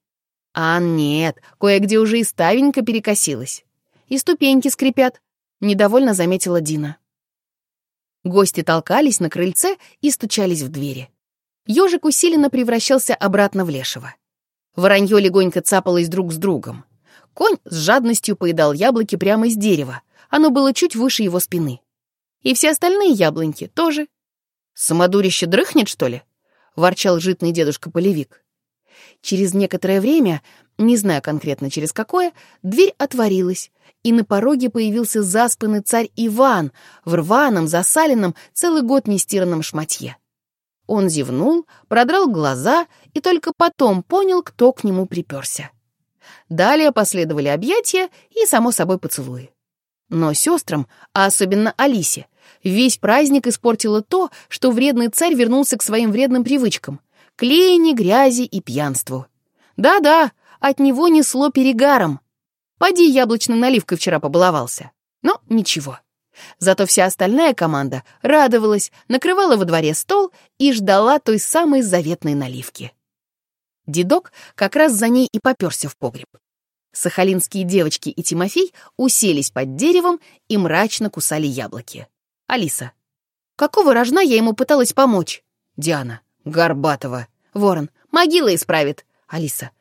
А нет, кое-где уже и ставенька перекосилась. И ступеньки скрипят, недовольно заметила Дина. Гости толкались на крыльце и стучались в двери. Ёжик усиленно превращался обратно в лешего. Воронье легонько цапалось друг с другом. Конь с жадностью поедал яблоки прямо из дерева. Оно было чуть выше его спины. И все остальные яблоньки тоже. Самодурище дрыхнет, что ли? ворчал житный дедушка-полевик. Через некоторое время, не знаю конкретно через какое, дверь отворилась, и на пороге появился заспанный царь Иван в рваном, засаленном, целый год нестиранном шматье. Он зевнул, продрал глаза и только потом понял, кто к нему приперся. Далее последовали объятия и, само собой, поцелуи. Но сестрам, а особенно Алисе, Весь праздник испортило то, что вредный царь вернулся к своим вредным привычкам — к грязи и пьянству. Да-да, от него несло перегаром. Поди яблочной наливкой вчера побаловался. Но ничего. Зато вся остальная команда радовалась, накрывала во дворе стол и ждала той самой заветной наливки. Дедок как раз за ней и попёрся в погреб. Сахалинские девочки и Тимофей уселись под деревом и мрачно кусали яблоки. Алиса. Какого рожна я ему пыталась помочь? Диана. Горбатова. Ворон. Могила исправит. Алиса.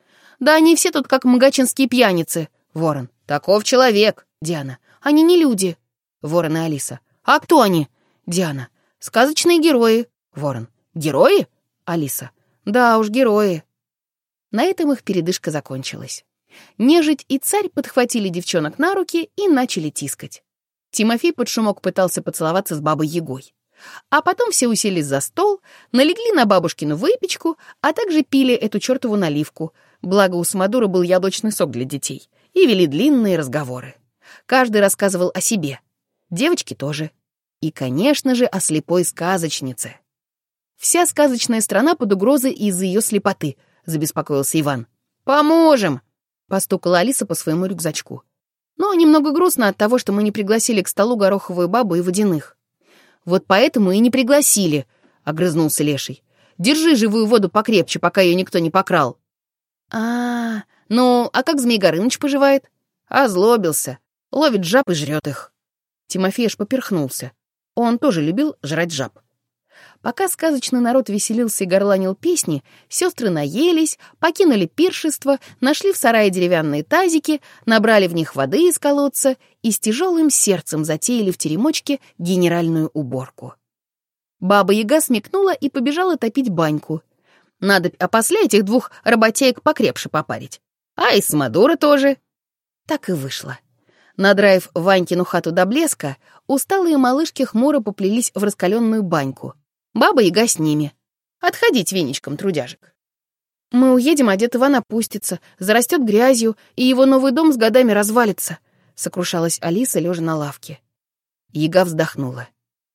Да они все тут как магачинские пьяницы. Ворон. Таков человек. Диана. Они не люди. Ворон и Алиса. А кто они? Диана. Сказочные герои. Ворон. Герои? Алиса. Да уж, герои. На этом их передышка закончилась. Нежить и царь подхватили девчонок на руки и начали тискать. Тимофей под шумок пытался поцеловаться с бабой Егой. А потом все уселись за стол, налегли на бабушкину выпечку, а также пили эту чертову наливку, благо у Самодура был яблочный сок для детей, и вели длинные разговоры. Каждый рассказывал о себе. Девочки тоже. И, конечно же, о слепой сказочнице. Вся сказочная страна под угрозой из-за ее слепоты, забеспокоился Иван. «Поможем!» — постукала Алиса по своему рюкзачку. «Но немного грустно от того, что мы не пригласили к столу гороховую бабу и водяных». «Вот поэтому и не пригласили», — огрызнулся Леший. «Держи живую воду покрепче, пока ее никто не покрал». А, -а, а Ну, а как Змей Горыныч поживает?» «Озлобился. Ловит жаб и жрет их». Тимофей аж поперхнулся. Он тоже любил жрать жаб. Пока сказочный народ веселился и горланил песни, сестры наелись, покинули пиршество, нашли в сарае деревянные тазики, набрали в них воды из колодца и с тяжелым сердцем затеяли в теремочке генеральную уборку. Баба-яга смекнула и побежала топить баньку. Надо опосля этих двух работеек покрепше попарить. А и Самодура тоже. Так и вышло. Надраив Ванькину хату до блеска, усталые малышки хмуро поплелись в раскаленную баньку — Баба-яга с ними. Отходить веничком трудяжек. Мы уедем, а дед Иван опустится, зарастет грязью, и его новый дом с годами развалится, — сокрушалась Алиса, лежа на лавке. Яга вздохнула.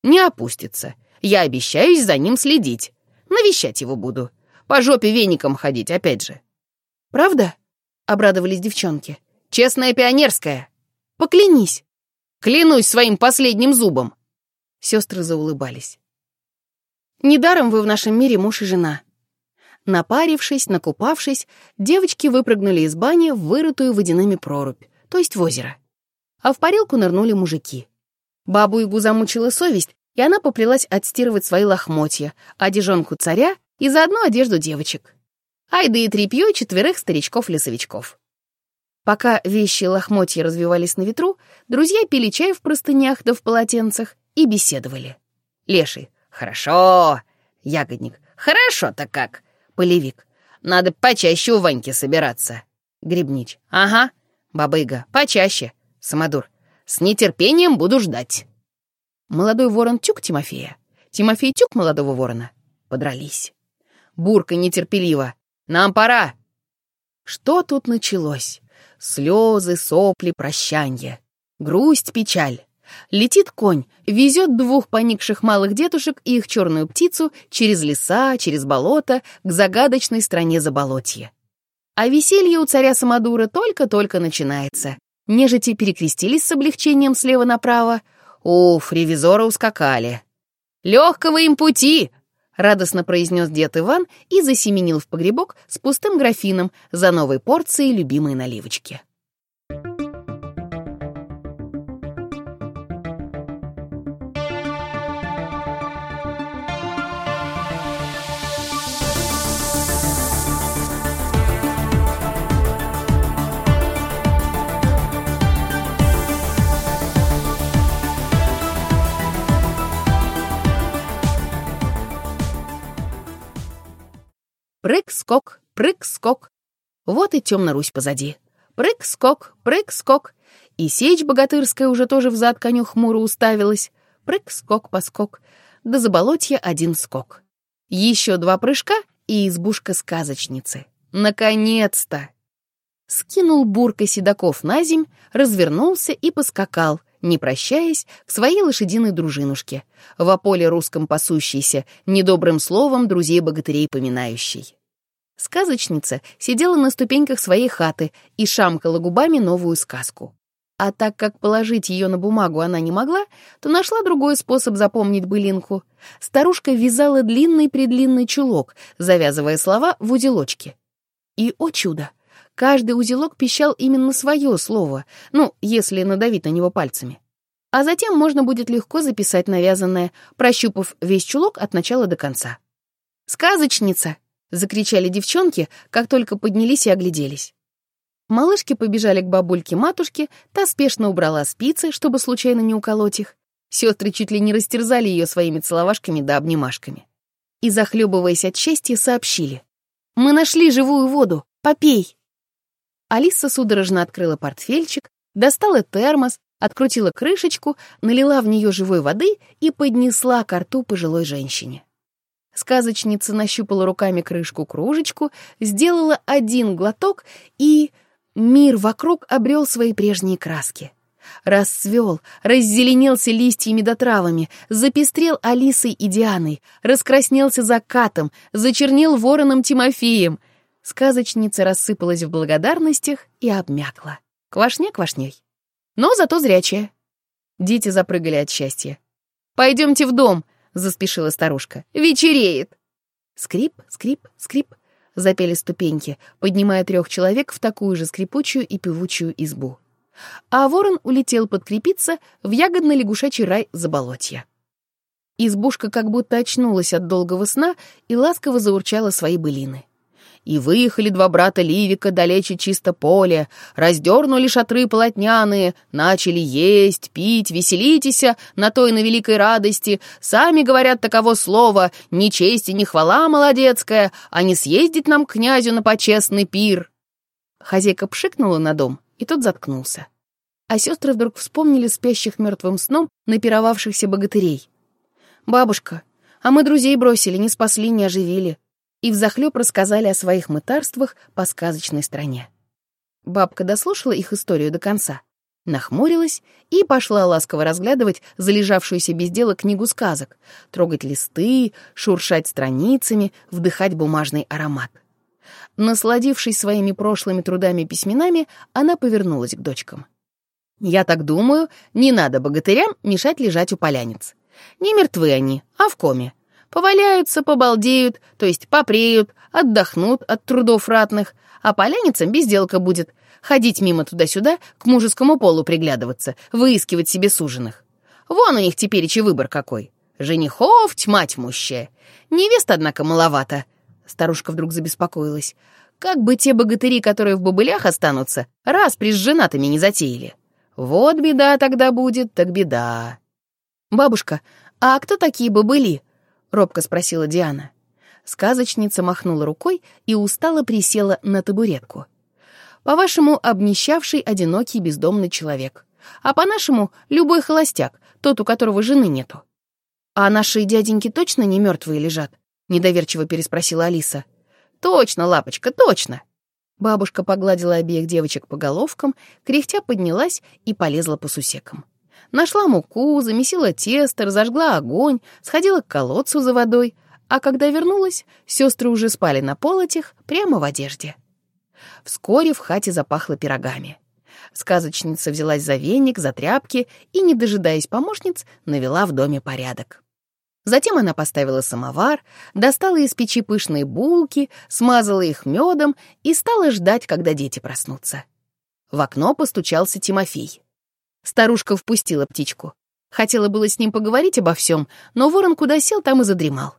«Не опустится. Я обещаюсь за ним следить. Навещать его буду. По жопе веником ходить, опять же». «Правда?» — обрадовались девчонки. «Честная пионерская. Поклянись». «Клянусь своим последним зубом». Сестры заулыбались. Недаром вы в нашем мире муж и жена. Напарившись, накупавшись, девочки выпрыгнули из бани в вырытую водяными прорубь, то есть в озеро. А в парилку нырнули мужики. Бабу Игу замучила совесть, и она поплелась отстирывать свои лохмотья, одежонку царя и заодно одежду девочек. Ай да и тряпьё четверых старичков-лесовичков. Пока вещи и лохмотья развивались на ветру, друзья пили чай в простынях да в полотенцах и беседовали. Леший. «Хорошо!» Ягодник. «Хорошо-то как!» Полевик. «Надо почаще у Ваньки собираться!» Грибнич. «Ага!» Бабыга. «Почаще!» Самодур. «С нетерпением буду ждать!» Молодой ворон тюк Тимофея. Тимофей тюк молодого ворона. Подрались. Бурка нетерпеливо. «Нам пора!» Что тут началось? Слезы, сопли, прощанье. Грусть, печаль. Летит конь, везет двух поникших малых детушек и их черную птицу через леса, через болото, к загадочной стране заболотье. А веселье у царя Самодура только-только начинается. Нежити перекрестились с облегчением слева направо. Уф, ревизоры ускакали. «Легкого им пути!» — радостно произнес дед Иван и засеменил в погребок с пустым графином за новой порцией любимой наливочки. Прыг-скок, прыг-скок. Вот и темная Русь позади. Прыг-скок, прыг-скок. И сечь богатырская уже тоже взад коню хмуро уставилась. Прыг-скок-поскок. До заболотья один скок. Еще два прыжка и избушка сказочницы. Наконец-то! Скинул буркой седаков на земь, развернулся и поскакал, не прощаясь, к своей лошадиной дружинушке, в поле русском пасущейся, недобрым словом друзей-богатырей поминающей. Сказочница сидела на ступеньках своей хаты и шамкала губами новую сказку. А так как положить ее на бумагу она не могла, то нашла другой способ запомнить былинку. Старушка вязала длинный-предлинный чулок, завязывая слова в узелочки. И, о чудо, каждый узелок пищал именно свое слово, ну, если надавить на него пальцами. А затем можно будет легко записать навязанное, прощупав весь чулок от начала до конца. «Сказочница!» — закричали девчонки, как только поднялись и огляделись. Малышки побежали к бабульке-матушке, та спешно убрала спицы, чтобы случайно не уколоть их. Сестры чуть ли не растерзали ее своими целовашками да обнимашками. И, захлебываясь от счастья, сообщили. «Мы нашли живую воду! Попей!» Алиса судорожно открыла портфельчик, достала термос, открутила крышечку, налила в нее живой воды и поднесла к рту пожилой женщине. Сказочница нащупала руками крышку-кружечку, сделала один глоток и Мир вокруг обрел свои прежние краски. Расцвел, раззеленелся листьями да травами, запестрел Алисой и Дианой, раскраснелся закатом, зачернел вороном Тимофеем. Сказочница рассыпалась в благодарностях и обмякла. Квашня квашней. Но зато зрячая. Дети запрыгали от счастья. «Пойдемте в дом», — заспешила старушка. «Вечереет». Скрип, скрип, скрип запели ступеньки, поднимая трех человек в такую же скрипучую и певучую избу. А ворон улетел подкрепиться в ягодно-лягушачий рай заболотья. Избушка как будто очнулась от долгого сна и ласково заурчала свои былины. И выехали два брата Ливика далече чисто поле, раздернули шатры полотняные, начали есть, пить, веселитеся на той на великой радости. Сами говорят таково слово, ни честь и ни хвала молодецкая, а не съездить нам к князю на почестный пир. Хозяйка пшикнула на дом, и тот заткнулся. А сестры вдруг вспомнили спящих мертвым сном напировавшихся богатырей. «Бабушка, а мы друзей бросили, не спасли, не оживили и взахлёб рассказали о своих мытарствах по сказочной стране. Бабка дослушала их историю до конца, нахмурилась и пошла ласково разглядывать залежавшуюся без дела книгу сказок, трогать листы, шуршать страницами, вдыхать бумажный аромат. Насладившись своими прошлыми трудами-письменами, она повернулась к дочкам. «Я так думаю, не надо богатырям мешать лежать у поляниц. Не мертвы они, а в коме. Поваляются, побалдеют, то есть попреют, отдохнут от трудов ратных, а поляницам безделка будет. Ходить мимо туда-сюда, к мужескому полу приглядываться, выискивать себе суженых. Вон у них теперь и выбор какой. Женихов тьма тьмущая. Невест, однако, маловато. Старушка вдруг забеспокоилась. Как бы те богатыри, которые в бобылях останутся, раз при с женатыми не затеяли. Вот беда тогда будет, так беда. Бабушка, а кто такие бобыли? Робко спросила Диана. Сказочница махнула рукой и устало присела на табуретку. По-вашему, обнищавший, одинокий, бездомный человек. А по-нашему, любой холостяк, тот, у которого жены нету. А наши дяденьки точно не мертвые лежат? Недоверчиво переспросила Алиса. Точно, лапочка, точно. Бабушка погладила обеих девочек по головкам, кряхтя поднялась и полезла по сусекам. Нашла муку, замесила тесто, разожгла огонь, сходила к колодцу за водой, а когда вернулась, сестры уже спали на полотях прямо в одежде. Вскоре в хате запахло пирогами. Сказочница взялась за веник, за тряпки и, не дожидаясь помощниц, навела в доме порядок. Затем она поставила самовар, достала из печи пышные булки, смазала их медом и стала ждать, когда дети проснутся. В окно постучался Тимофей. Старушка впустила птичку. Хотела было с ним поговорить обо всем, но ворон куда сел, там и задремал.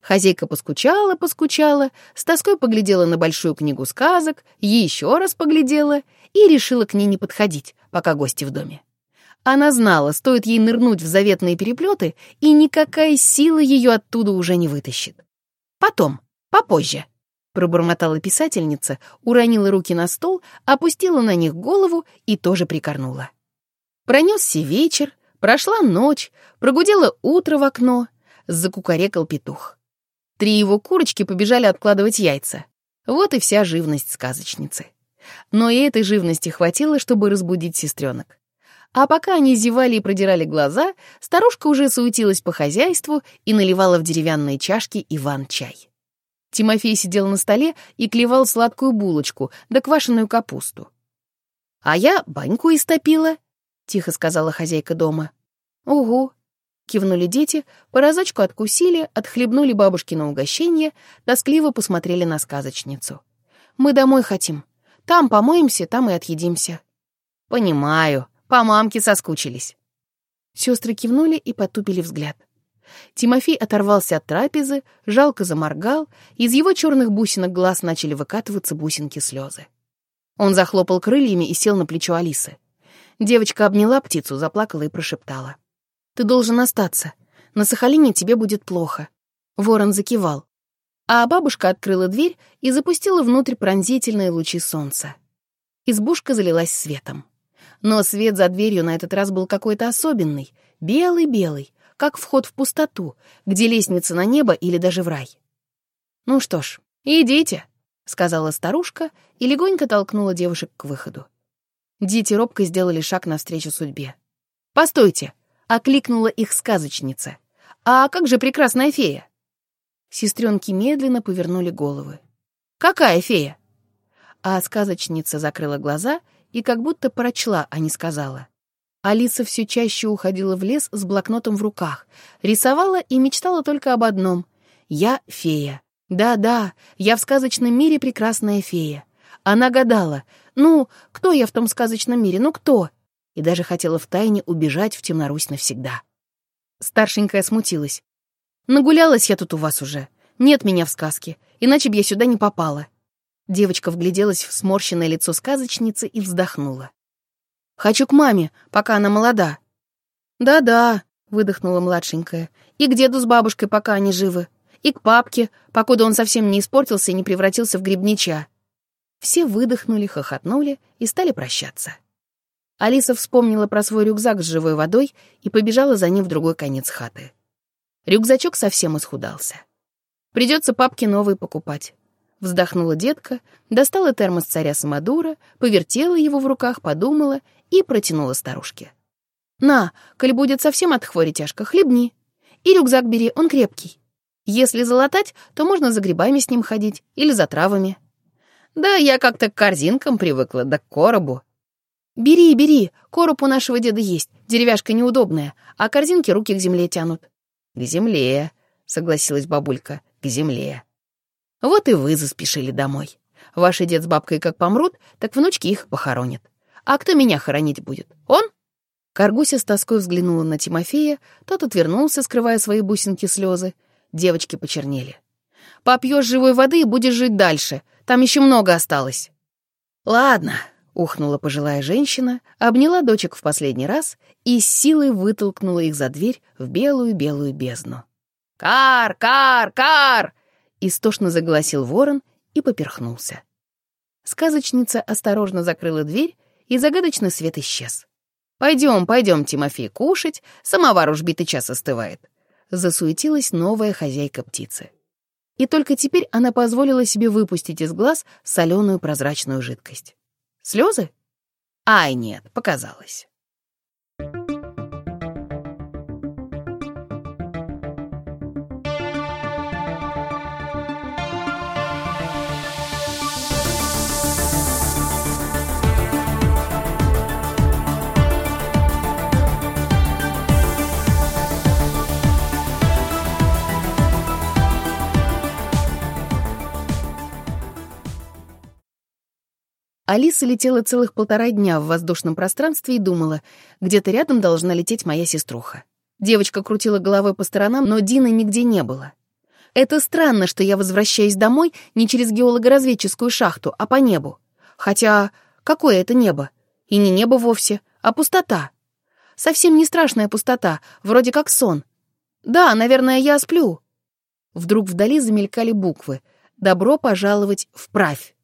Хозяйка поскучала, поскучала, с тоской поглядела на большую книгу сказок, еще раз поглядела и решила к ней не подходить, пока гости в доме. Она знала, стоит ей нырнуть в заветные переплеты, и никакая сила ее оттуда уже не вытащит. Потом, попозже, пробормотала писательница, уронила руки на стол, опустила на них голову и тоже прикорнула. Пронесся вечер, прошла ночь, прогудело утро в окно, закукарекал петух. Три его курочки побежали откладывать яйца. Вот и вся живность сказочницы. Но и этой живности хватило, чтобы разбудить сестренок. А пока они зевали и продирали глаза, старушка уже суетилась по хозяйству и наливала в деревянные чашки Иван-чай. Тимофей сидел на столе и клевал сладкую булочку да квашеную капусту. «А я баньку истопила», — тихо сказала хозяйка дома. «Угу», — кивнули дети, по разочку откусили, отхлебнули бабушкино угощение, тоскливо посмотрели на сказочницу. «Мы домой хотим. Там помоемся, там и отъедимся». «Понимаю, по мамке соскучились». Сестры кивнули и потупили взгляд. Тимофей оторвался от трапезы, жалко заморгал, из его черных бусинок глаз начали выкатываться бусинки слезы. Он захлопал крыльями и сел на плечо Алисы. Девочка обняла птицу, заплакала и прошептала. «Ты должен остаться. На Сахалине тебе будет плохо». Ворон закивал. А бабушка открыла дверь и запустила внутрь пронзительные лучи солнца. Избушка залилась светом. Но свет за дверью на этот раз был какой-то особенный, белый-белый, как вход в пустоту, где лестница на небо или даже в рай. «Ну что ж, идите», — сказала старушка и легонько толкнула девушек к выходу. Дети робко сделали шаг навстречу судьбе. «Постойте!» — окликнула их сказочница. «А как же прекрасная фея?» Сестренки медленно повернули головы. «Какая фея?» А сказочница закрыла глаза и как будто прочла, а не сказала. Алиса все чаще уходила в лес с блокнотом в руках, рисовала и мечтала только об одном — «Я фея». Да-да, я в сказочном мире прекрасная фея. Она гадала, ну, кто я в том сказочном мире, ну кто? И даже хотела втайне убежать в Темнорусь навсегда. Старшенькая смутилась. Нагулялась я тут у вас уже. Нет меня в сказке, иначе б я сюда не попала. Девочка вгляделась в сморщенное лицо сказочницы и вздохнула. «Хочу к маме, пока она молода». «Да-да», — выдохнула младшенькая, «и к деду с бабушкой, пока они живы и к папке, покуда он совсем не испортился и не превратился в грибнича. Все выдохнули, хохотнули и стали прощаться. Алиса вспомнила про свой рюкзак с живой водой и побежала за ним в другой конец хаты. Рюкзачок совсем исхудался. Придется папке новый покупать. Вздохнула детка, достала термос царя Самодура, повертела его в руках, подумала и протянула старушке. «На, коль будет совсем от хвори тяжко, хлебни. И рюкзак бери, он крепкий. Если залатать, то можно за грибами с ним ходить или за травами. Да, я как-то к корзинкам привыкла, да к коробу. Бери, бери, короб у нашего деда есть, деревяшка неудобная, а корзинки руки к земле тянут. К земле, согласилась бабулька, к земле. Вот и вы заспешили домой. Ваши дед с бабкой как помрут, так внучки их похоронят. А кто меня хоронить будет? Он? Каргуся с тоской взглянула на Тимофея, тот отвернулся, скрывая свои бусинки слезы, Девочки почернели. «Попьешь живой воды и будешь жить дальше. Там еще много осталось». «Ладно», — ухнула пожилая женщина, обняла дочек в последний раз и с силой вытолкнула их за дверь в белую-белую бездну. «Кар! Кар! Кар!» — истошно загласил ворон и поперхнулся. Сказочница осторожно закрыла дверь, и загадочный свет исчез. «Пойдем, пойдем, Тимофей, кушать, самовар уж битый час остывает засуетилась новая хозяйка птицы. И только теперь она позволила себе выпустить из глаз соленую прозрачную жидкость. Слезы? Ай, нет, показалось. Алиса летела целых полтора дня в воздушном пространстве и думала, где-то рядом должна лететь моя сеструха. Девочка крутила головой по сторонам, но Дины нигде не было. Это странно, что я возвращаюсь домой не через геолого-разведческую шахту, а по небу. Хотя какое это небо? И не небо вовсе, а пустота. Совсем не страшная пустота, вроде как сон. Да, наверное, я сплю. Вдруг вдали замелькали буквы. «Добро пожаловать вправь».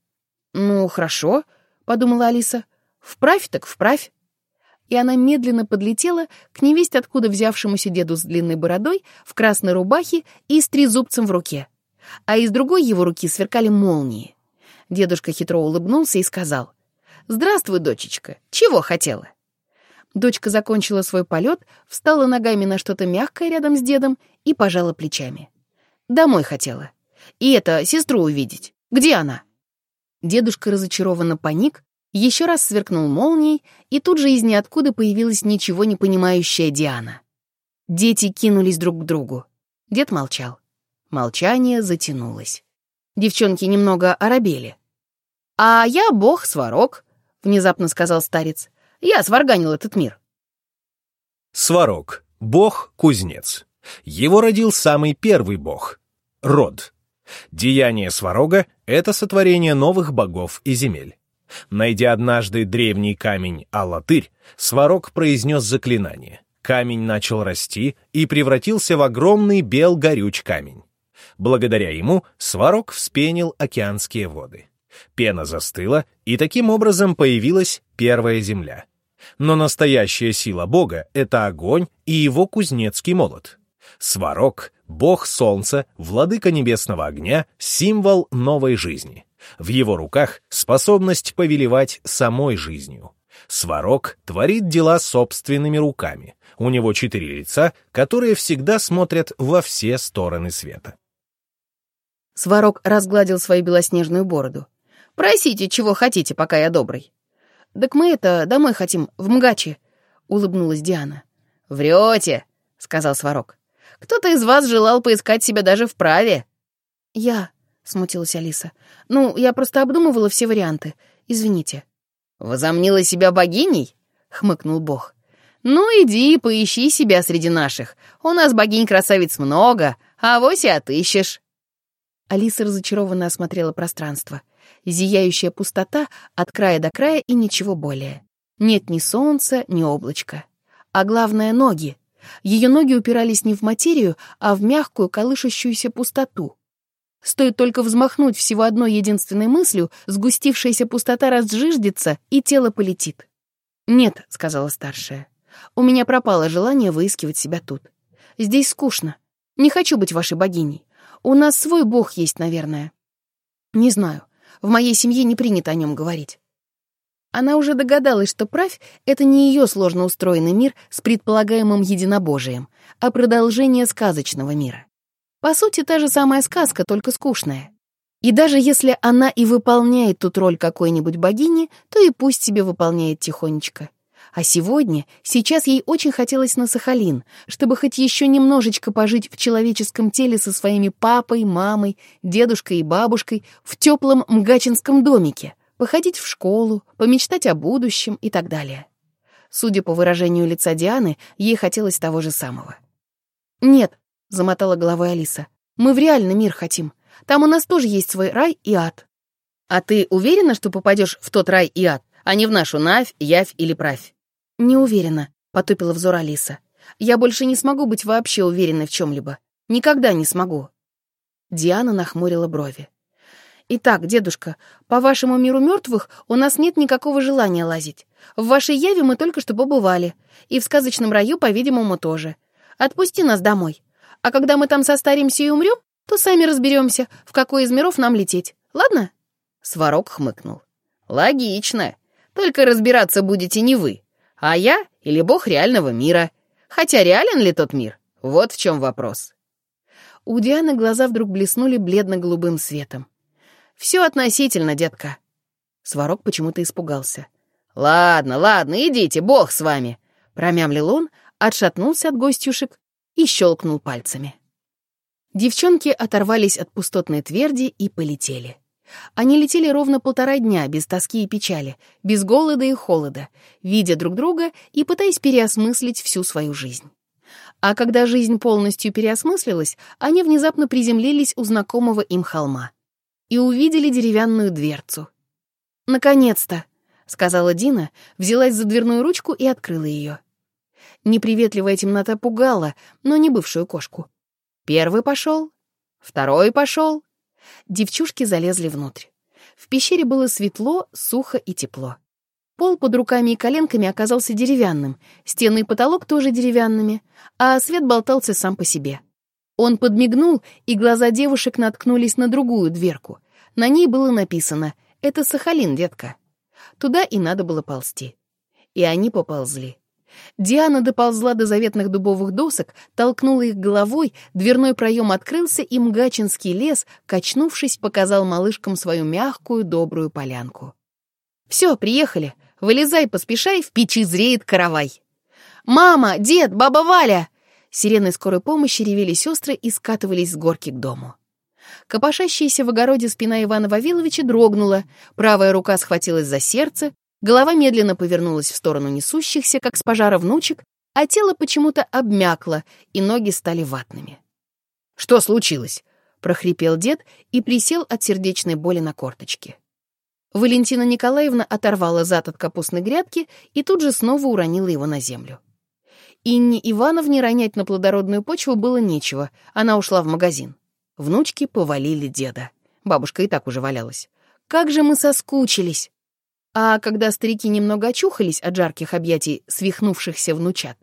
«Ну, хорошо», подумала Алиса. «Вправь так вправь». И она медленно подлетела к невесть откуда взявшемуся деду с длинной бородой, в красной рубахе и с трезубцем в руке. А из другой его руки сверкали молнии. Дедушка хитро улыбнулся и сказал, «Здравствуй, дочечка, чего хотела?» Дочка закончила свой полет, встала ногами на что-то мягкое рядом с дедом и пожала плечами. «Домой хотела. И это, сестру увидеть. Где она?» Дедушка разочарованно паник, Еще раз сверкнул молнией, и тут же из ниоткуда появилась ничего не понимающая Диана. Дети кинулись друг к другу. Дед молчал. Молчание затянулось. Девчонки немного оробели. «А я бог Сварог», — внезапно сказал старец. «Я сварганил этот мир». Сварог — бог-кузнец. Его родил самый первый бог — Род. Деяние Сварога — это сотворение новых богов и земель. Найдя однажды древний камень Алатырь, Сварог произнес заклинание. Камень начал расти и превратился в огромный бел-горюч камень. Благодаря ему Сварог вспенил океанские воды. Пена застыла, и таким образом появилась первая земля. Но настоящая сила Бога — это огонь и его кузнецкий молот. Сварог — бог солнца, владыка небесного огня, символ новой жизни. В его руках способность повелевать самой жизнью. Сварог творит дела собственными руками. У него четыре лица, которые всегда смотрят во все стороны света. Сварог разгладил свою белоснежную бороду. «Просите, чего хотите, пока я добрый». «Так мы это, домой хотим, в Мгаче», — улыбнулась Диана. «Врете», — сказал Сварог. «Кто-то из вас желал поискать себя даже в праве». «Я», — смутилась Алиса. «Ну, я просто обдумывала все варианты. Извините». «Возомнила себя богиней?» — хмыкнул бог. «Ну, иди, поищи себя среди наших. У нас богинь-красавиц много, а вось и отыщешь». Алиса разочарованно осмотрела пространство. Зияющая пустота от края до края и ничего более. Нет ни солнца, ни облачка. А главное — ноги. Ее ноги упирались не в материю, а в мягкую, колышащуюся пустоту. Стоит только взмахнуть всего одной единственной мыслью, сгустившаяся пустота разжиждется, и тело полетит. «Нет», — сказала старшая, — «у меня пропало желание выискивать себя тут. Здесь скучно. Не хочу быть вашей богиней. У нас свой бог есть, наверное. Не знаю. В моей семье не принято о нем говорить. Она уже догадалась, что правь — это не ее сложно устроенный мир с предполагаемым единобожием, а продолжение сказочного мира. По сути, та же самая сказка, только скучная. И даже если она и выполняет тут роль какой-нибудь богини, то и пусть себе выполняет тихонечко. А сегодня, сейчас ей очень хотелось на Сахалин, чтобы хоть еще немножечко пожить в человеческом теле со своими папой, мамой, дедушкой и бабушкой в теплом мгачинском домике, походить в школу, помечтать о будущем и так далее. Судя по выражению лица Дианы, ей хотелось того же самого. «Нет», — замотала головой Алиса, — «мы в реальный мир хотим. Там у нас тоже есть свой рай и ад». «А ты уверена, что попадешь в тот рай и ад, а не в нашу Навь, Явь или Правь?» «Не уверена», — потупила взор Алиса. «Я больше не смогу быть вообще уверенной в чем-либо. Никогда не смогу». Диана нахмурила брови. «Итак, дедушка, по вашему миру мертвых у нас нет никакого желания лазить. В вашей яве мы только что побывали. И в сказочном раю, по-видимому, тоже. Отпусти нас домой. А когда мы там состаримся и умрем, то сами разберемся, в какой из миров нам лететь. Ладно?» Сварог хмыкнул. «Логично. Только разбираться будете не вы, а я или бог реального мира. Хотя реален ли тот мир? Вот в чем вопрос. У Дианы глаза вдруг блеснули бледно-голубым светом. «Все относительно, детка». Сварог почему-то испугался. «Ладно, ладно, идите, бог с вами», — промямлил он, отшатнулся от гостюшек и щелкнул пальцами. Девчонки оторвались от пустотной тверди и полетели. Они летели ровно полтора дня, без тоски и печали, без голода и холода, видя друг друга и пытаясь переосмыслить всю свою жизнь. А когда жизнь полностью переосмыслилась, они внезапно приземлились у знакомого им холма и увидели деревянную дверцу. «Наконец-то!» — сказала Дина, взялась за дверную ручку и открыла ее. Неприветливая темнота пугала, но не бывшую кошку. Первый пошел, второй пошел, Девчушки залезли внутрь. В пещере было светло, сухо и тепло. Пол под руками и коленками оказался деревянным, стены и потолок тоже деревянными, а свет болтался сам по себе. Он подмигнул, и глаза девушек наткнулись на другую дверку. На ней было написано «Это Сахалин, детка». Туда и надо было ползти. И они поползли. Диана доползла до заветных дубовых досок, толкнула их головой, дверной проем открылся, и мгачинский лес, качнувшись, показал малышкам свою мягкую, добрую полянку. Все, приехали. Вылезай, поспешай, в печи зреет каравай. «Мама! Дед! Баба Валя!» Сирены скорой помощи ревели сестры и скатывались с горки к дому. Копошащаяся в огороде спина Ивана Вавиловича дрогнула, правая рука схватилась за сердце, голова медленно повернулась в сторону несущихся, как с пожара внучек, а тело почему-то обмякло, и ноги стали ватными. «Что случилось?» — прохрипел дед и присел от сердечной боли на корточки. Валентина Николаевна оторвала зад от капустной грядки и тут же снова уронила его на землю. Инне Ивановне ронять на плодородную почву было нечего, она ушла в магазин. Внучки повалили деда. Бабушка и так уже валялась. Как же мы соскучились! А когда старики немного очухались от жарких объятий свихнувшихся внучат,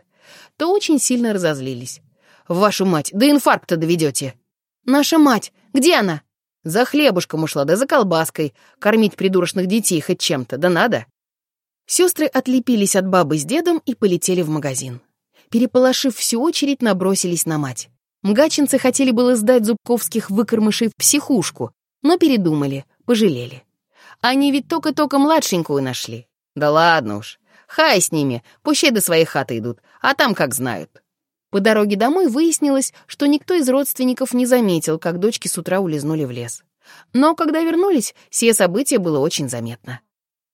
то очень сильно разозлились. «Вашу мать, до инфаркта доведете!» «Наша мать! Где она?» За хлебушком ушла, да за колбаской. Кормить придурочных детей хоть чем-то, да надо. Сестры отлепились от бабы с дедом и полетели в магазин. Переполошив всю очередь, набросились на мать. Мгачинцы хотели было сдать зубковских выкормышей в психушку, но передумали, пожалели. Они ведь только-только младшенькую нашли. Да ладно уж. Хай с ними, пущай до своей хаты идут, а там как знают. По дороге домой выяснилось, что никто из родственников не заметил, как дочки с утра улизнули в лес. Но когда вернулись, все события было очень заметно.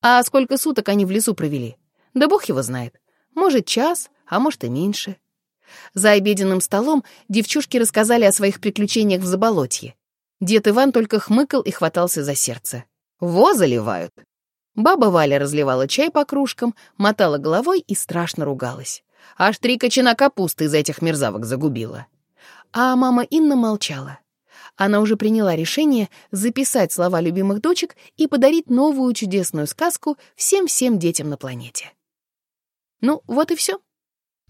А сколько суток они в лесу провели? Да бог его знает. Может, час, а может и меньше. За обеденным столом девчушки рассказали о своих приключениях в заболотье. Дед Иван только хмыкал и хватался за сердце. «Во заливают!» Баба Валя разливала чай по кружкам, мотала головой и страшно ругалась. Аж три кочана капусты из этих мерзавок загубила. А мама Инна молчала. Она уже приняла решение записать слова любимых дочек и подарить новую чудесную сказку всем-всем детям на планете. Ну, вот и все.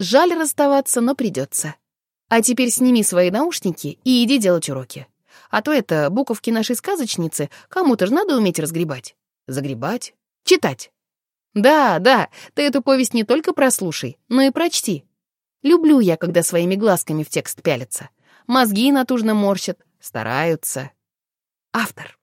Жаль расставаться, но придется. А теперь сними свои наушники и иди делать уроки. А то это буковки нашей сказочницы кому-то же надо уметь разгребать. Загребать. Читать. Да, да, ты эту повесть не только прослушай, но и прочти. Люблю я, когда своими глазками в текст пялятся. Мозги натужно морщат, стараются. Автор.